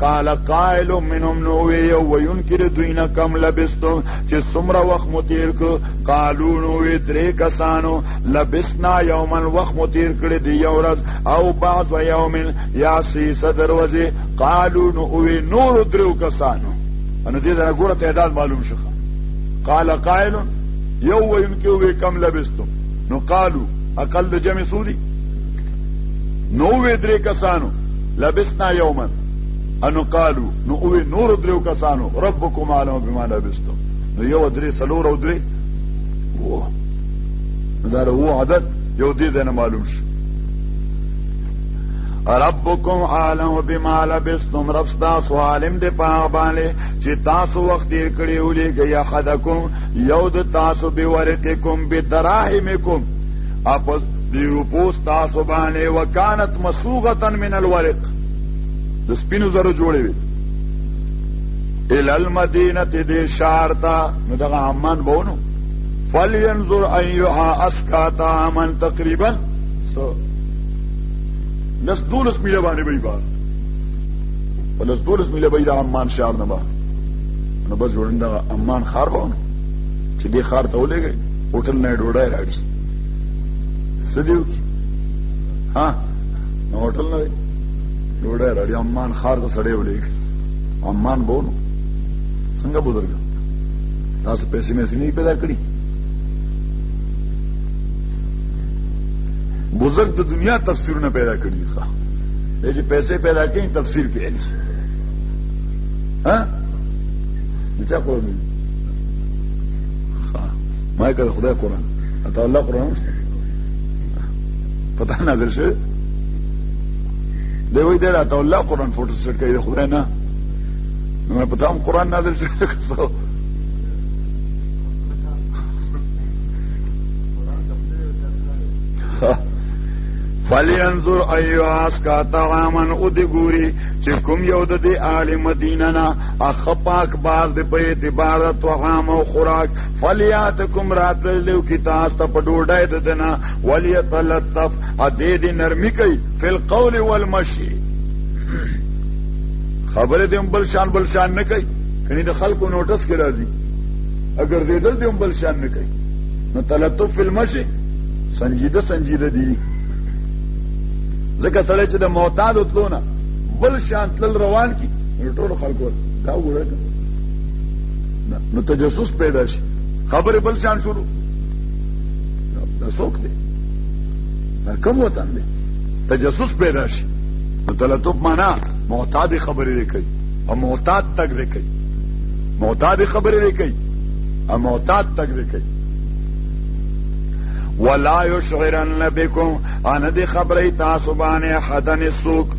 قال قائل منهم نو وی وینکر دوینا کم لبستو چې سمره وخت مو تیر کو قالو نو وی درې کسانو لبسنا یوما وخت مو تیر کړی دی یو ورځ او بعض یوم یا سی صدر وځي قالو نو وی نور درو کسانو ان دې دا ګوره تعداد معلوم شخه قال قائل یو وینکر وی کم لبستو نو قالو اقل جمع سودی نو وی درې کسانو لبسنا یوما انو قالو نو اوی نور دریو کسانو ربکم عالم بما لبستو نو یو درې سلور او درې وو دا له وو عدد یو دې دنه معلوم شو ربکم عالم بما لبستم رب تاسو عالم دې په باندې چې تاسو وخت یې کړی ولې یا حدکم یو د تاسو به ورته کوم به دراهمکم اپس دی روپوس تاسو باندې وکانت مسوغه من الورق د سپینو زرو جوړې وي ال المدینه دې شهر تا نو دغه عمان بونو فلینظر ایها اسکا طعامن تقریبا سو لس دولس میله باندې وي با لس دولس میله به د عمان شهر نه با نو بس جوړنده عمان خار بونو چې دې خار ته ولېږي هوټل نه ډوډۍ راړي سدیو کی ها نو هوټل نه ډوډۍ راړي عمان خار ته سړې ولې عمان بونو څنګه بزرګ تاسو پیسې مې سینې پیدا کړی بزرګ د دنیا تفسیرونه پیدا کړی ښا دې چې پیسې پیدا کړي تفسیر پیدا شي ها دې چا کوو ما کړه خدای قران ته الله قران پتا نازل شي دی وای دی راته الله قران فوټو سټ کوي خدای نه نو پتا هم قران نازل شي څو فلینظر ایواس کا طعامن او دی ګوري چې کوم یو د دې اهل مدینه نه اخ پاک باز دی په اعتبار د طعام او خوراک فلیاتکم راتلو کی تاسو ته په ډوډۍ د دنا ولیتلطف ا دې دې نرمی کوي فل قول والمشي خبره دې بل شان بل شان نه کوي کني د خلکو نوټس کې راځي اگر دې دل دې بل شان نه کوي نو تلطف فل مشي سنجیده سنجیده دي ځکه سړی چې د معتاد وتلونه بل شان تل روان کی نو ټول خلکو دا وګوره نو تجسس پیدا شي خبره بل شان شروع دا څوک دی دا کوم وطن دی تجسس پیدا شي نو تلتوب معنا معتاد خبرې دی کوي او معتاد تک دی کوي معتاد خبرې دی کوي او معتاد تک دی کوي ولا یشعرن بكم ان دې خبرې تاسو باندې حدن سوک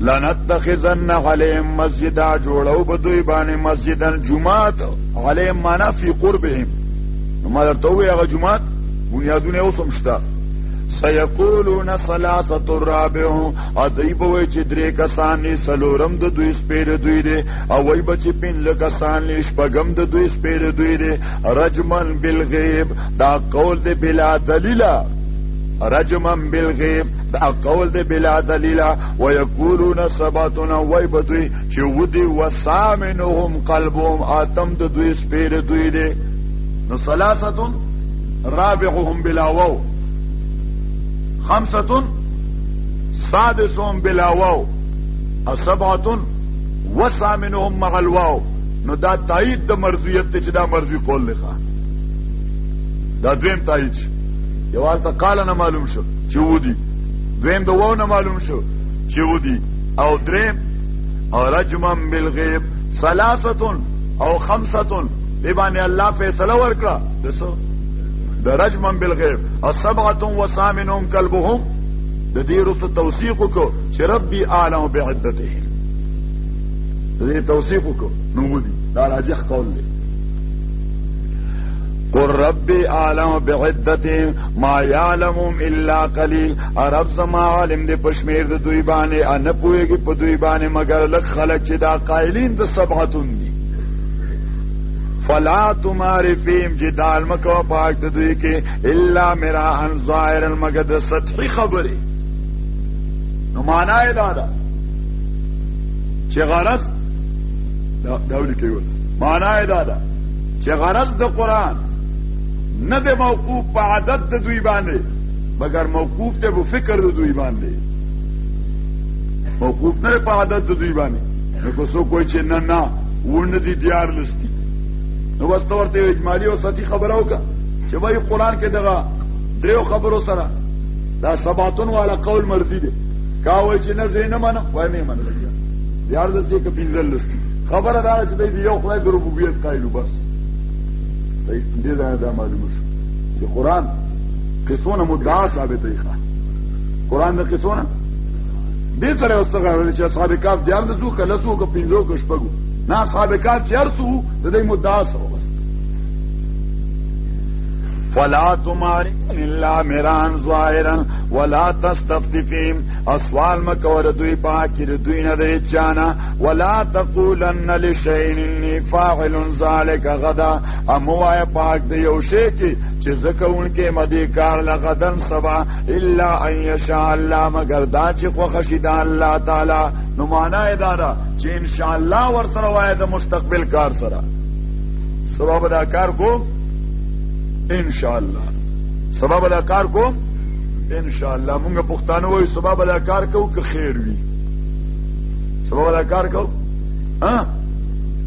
لنتخذن عليهم مسجدا جوړو به دوی باندې مسجد الجمعات عليهم معنا في قربهم ما درته وی هغه جمعات بنیادونه اوسم شته سيقولون ثلاثه الرابع ادیب وای چې درې کسان نه سلورم د دوی سپیر دوی دي او وای بچ پین لکسان نه شپغم د دوی سپیر دوی دي رجمن بالغیب دا قول دی بلا دلیل رجمن بالغیب دا قول دی بلا دلیلا ویقولون سباتنا وای بدوی چې ودی وسامنهم قلبهم اتم د دوی سپیر دوی دی نو ثلاثه رابعهم بلا واو خمسه سادسهم بلا واو سبعه وسامنهم مع الواو نو دا تایید د مرضیت ته چې دا مرضی قول لخوا دا دویم تایید یوازې قال نه معلوم شو چې ودی دویم د وو نه معلوم شو چې ودی او دریم او رجما بالغیب ثلاثه او خمسه دی باندې الله فیصله ورکړه دسو د رجما بالغیب او سبعه و ثامنهم قلبهم د دې رسو توثیق کو چې ربي اعلم بعدته دې توثیق کو نو ودی دا راجح قول دی قل ربي عالم بعدتهم ما يعلمهم الا قليل عرب زما عالم دې پښمیر د دوی باندې ان پويږي په دوی باندې مگر لک خلک چې دا قائلین د سبحتون دي فلا تمہاری فیم جدال مکو پاک د دوی کې الا میرا ان ظاهر المگد سطحی خبره نو معنا یې دا ده چې غرض دا ډول کې وایي معنا یې دا ده چې غرض د قران نه د موقوف په عادت د دوی باندې مګر موقوف ته په فکر د دوی باندې موقوف نه په عادت د دوی باندې نو کو سو کوئی چې نه نه ورن دي دیار لستی نو واسطه ورته اجمالی او ستی خبره وکړه چې وای قران کې دغه دریو خبرو سره دا سباتون والا قول مرضی دی کاوه چې نه زینمنه وای نه منل دیار لستی کې پینځل لستی خبره دا چې د یو خدای د ربوبیت قائل بس دې دا دا معلومه شو چې قران قصونه مدعا ثابت دی ښا قران د قصونه دې سره واستغره چې اصحاب کاف دیار د څو کله څو کو پینځو کو شپګو نه اصحاب کاف چرڅو د دې مدعا سره بس فلا تمار الا میران ظاهرا ولا تستفتفیم اسوال مکور دوی پاکی دوی نه دی چانا ولا تقولن لشيء اني فاعل ذلك غدا اموای پاک دی یو شی کی چې زکون کې مدی کار لغدن سبا الا ان يشاء الله مگر دا چې خو خشید الله تعالی نو معنا اداره چې ان شاء الله ور سره وای د مستقبل کار سره سبب دا کار کو ان شاء الله سبب دا کار کو ان شاء الله موږ پښتانه وای سبب دا کار کو که خیر وي سبا ولا کار کو ها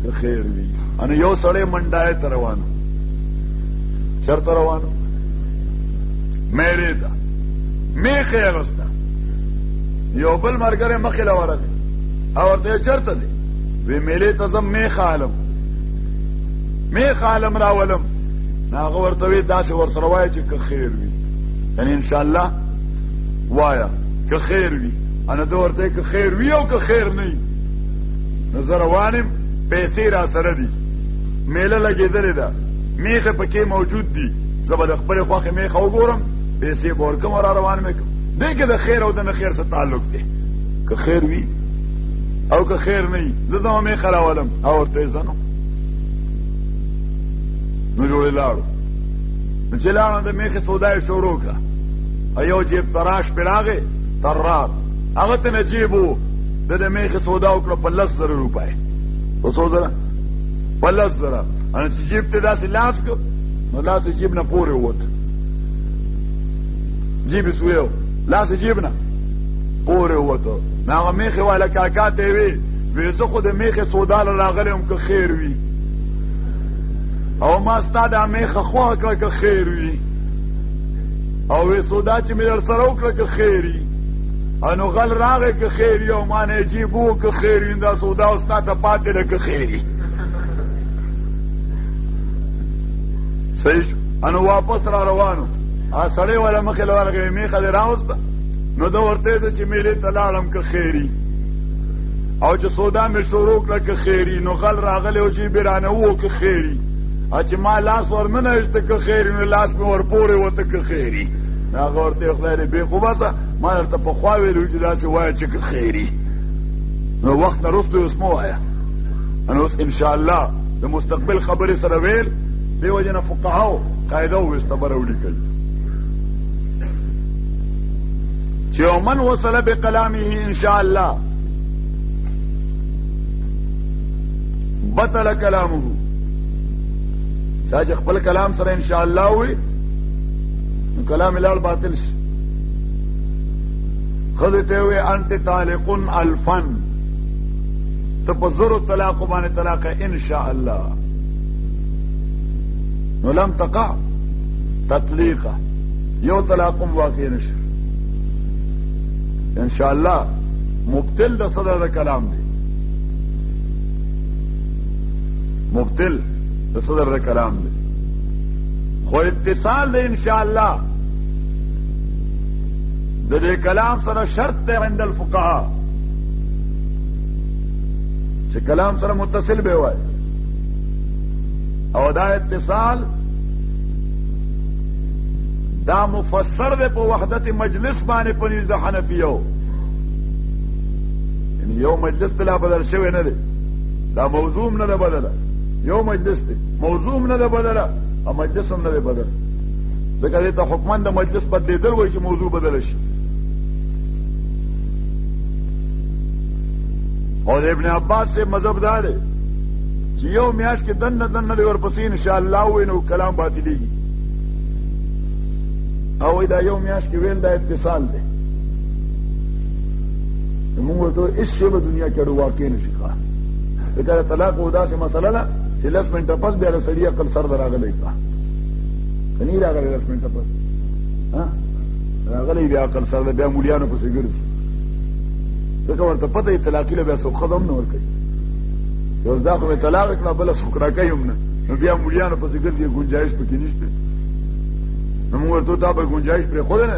که خیر وي ان یو سړی منډای تر روانو چرته روانو مېری دا میخه غستا یو بل مرګره مخې لوره دی او ورته چرته دی وی میلې ته زم میخه عالم میخه عالم راولم ناغه ورته وی داسې ور سره وای چې که خیر وي یعنی ان شاء الله وایا که خیر وي انا ده ورته که خیر وی او که خیر نه نو زه روانم پیسې را سره دي میله لګېدلې ده میخه پکې موجود دي زه به د خپلې خوښې میخه وګورم پیسې به ورکم او را روان مې کړم دی که د خیر او د نه خیر سره تعلق دی که خیر وي او که خیر نه وي زه زما میخه راولم او ورته یې ځنم نو جوړې لاړو نو چې لاړم د میخې سودا یې شروع کړه یو جیب تراش پې راغی ترار هغه ته نجيبو د دې میخه سودا وکړه په لس زره روپۍ په څو زره په لس زره ان چې جیب ته داسې لاس کو نو لاس جیب نه پورې ووت جیب سویو لاس جیب نه پورې ووت نو هغه میخه والا کاکا ته وی وې زه خو د میخه سودا راغلم که خیر وي او ما ستاده میخه خو کړه که خیر وي او وې سودا چې مې در سره وکړه که خیری انو غل راغې که خیری او ما نه جیبو که خیری دا سودا اوس تا ته پاتې ده که خیری صحیح انو واپس را روانو ا سړی ولا مخې لورغې مې خلې راوسته نو دا ورته ته چې میلې تلاړم که خیری او چې سودا مې شروع کړه که خیری نو غل راغلی او چې بیرانه وو که خیری چې ما لاس ورننه اشته که خیری نو لاس مې ورپورې وته که خیری هغه ورته خدای دې به خو بس ما ورته په خوا ویلو چې دا څه وایي چې که خیری نو وخت نه رسته اوس مو وایا نو اوس ان شاء الله د مستقبل خبرې سره ویل به وجنه فقهاو قاعده وستبر ولیکل چې ومن وصل بقلامه ان شاء الله بطل کلامه چا چې خپل کلام سره ان شاء الله وي نو کلام لاړ باطل شي خدای ته وي انت طالقن الفن ته په زرو طلاق باندې طلاق ان شاء الله نو لم تقع تطلیقه یو طلاق واقع نشه ان شاء الله مبتل د صدر کلام دی مبتل د صدر د کلام دی خو اتصال دی ان شاء الله د دې کلام سره شرط دی عند الفقهاء چې کلام سره متصل به وای او دا اتصال دا مفسر دی په وحدت مجلس باندې پنځ د حنفیو یعنی یو مجلس ته لا بدل شوی نه دی دا موضوع نه ده بدله یو مجلس دی موضوع نه ده بدله او مجلس هم نه دی بدل ځکه دې ته حکمان د مجلس بدلېدل وایي چې موضوع بدله شي او ابن عباس سے مذہب دار ہے چې یو میاش کې دن نه دن نه ورپسې ان شاء الله وینو کلام باطلېږي او دا یو میاش کې ویل دا اتصال دی موږ ته هیڅ شی په دنیا کې اړو واقع نشي ښه دا طلاق او داسې مسله ده چې لس منټه پس بیا سړی خپل سر دراغلی ښه کني راغلی لس منټه پس ها راغلی بیا خپل سر بیا مليانو پسې ګرځي ځکه ورته پته یې طلاق له بیا څوک خدام نه ور کوي یو ځدا خو طلاق کړه بل څوک راکې هم نه نو بیا مليانو پسې ګرځي گنجائش پکې نشته نو موږ ورته دا به گنجائش پر خود نه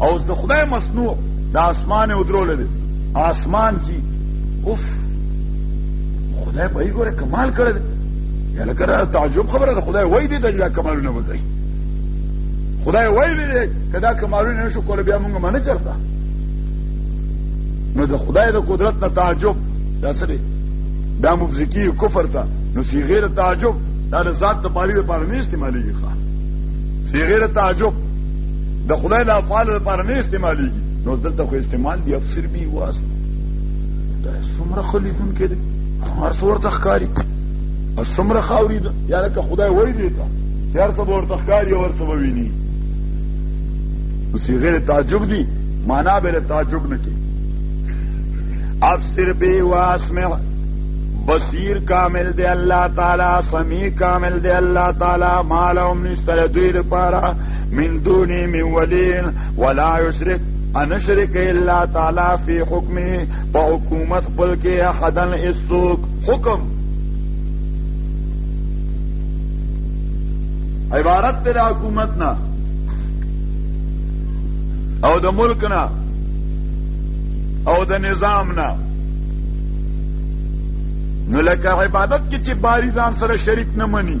او د خدای مصنوع د اسمان او درول دي اسمان کی اوف خدای په ګوره کمال کړی دی یا لکه را تعجب خبره ده خدای وای دی دا کمالونه وکړي خدای وای دی کدا کمالونه نشو کول بیا موږ منه چرته نو د خدای د قدرت نه تعجب دا سره دا مفزکی کفر ته نو سی غیر تعجب دا د ذات د پاره لپاره نه استعمالېږي ښا سی غیر تعجب د خدای د افعال لپاره نه استعمالي نو دلته خو استعمال دی افسر بي واست دا څومره خلیدون کې دي هر څور تخکاری څومره خاوري ده یا لکه خدای وای دی ته چې هر څور تخکاری او هر څور ویني نو سی غیر تعجب دي معنا به تعجب نه کې افسر بي واسمع بصیر کامل دی الله تعالی سمیع کامل دی الله تعالی مالهم نشتره دوی لپاره من دوني من ولي ولا يشرك ان شرک الا تعالی فی حکمه په حکومت خپل کې احدن اسوک حکم عبارت ته حکومت نه او د ملک نه او د نظام نه نو لکه عبادت کې چې باری ځان سره شریک نه مني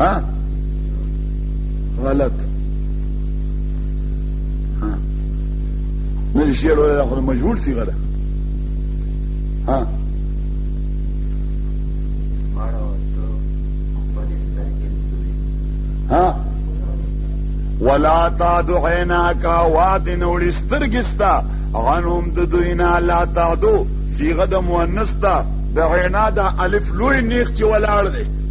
ها غلط ها نه شعر ولا خو مجهول سی غلط ها ها ولا تا دعینا کا وادن وړسترګستا غنوم د دوینا لا تا دو صيغه د مؤنث تا د عینا د الف لوی نیخ چې ولاړ دی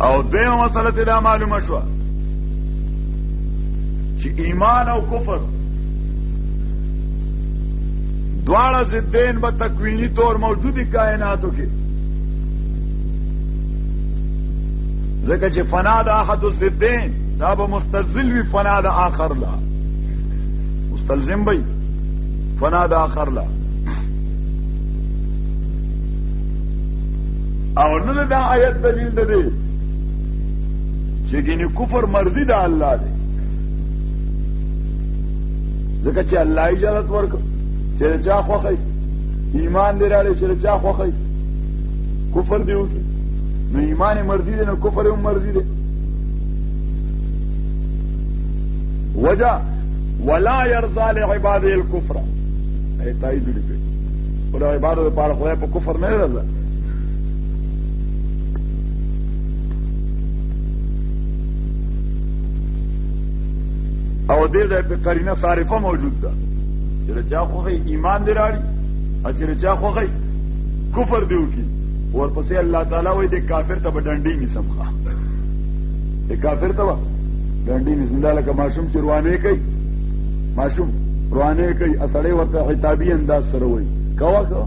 او دویمه مسله ته دا معلومه شوه چې ایمان او کفر دواړه ضدین به تکوینی طور موجودی کائناتو کې ځکه چې فنا د احد الضدین دا به مستلزم وي فنا د آخر لا مستلزم وي فنا د آخر لا او نو دا آیت دلیل ده دی چې ګینه کفر مرضی ده الله دی ځکه چې الله اجازه ورک چې چا خوخی ایمان دی راړي چې چا خوخی کفر دی وکي نو ایمان مرضی دی نو کفر هم مرضی دی وجه ولا يرضى لعباده الكفر ایتای دې په عبادت لپاره خدای په کفر نه راځي او دې ځای په قرینه صارفه موجود ده چې چا خوخه ایمان دی راړي او چې چا خوخه کفر دی وکي ورپسې الله تعالی وایي د کافر ته ډنډي نسمخه د کافر ته ډنډي نسم دا لکه ماشوم چې روانه کوي ماشوم روانه کوي اسړې ورته خطابي انداز سره وایي کوا کوا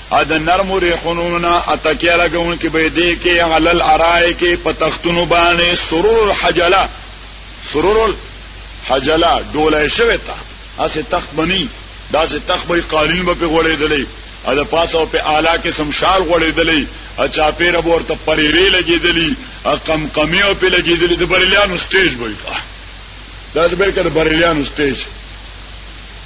ا د نرمو ریحونو نه اتکیا لګون کې به دې کې علل ارای کې په تختونو باندې سرور حجلا سرور حجلا ډولای شوی تخت اسه تخت بنی دا سه تخت به قالین به غوړې دلې ا د پاسو په اعلی کې سمشال غوړې دلې ا چا پیر به ورته پریری لګې دلې ا قم قمیو په لګې دلې د بریلیانو سټیج به دا د بلکې د بریلیانو سټیج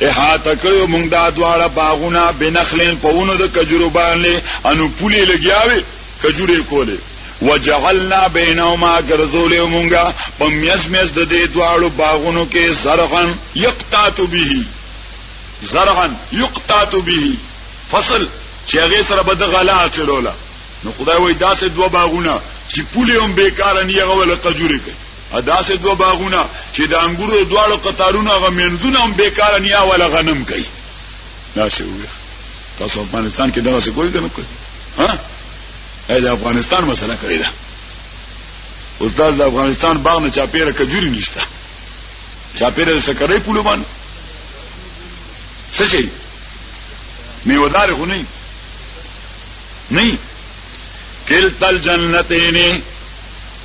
احاطه کړو موږ دا دواړه باغونه بنخلین پهونو د کجورو باندې انو پولې لګیاوي کجورې کولې وجعلنا بینهما غرزول موږ په میز میز د دې دواړو باغونو کې زرغن یقطات به زرغن یقطات به فصل چې هغه سره بد غلا چرولا نو خدای وای داسې دوه باغونه چې پولې هم بیکار نه یغه ولا کجوري کوي داسې دوه باغونه چې د انګورو د دواړو قطارونو هغه منځونه هم بیکاره نیا ولا غنم کوي داسې وي تاسو افغانستان کې دغه څه کوی کنه کوي ها اې د افغانستان مسله کړی دا اوس د افغانستان باغ نه چاپیره کجوري نشته چاپیره سکرې پولو باندې څه شي میوهدار خو نه نه کلتل جنتین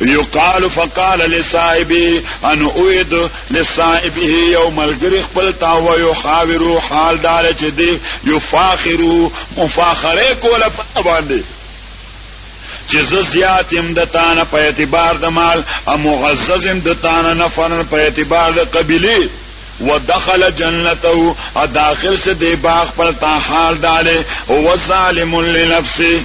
یقال فقال لصائبه ان اوید لصائبه یو ملګری خپل تا و یو خاورو حال دار چې دی یو فاخرو مفاخره کوله په باندې چې زه زیات يم د تانه په اعتبار د مال او معزز يم د تانه نفر په اعتبار د قبيله ودخل جنته ا داخل سے دی باغ پر تا حال داله هو ظالم لنفسه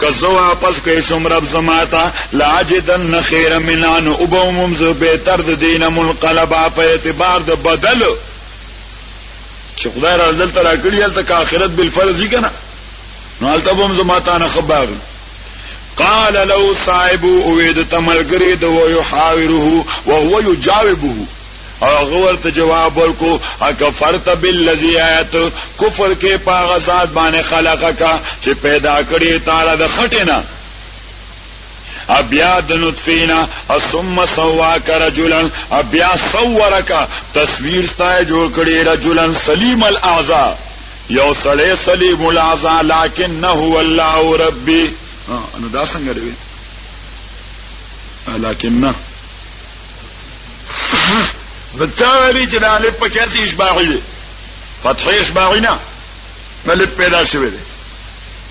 که زه واپس کړی شم رب زما ته لاجدن خیر منان او به عموم زه بهتر د دین منقلبا په اعتبار د بدل چې خدای را دلته را کړی هلته که آخرت بالفرض یې که نه نو هلته به هم زما ته نه ښه باغي قال له صاحب اوید تملګری د ویحاوره وهو یجاوبه او هغه ورته جواب ورکو اکفرت بالذی آیت کفر کې پاغه ذات باندې خلقه کا چې پیدا کړی تعالی د خټینا ابیا د نطفینا ثم سواک رجلا ابیا صورک تصویر ستا جوړ کړی رجلا سلیم الاعضاء یو سړی سلیم الاعضاء لکن هو الله ربی نو دا څنګه دی لکن نه نو چا ویلي چې دا الف پکې هسې اشباعي دی فتحې اشباعي نه الف پیدا شوی دی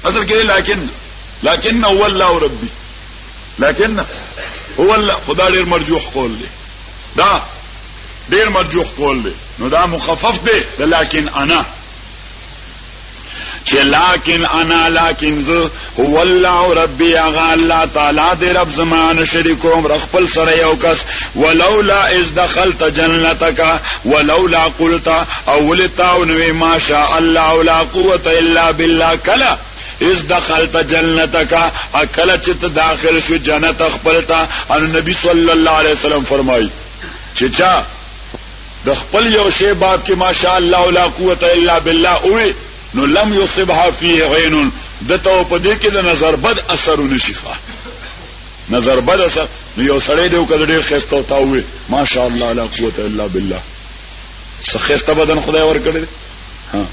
اصل کې لكن لكن هو الله ربي لكن هو الله خدا ډېر مرجوح قول دی دا ډېر مرجوح قول دی نو دا مخفف دی د لكن انا چې لکن انا لکن ذو هو الله ربي اغا الله تعالی دې رب زمان شریکوم رخپل سره یو کس ولولا اذ دخلت جنتك ولولا قلت اولتا ونوي ما شاء الله لا قوه الا بالله کلا اس دخلت جنتك اکل چت داخل شو جنت خپلتا ان نبی صلی الله علیه وسلم فرمای چې چا د خپل یو شی باب کې ماشاء الله لا قوت الا بالله او نو لم يصبها فيه عين د تو په دې کې د نظر بد اثر نشيخه نظر بد اثر نو یو سړی دی کله ډیر خسته تا وې ماشاء الله لا قوت الا بالله سخسته بدن خدای ور کړی ها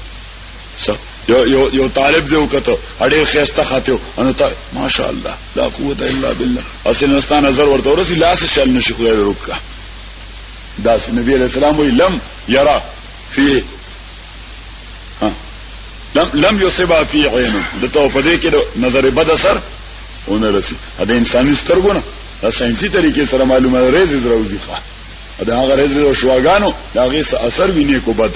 یو یو یو طالب دی وکړو اړې خسته خاتیو انو ته ماشاء الله لا قوت الا بالله اصل نستان نظر ورته ورسي لاس شل نشي خدای ورکړه داس نبی علیہ السلام وی لم یرا فی لم لم یصبا فی عین د تو په دې کې نظر بد اثر اون رسی دا انساني سترګو نه دا ساينسي طریقې سره معلومه ریز دروځي ښه دا هغه ریز او شواګانو دا غي اثر ویني کو بد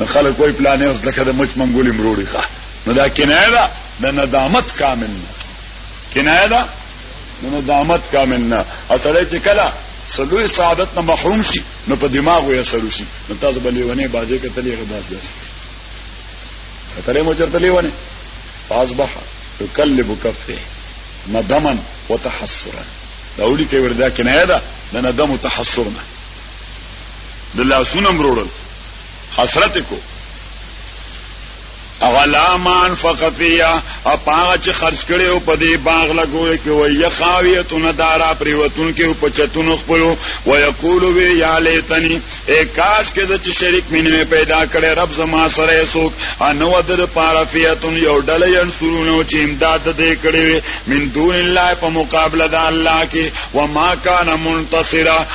نو خلک وای پلان اوس لکه د مچ منګولې مروړي ښه نو دا کنایه ده د ندامت کامل نه کنایه ده د ندامت کامل نه او سړی چې کله سلوی سعادت نه محروم شي نو په دماغ یې اثر وشي نو تاسو به لیونې بازې کتلې هغه داس داسې کتلې مو چېرته لیونې فاصبح يقلب كفه ندما وتحسرا دا ولي کې وردا کنایه ده د ندم تحسرنا د لاسونه مروړل حسرت کو اغلا مان فقفیا اپاغه چې خرج کړي او په دې باغ لګوي کې وای یخاویتون دارا پریوتون کې په چتون خپلو ويقول وی یا لیتنی اکاش کې د شریک مینه پیدا کړي رب زما سره سوک انو در پارفیتون یو ډله یې سرونو چې امداد دې کړي من دون الله په مقابله د الله کې وما کان منتصرا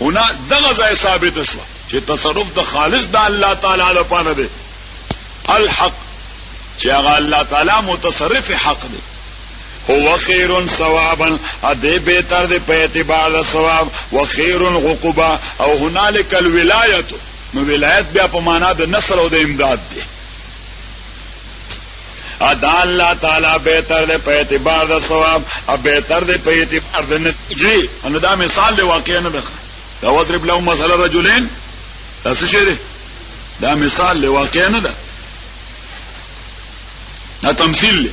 هنا دغه ځای ثابت شو چې تصرف د خالص د الله تعالی لپاره دی الحق چې هغه الله تعالی متصرف حق دی هو خیر ثوابا ادی به تر دې په اعتبار ثواب وخیر عقبا او هنالک الولایت نو ولایت بیا په معنا د نصر او د امداد دی ادا الله تعالی به تر دې په اعتبار د ثواب او به تر دې په اعتبار د نتیجې ان دا مثال دی واقعا نه ده دا وضرب لو مثلا رجلين دا څه شي دی دا مثال دی واقعا نه ده دا تمثيل دی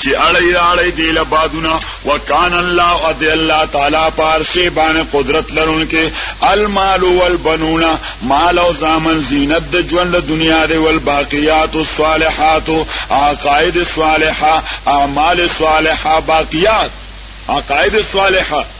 چې اړی راړی دی له بادونه وکان الله او دی الله تعالی پار شی باندې قدرت لرونکي المال والبنون مال او زامن زینت د ژوند د دنیا دی والباقیات الصالحات عقائد صالحه اعمال صالحه باقیات عقائد صالحه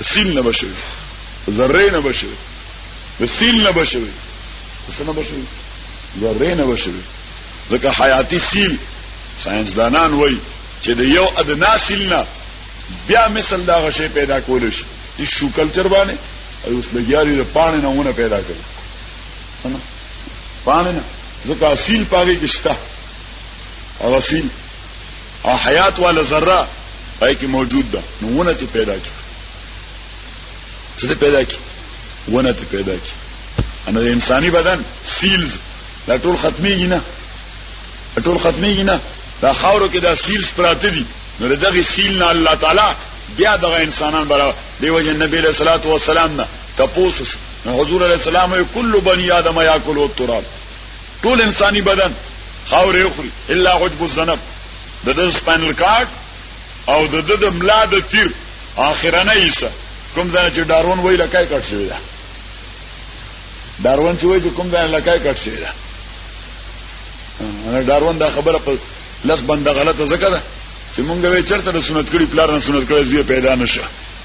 سیل نه بشوي ذره نه بشوي د سیل نه بشوي څه نه بشوي ذره نه بشوي ځکه حیاتي سیل ساينسدانان وایي چې د یو ادنا سیل نه بیا مثل دا غشي پیدا کول شي د شو کلچر باندې او اوس لګیاري د پانه نه ونه پیدا کوي پانه نه ځکه اصل پاره کې شته او اصل او حیات والا ذره پای کې موجود ده نو ونه ته پیدا کی څه ته پیدا کی ونه ته پیدا کی ان د انساني بدن سیلز دا ټول ختميږي نه ټول ختميږي نه دا خاورو کې دا سیلز پراته دي نو دغه سیل نه الله تعالی بیا دغه انسانان برابر دی وجه نبی له صلوات و سلام نه تپوس نو حضور علی السلام کل بنی آدم یاکل التراب ټول انساني بدن خاورې وخوري الا عجب الذنب د د سپاینل کارت او د د ملا د تیر اخرنه ایسه کوم ځای چې دارون وای لکای کټ شوی دا دارون چې وای چې کوم ځای لکای کټ شوی دا انا دارون دا خبره په لس بنده غلطه ذکر ده چې مونږ وی چرته د سنت کړي پلار نه سنت کړي زیه پیدا نشه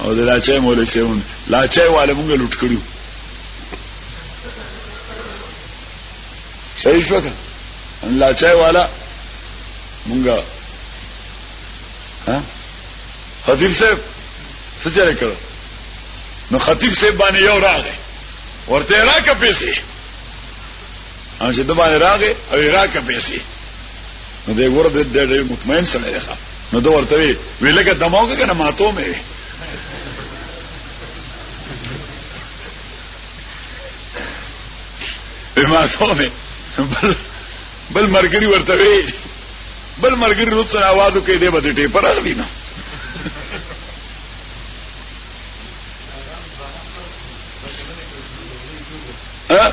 او د لاچای مولا سیون لاچای والا مونږ لوټ کړیو صحیح شو که لاچای والا مونږ ها خطیب صاحب څه چره کړو نو خطیب صاحب باندې یو راغی ورته راکه پیسې ان چې د باندې راغې او راکه پیسې نو دې ګور دې دې مطمئن سره ده نو دا ورته وی ویلګه دماغه کنه ماتو مې به ماتو مې بل بل مرګري ورته وی بل مرګري روڅ نه आवाज وکړي دې بده ټي پر اغلی نه ها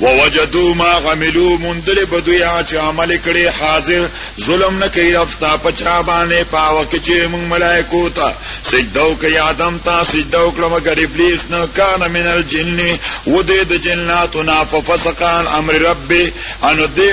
ووجدو ما عملو مندل بدویا چې عمل کړي حاضر ظلم نه کوي افتا پچا باندې پاو کې چې موږ ملائکو ته سجدو کوي آدم ته سجدو کړم مګر ابلیس نه کان من الجن و دې د جناتو نه ففسقان امر ربي ان دې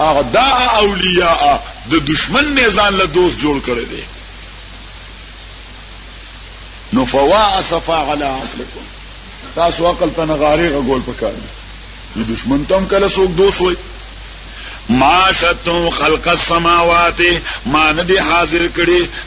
اعداء اولیاء د دشمن نه ځان له دوست جوړ کړی دی نو فوا اسفا علی عقلکم تاسو عقل ته نغاری غول پکار دی دشمن تم کله سوک دوست وای ما شتم خلق السماوات ما ندی حاضر کړي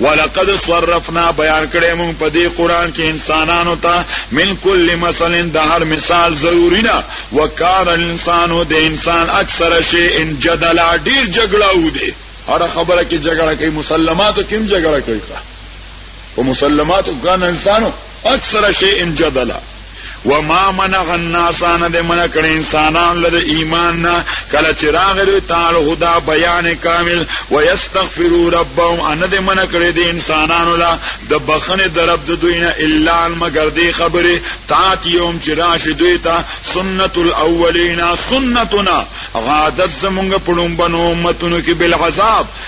ولقد صرفنا بیان کړې مون په دې قران کې انسانانو ته من کل مثلا د هر مثال ضروری نه وکړ انسان او د انسان اکثر شی ان جدل ډیر جګړه و دي هر خبره کې جګړه کوي مسلماناتو کې هم جګړه کوي په مسلماناتو ګان انسانو اکثر شیء جدلا وما منع الناس ان د منع کړي انسانان له ایمان نه کله چې راغره تعالی خدا بیان کامل ويستغفروا ربهم ان د منع کړي د انسانانو لا د بخنه درب د دوی نه الا مگر دی خبره تات یوم چې راشي دوی ته سنت الاولین سنتنا غادت زمونږ پړم بنو امتونو کې بالعذاب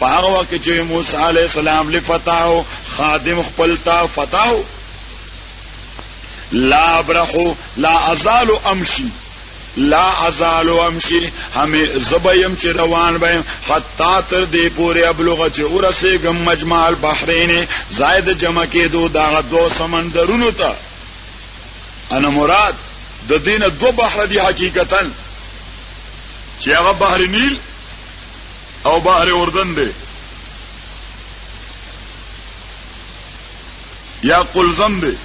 په هغه وخت کې چې موسی علی السلام لفتاو خادم خپل تا فتاو لا ابرخو لا ازال امشي لا ازال امشي هم زبيم چې روان بهم حتا تر دې پورې ابلغه چې ورسېږم مجمع البحرین زائد جمع کېدو دا دو سمندرونو ته انا مراد د دین دو بحر دی حقیقتا چې هغه بحر نیل او بحر اردن دی یا قلزم دی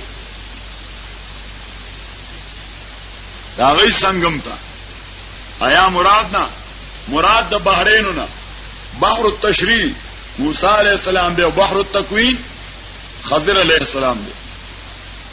دا غي سنگم تا ایا مراد نه مراد د بحرینو نه بحر التشریع موسی علیہ السلام دی او بحر التکوین خضر علیہ السلام دی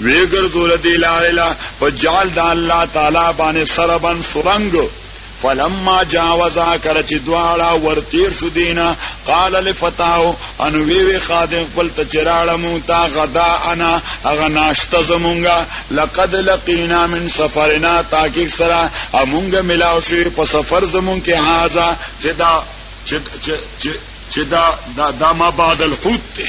وی ګرځول دی لاله په جال د الله تعالی باندې سربن سرنګ فلما جاوزا کله چې دواړه ورتیر شو دینا قال لفتاو ان وی وی خادم خپل ته چراړه مون تا غدا انا اغه ناشته زمونږه لقد لقینا من سفرنا تاکیک سرا امونږه ملاو شي په سفر زمون کې هاذا چې دا چې چې چې دا دا ما بعد الحوت ته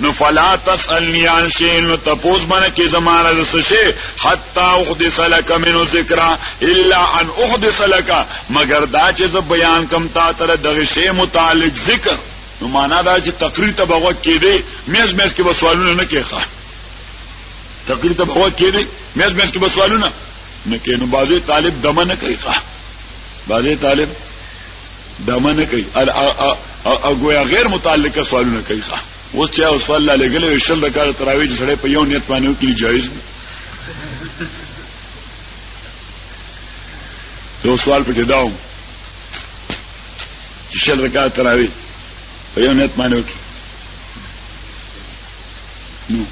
نو فلا تسالنی عن شیء نو تپوس باندې کې زمانه د سشه حتا احدث لك من ذکر الا ان احدث لك مگر دا چې ز بیان کم تا تر دغه شی متعلق ذکر نو معنا دا چې تقریر ته بغو کې دی میز میز کې سوالونه نه کې ښه تقریر ته بغو کې دی میز میز کې سوالونه نه کې نو بازي طالب دمه نه کوي ښه بازي طالب دا منه کوي او ګویا غیر متعلقه سوالونه کوي ښا اوس چې اوس الله لګلې شل رکعات تراوی چې سړی په یو نیت باندې وکړي جایز دی یو سوال پکې داو چې شل رکعات تراوی په یو نیت باندې وکړي نو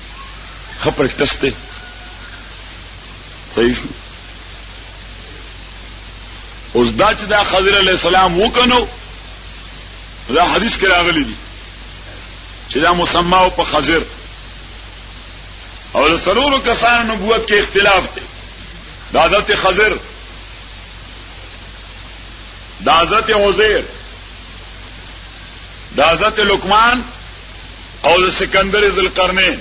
خبر تسته صحیح اوس دا چې دا خضر علی السلام وکنو دا حدیث کې راغلی دی چې دا مسما او په خضر او د سرورو کسان نبوت کې اختلاف دی د حضرت خضر د حضرت عزیر د حضرت لقمان او د سکندر ذوالقرنین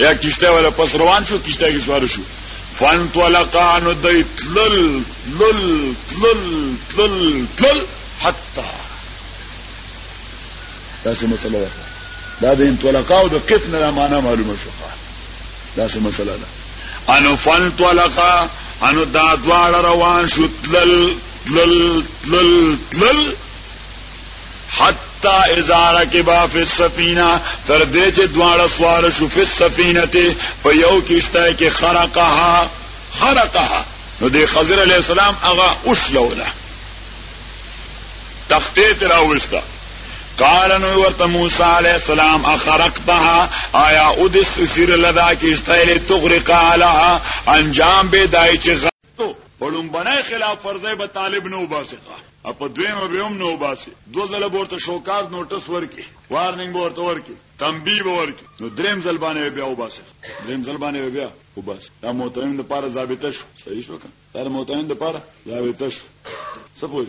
یا کشته ولا پس روان شو کشته کې سوار شو فن طلقا نو دی تلل تلل تلل تلل تلل حتا دا څه مسله ده دا د انطلاقا او د قطن نه معنا معلومه شو دا څه مسله ده انو فن طلقا انو دا دوار روان شو تلل تلل تلل تلل حتا اذا ركبا في السفينه تر دې چې دواړه سوار شو په سفینه ته په یو کشته کې خرقها خرقها نو د خضر علی السلام هغه اوشلوله تختې تر اوستا قال نو ورته موسی علی السلام اخرقتها آیا اودس سیر لدا کشته له تغرق عليها انجام به دای چې ته په لومبنۍ خلاف فرضۍ به طالب نه وباسي او په دویمه به هم نه وباسي دو ځل ورته شوکار نوټس ورکي وارننګ ورته ورکي تنبیه به ورکي نو دریم ځل باندې بیا وباسي دریم ځل باندې بیا وباسي دا متهم لپاره ضابطه شو صحیح شو کنه دا متهم لپاره ضابطه شو سپوږ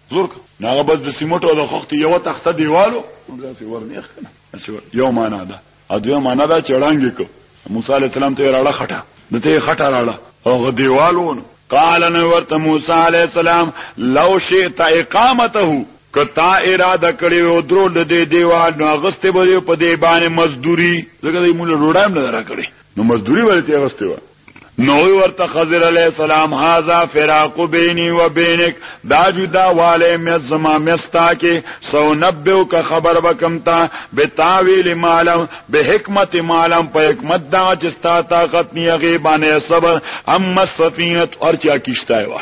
زور کو نو هغه بس د سیمټو او د خښتې یو تخته دیوالو داسې ورنیخ کنه یو معنا ده او دوی معنا ده چې وړاندې کو موسی علی السلام ته راړه خټه د ته خټه راړه هغه دیوالونه قال نو ورته موسی علی السلام لو شئت اقامته کتا اراده کړی او درو د دې دیوال نو غسته به په دې باندې مزدوري ځکه دې موږ روډایم نه راکړي نو مزدوري ولته غسته نو ورته خضر علی السلام هاذا فراق بیني و بینک دا جدا والے مې زما مستا کې سو نبو کا خبر وکم تا به تاویل مالم به حکمت مالم په حکمت دا چې ستا طاقت نه غیبانه صبر اما السفینه اور چا کیشتای وا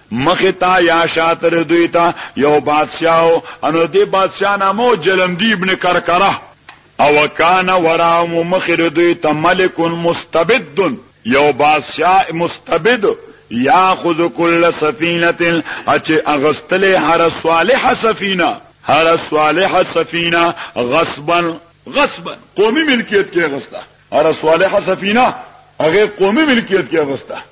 مخی تا یا شاتر دوی تا یو بادشاہو انو دی بادشاہ نامو جلمدی ابن کرکره او کان ورام مخیر دوی تا ملک مستبد یو بادشاہ مستبد یا خود کل سفینت اچه اغسطل هر صالح سفینه هر صالح سفینه غصبا غصبا قومی ملکیت کې غستا هر صالح سفینه هغه قومی ملکیت کې غستا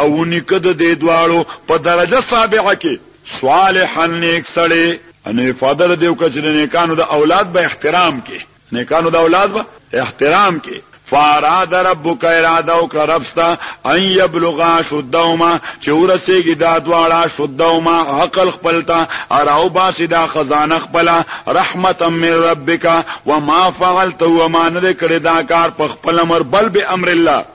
او نیکه د دې دواړو په درجه سابعه کې صالحا نیک سړی ان افاده د دیو کچ د نیکانو د اولاد به احترام کې نیکانو د اولاد به احترام کې فاراد ربک اراده او کرفستا ان یبلغا شدوما چې ورسېږي دا دواړه شدوما عقل خپلتا اراو باسي دا خزانه خپل رحمت من ربک وما فعلت وما نه کړی دا کار په خپل امر بل به امر الله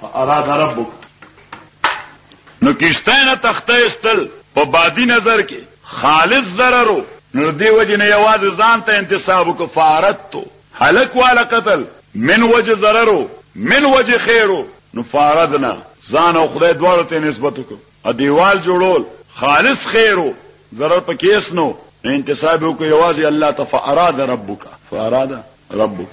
فاراد ربک نو کشته نه تخته استل په بادي نظر کې خالص ضررو نو دی وجه نه یوازې ځان ته انتصاب کو فارتو هلک والا قتل من وجه ضررو من وجه خیرو نو فاردنا ځان او خدای دواړو ته نسبت وکړو ا دیوال جوړول خالص خیرو ضرر پکې اسنو انتصاب کو یوازې الله تفاراد ربک فاراد ربک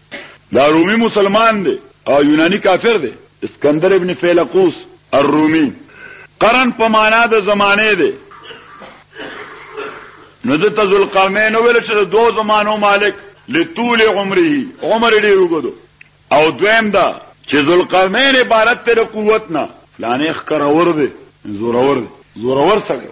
دا رومي مسلمان دی او یونانی کافر دی اسکندر ابن فیلقوس الرومی قرن په معنا د زمانه دی نو د تزل قرنین ویل چې د دوه زمانو مالک لطول عمره عمر ډیر وګدو او دویم دا چې ذل قرنین عبارت تر قوت نه فلانه خکر اور دی زور اور دی زور اور سره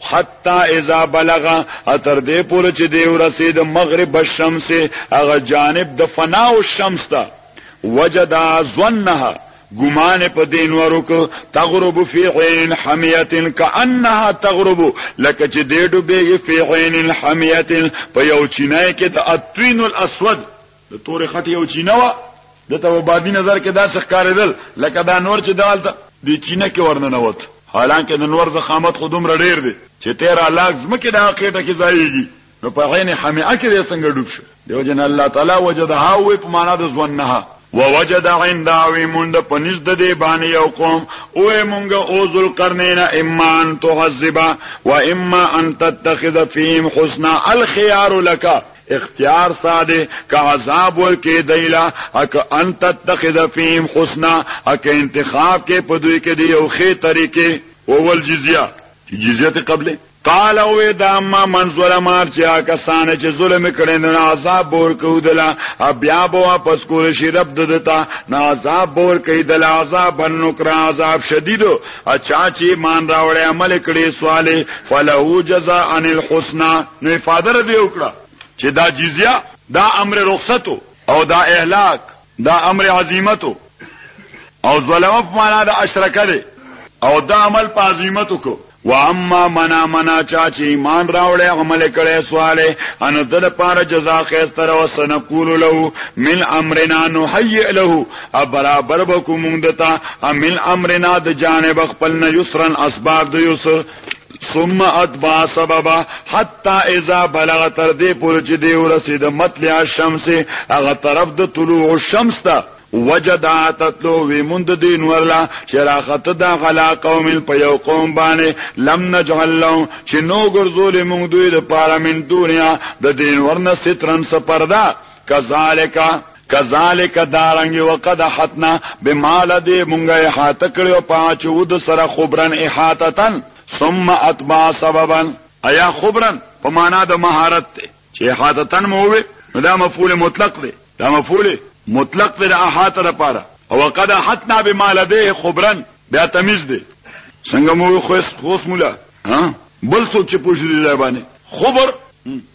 حتا اذا بلغ اتر دې پور چې دی ورسید مغرب الشمس هغه جانب د فنا او شمس ته وجد ظنها ګمان په دین ورک تغرب فی عین حمیت کانها تغرب لکه چې دې ډوبېږي فی عین حمیت په یو چینای کې د اتوین الاسود د تورې خټې یو چینه وه د ته په بادي نظر کې داسې ښکارېدل لکه دا نور چې دالته د چینه کې ورننوت حالانکه د نور زخامت خو دومره ډېر دی چې تیرا لاک ځمکې د خېټه کې ځایږي نو په عین حمعه کې دی څنګه ډوب شو دیو جن الله تعالی وجدها وې په معنا د ځوان نه ووجد عند اوی مونږ په نزد دی باندې یو قوم او مونږ او ذل قرنین اما ان تعذبا و اما ان تتخذ فيهم حسنا الخيار لك اختیار ساده که عذاب ورکې دیلا اک انت تتخذ فیم حسنا اک انتخاب کې په دوی کې دی یو خې طریقې اول جزیه چې جزیه ته قبله قال او دا ما من ظلمار چې کسان چې ظلم کړي نه عذاب بور کو دلا بیا به واپس کول شي رب دتا نه عذاب بور کوي دلا عذاب نکرا عذاب شدید اچا چې مان راوړې عمل کړي سواله فلهو جزاء ان الحسنا نو افاده را دی وکړه چې دا جزیه دا امر رخصتو او دا اهلاک دا امر عظیمتو او ظلم په معنا د اشرک دی او دا عمل په عظیمتو کو واما منا منا چا چې ایمان راوړې عمل کړې سواله ان دل پار جزاء خیر تر وسنقول له من امرنا نحيئ له برابر بكم دتا من امرنا د جانب خپل نه یسرن اسباب د یسر ثم اتبع سببا حتا اذا بلغ تر دې پورې چې دی ورسید مطلع الشمس هغه طرف د طلوع الشمس ته وجدا تتلو وی مند دین ورلا شراخت دا غلا قوم په یو قوم باندې لم نجعل لهم چې نو ګرځول موږ دوی د پارامنټ دنیا د دین ورنه سترن سپردا کذالک کذالک دارنګ وقد حتنا بمال دې مونږه احاطه کړو پاچ ود سره خبرن احاطتن ثم اتبع سببا ایا خبرن په معنا د مهارت ته چې احاطتن مو وي نو دا مفعول مطلق دی دا مفعول مطلق دی د احاطه لپاره او وقد حتنا بمال دې خبرن بیا تمیز دی څنګه مو خو خوس مولا ها بل څوک چې پوښتنه لای باندې خبر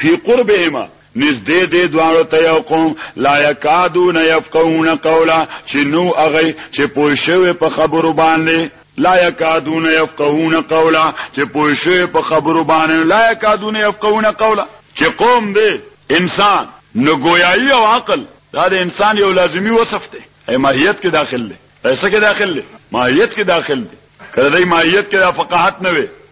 فی قربهما نزدې دې دواړو ته یو قوم لا یکادون یفقهون قولا چې نو هغه چې پوه شوی په خبرو باندې لا یکادون یفقهون قولا چې پوه شوی په خبرو باندې لا یکادون یفقهون قولا چې قوم دې انسان نو گویایی او عقل دا د انسان یو لازمی وصف دی ای ماهیت کې داخل دی پیسې کې داخل دی ماهیت کې داخل دی کله دې ماهیت کې فقاهت نه وي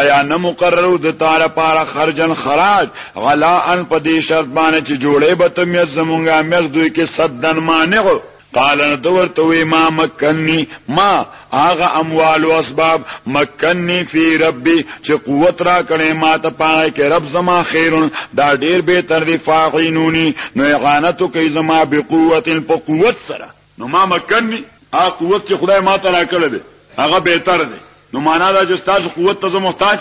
ایا نه مقررو د تاره پاره خرجن خراج غلا ان په دې شرط باندې چې جوړې به ته مې زمونږه مې دوی کې صدن مانع قال نو دورته وی ما مکنی ما هغه اموال او اسباب مکنی فی ربی چې قوت را کړې ما ته پای کې رب زما خیرون دا ډیر به تر دی فاعینونی نو اعانتو کوي زما بقوت په قوت سره نو ما مکنی هغه قوت چې خدای ما ته راکړی دی هغه بهتر دی نو معنا دا چې تاسو قوت ته محتاج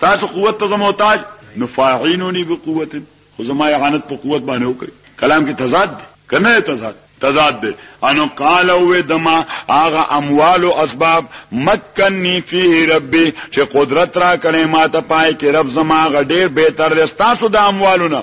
تاسو قوت ته محتاج نو فاعینونی بقوت خو زما اعانت په قوت باندې وکړي کلام کې تضاد دی کنه تضاد تضاد دی انو قال او دما اغه اموال او اسباب مکنی فی ربی چې قدرت را کړې ما ته پای کې رب زما غډیر بهتر دی تاسو د اموالونه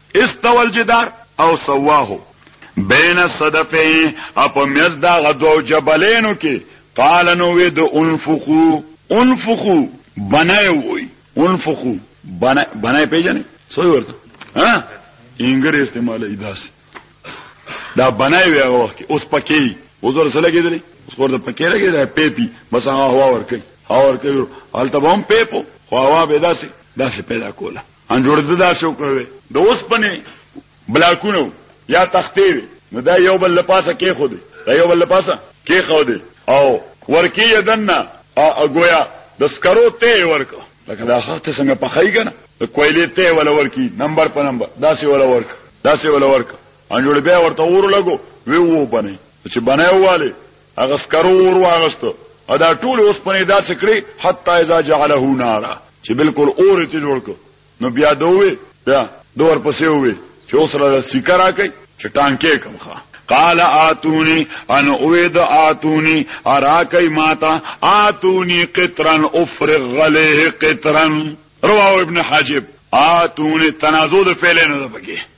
استوى الجدار او سواه بین الصدفین اپ میز دا غدو جبلینو کې قال نو وی د انفخو انفخو بنای وی انفخو بنای بنای پیژنې سوی ورته ها انګر استعمال ایداس دا بنای وی هغه وخت اوس پکې اوس ور سره کېدلې اوس ورته پکې لګېدل پیپی بس هغه هوا ور کوي هوا ور کوي البته هم پیپو خو هوا به داسې داسې پیدا کوله ان جوړ د داسې وکړوي د اوسپنې بلاکونه یا تختې وي نو دا یو بل لپاسه کې خو دی دا یو بل لپاسه کې خو دی او ورکی یدنه او گویا د سکرو ته ورک لکه دا خخت څنګه پخای کنه د کویلې ته ولا ورکی نمبر په نمبر داسې ولا ورک داسې ولا ورک ان جوړ بیا ورته اور لګو وی وو بنه چې بنه واله هغه سکرو ور واغستو او دا ټول اوس پنه دا سکړي حتا اذا جعله نارا چې بالکل اور ته جوړ کو نو بیا دوی بیا دور پسې وي چې اوس را سکر راکې چې ټانکې کم ښه قال آتونی ان اوید آتونی اراکی ماتا آتونی قطرن افرغ غلیه قطرن رواه ابن حاجب آتونی تنازو ده فعلی نده بگی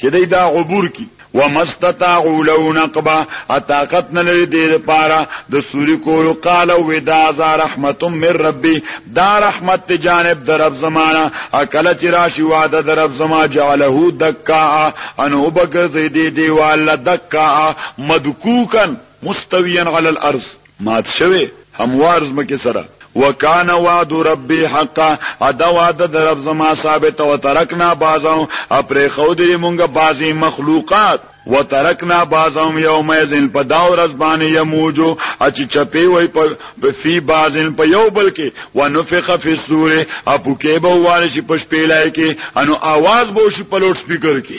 چې دی دا عبور کی ومستطاعوا لو نقبا اطاقت نه لري دې لپاره د سوري کول قال ودا ز رحمت من ربي دا رحمت ته جانب در رب زمانہ اکل چې راشي وعده در رب زما جعله دکا ان وبګ زې دې دیوال دکا مدکوکن مستویان علی الارض مات شوی هموار زمکه سره وکان وعد ربي حقا ادا وعده در رب زما ثابت او ترکنا بازو اپر خو دې مونږه بازي مخلوقات وترکنا بازم یوم یزن په دا ورځ باندې یموجو اچ چپی وای په فی بازن په یو بل کې ونفخ فی السور اپو کې به وارشي پښ پیلای کې انو आवाज بو شي په لوډ سپیکر کې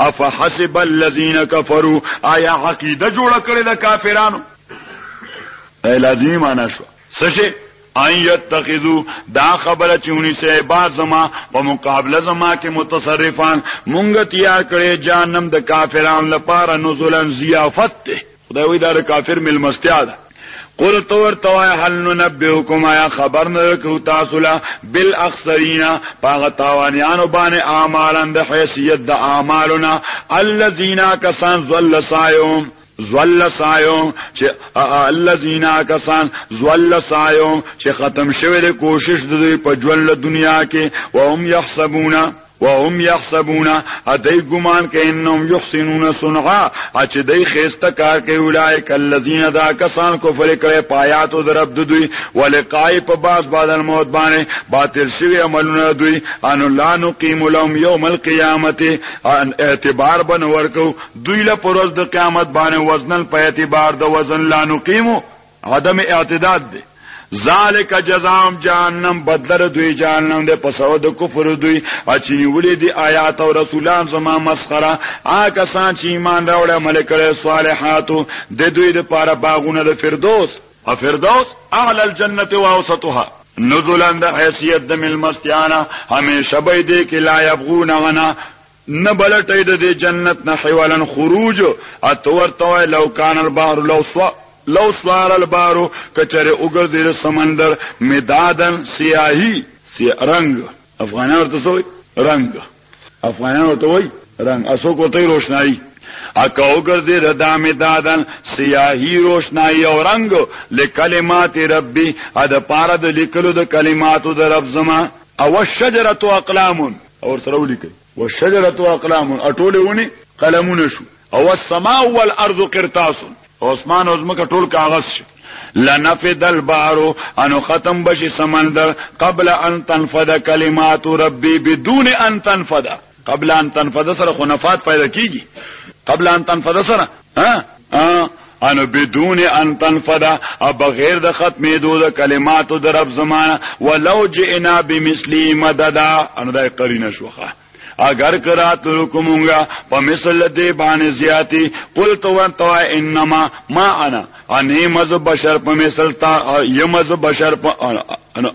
افحسب الذين كفروا آیا عقیده جوړ کړی د کافرانو ای لازمی معنا شو سشه ان یتخذو دا خبره چونی سه بعد زما په مقابله زما کې متصرفان مونږ تیار کړي جانم د کافرانو لپاره نزولن ضیافت ته خدای وی دا کافر ملمستیا ده قل تور توای حل ننبئکم یا خبر نه کو تاسو لا بالاخسرین پاغه تاوانیانو باندې اعمالند حیثیت د اعمالنا الذین کسان ذل سایوم زول سایو چې الذين کسان زول سایو چې ختم شوه د کوشش د دوی په ژوند دنیا کې وهم يحسبون وهم يحسبون ادي ګمان کې انهم يحسنون صنعا اچ دای خيسته کار کوي اولایک الذين دا کسان کفر کړي پایاتو درب دوی ولقای په باس بعد الموت باندې باطل شوی عملونه دوی ان لا نقيم لهم يوم القيامه ان اعتبار بن ورکو دوی له پروز د قیامت باندې وزن په اعتبار د وزن لا نقيمو عدم اعتداد دی ذالک جزام جهنم بدلر دوی جهنم ده پس او د کفر دوی اچنی ولې دی آیات او رسولان زما مسخره آ کسان چې ایمان راوړ عمل کړي صالحاتو د دوی د پاره باغونه د فردوس او فردوس اعلی الجنه و اوسطها نزولان د حیثیت د ملمستیانا همیشه به دې کې لا یبغون غنا نه بلټی د دې جنت نه حوالن خروج اتور توای لو کان البحر لو سوا لو سوار البحر کچره وګرځي سمندر مدادن سیاهی سی رنگ افغانان ورته سوې رنگ افغانان ورته وای رنگ اسو کوته روشنايي اکاو ګرځي ردا مدادن سیاهی روشنايي او رنگ لکلمات ربي ا د پاره د لیکلو د کلماتو د رب زما او الشجره اقلامون او سره ولیکئ والشجره اقلام اټول ونی قلمونه شو او السماء والارض قرطاس او اسمان او زمکه ټول کاغذ شو لنفد البحر انو ختم بشي سمندر قبل ان تنفد كلمات ربي بدون ان تنفد قبل ان تنفد سره خنفات پیدا کیږي قبل ان تنفد سره ها ان بدون ان تنفد او بغیر د ختمې دو د کلماتو د رب زمانه ولو جئنا بمثلی مددا ان دای قرینه شوخه اگر کرات لکمونگا پا مثل دی بان زیادی قل تو انتوا انما ما انا انی مز بشر پا مثل تا یمز بشر پا انا انا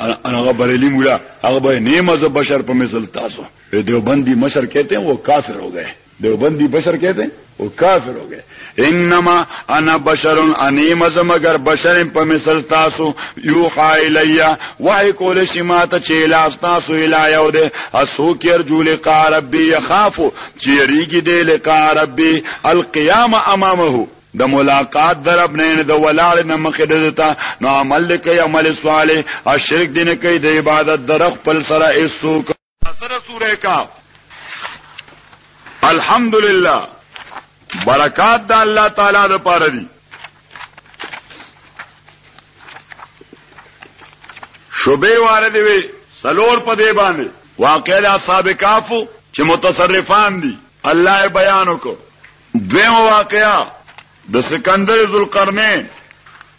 انا انا هغه بریلی مولا هغه به نیمه بشر په مثل تاسو دیوبندی مشر کہتے ہیں وہ کافر ہو گئے دیوبندی بشر کہتے ہیں وہ کافر ہو گئے انما انا بشر انی مزم اگر بشر په مثل تاسو یوحا الیا وحی کول شي ما ته چې لاس تاسو الا یو دی اسو کیر جو لقا ربی یخافو چې ریګی دی لقا ربی القیام امامه د ملاقات درب نه نه د ولاړ نه مخې دته نو عمل کوي عمل صالح او شرک دین کوي د عبادت درخ پل سره ایسو سره سوره کاف الحمدلله برکات د الله تعالی د پاره دي شوبې وارد وي سلور په دی باندې واقع د اصحاب کافو چې متصرفان دي الله بیان وکړو دویم واقعا د سکندر ذوالقرنین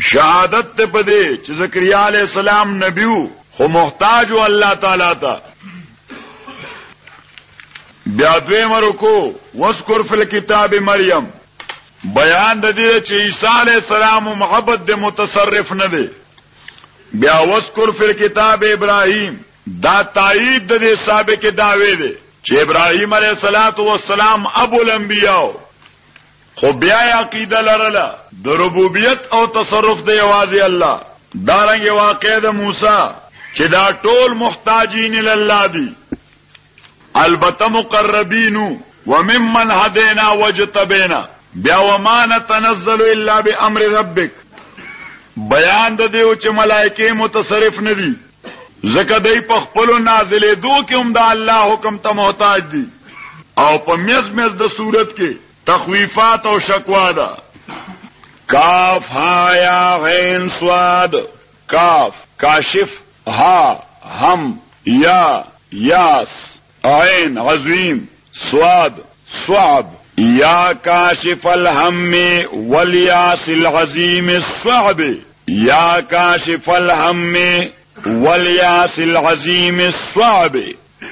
شهادت ته پدې چې زکریا علی السلام نبیو خو محتاج و الله تعالی ته بیا دوی مرکو وذکر فل کتاب مریم بیان د دې چې عیسی علی السلام محبت د متصرف نه دی بیا وذکر فل کتاب ابراهیم دا تایید د دې سابقه داوی دی چې ابراهیم علیه السلام ابو الانبیاء خو بیا یې عقیده لرله د ربوبیت او تصرف د یوازې الله، دارنګه واقعه د موسی چې دا ټول محتاجین الی الله دي، البته مقربینو وممن هدینا واجتبینا بیا وما نتنزل الا بامر ربک بیان د دې و چې ملائکه متصرف نه دي. ځکه دوی په خپلو نازلېدو کې هم د الله حکم ته محتاج دي او په میز میز د صورت کې تخویفات او شکوا ده کاف ها یا غین سواد کاف کاشف ها هم یا یاس عين عظيم صاد صعب يا كاشف الهم والياس العظيم الصعب يا كاشف الهم والياس العظيم الصعب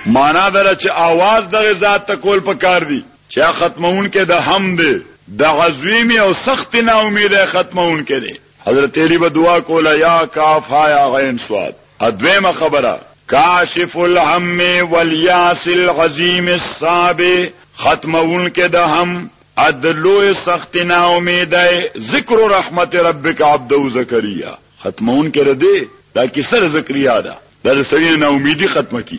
معنا دا چې आवाज دغه ذات ته کول پکار دي چې ختمون کې د هم دي د عظیم او سخت نا امید ختمون کې دي حضرت علی به دعا کوله یا کاف ها یا عین صاد ادویمه خبره کاشف الهم والیاس العظیم الصاب ختمون کې د هم ادلو سخت نا امیدای ذکر رحمت ربک عبد زکریا ختمون کې ردی دا کیسه زکریا ده د سړی نا امیدی ختمه کی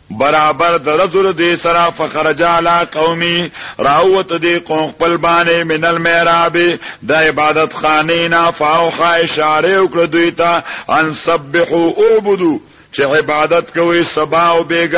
برابر د رجل دې سره فخرج علی قومي راوت دې قوم خپل باندې من المحراب د عبادت خانه نه فاوخا اشاره وکړه دوی ته ان سبحوا اعبدوا چې عبادت کوي سبا او بیګا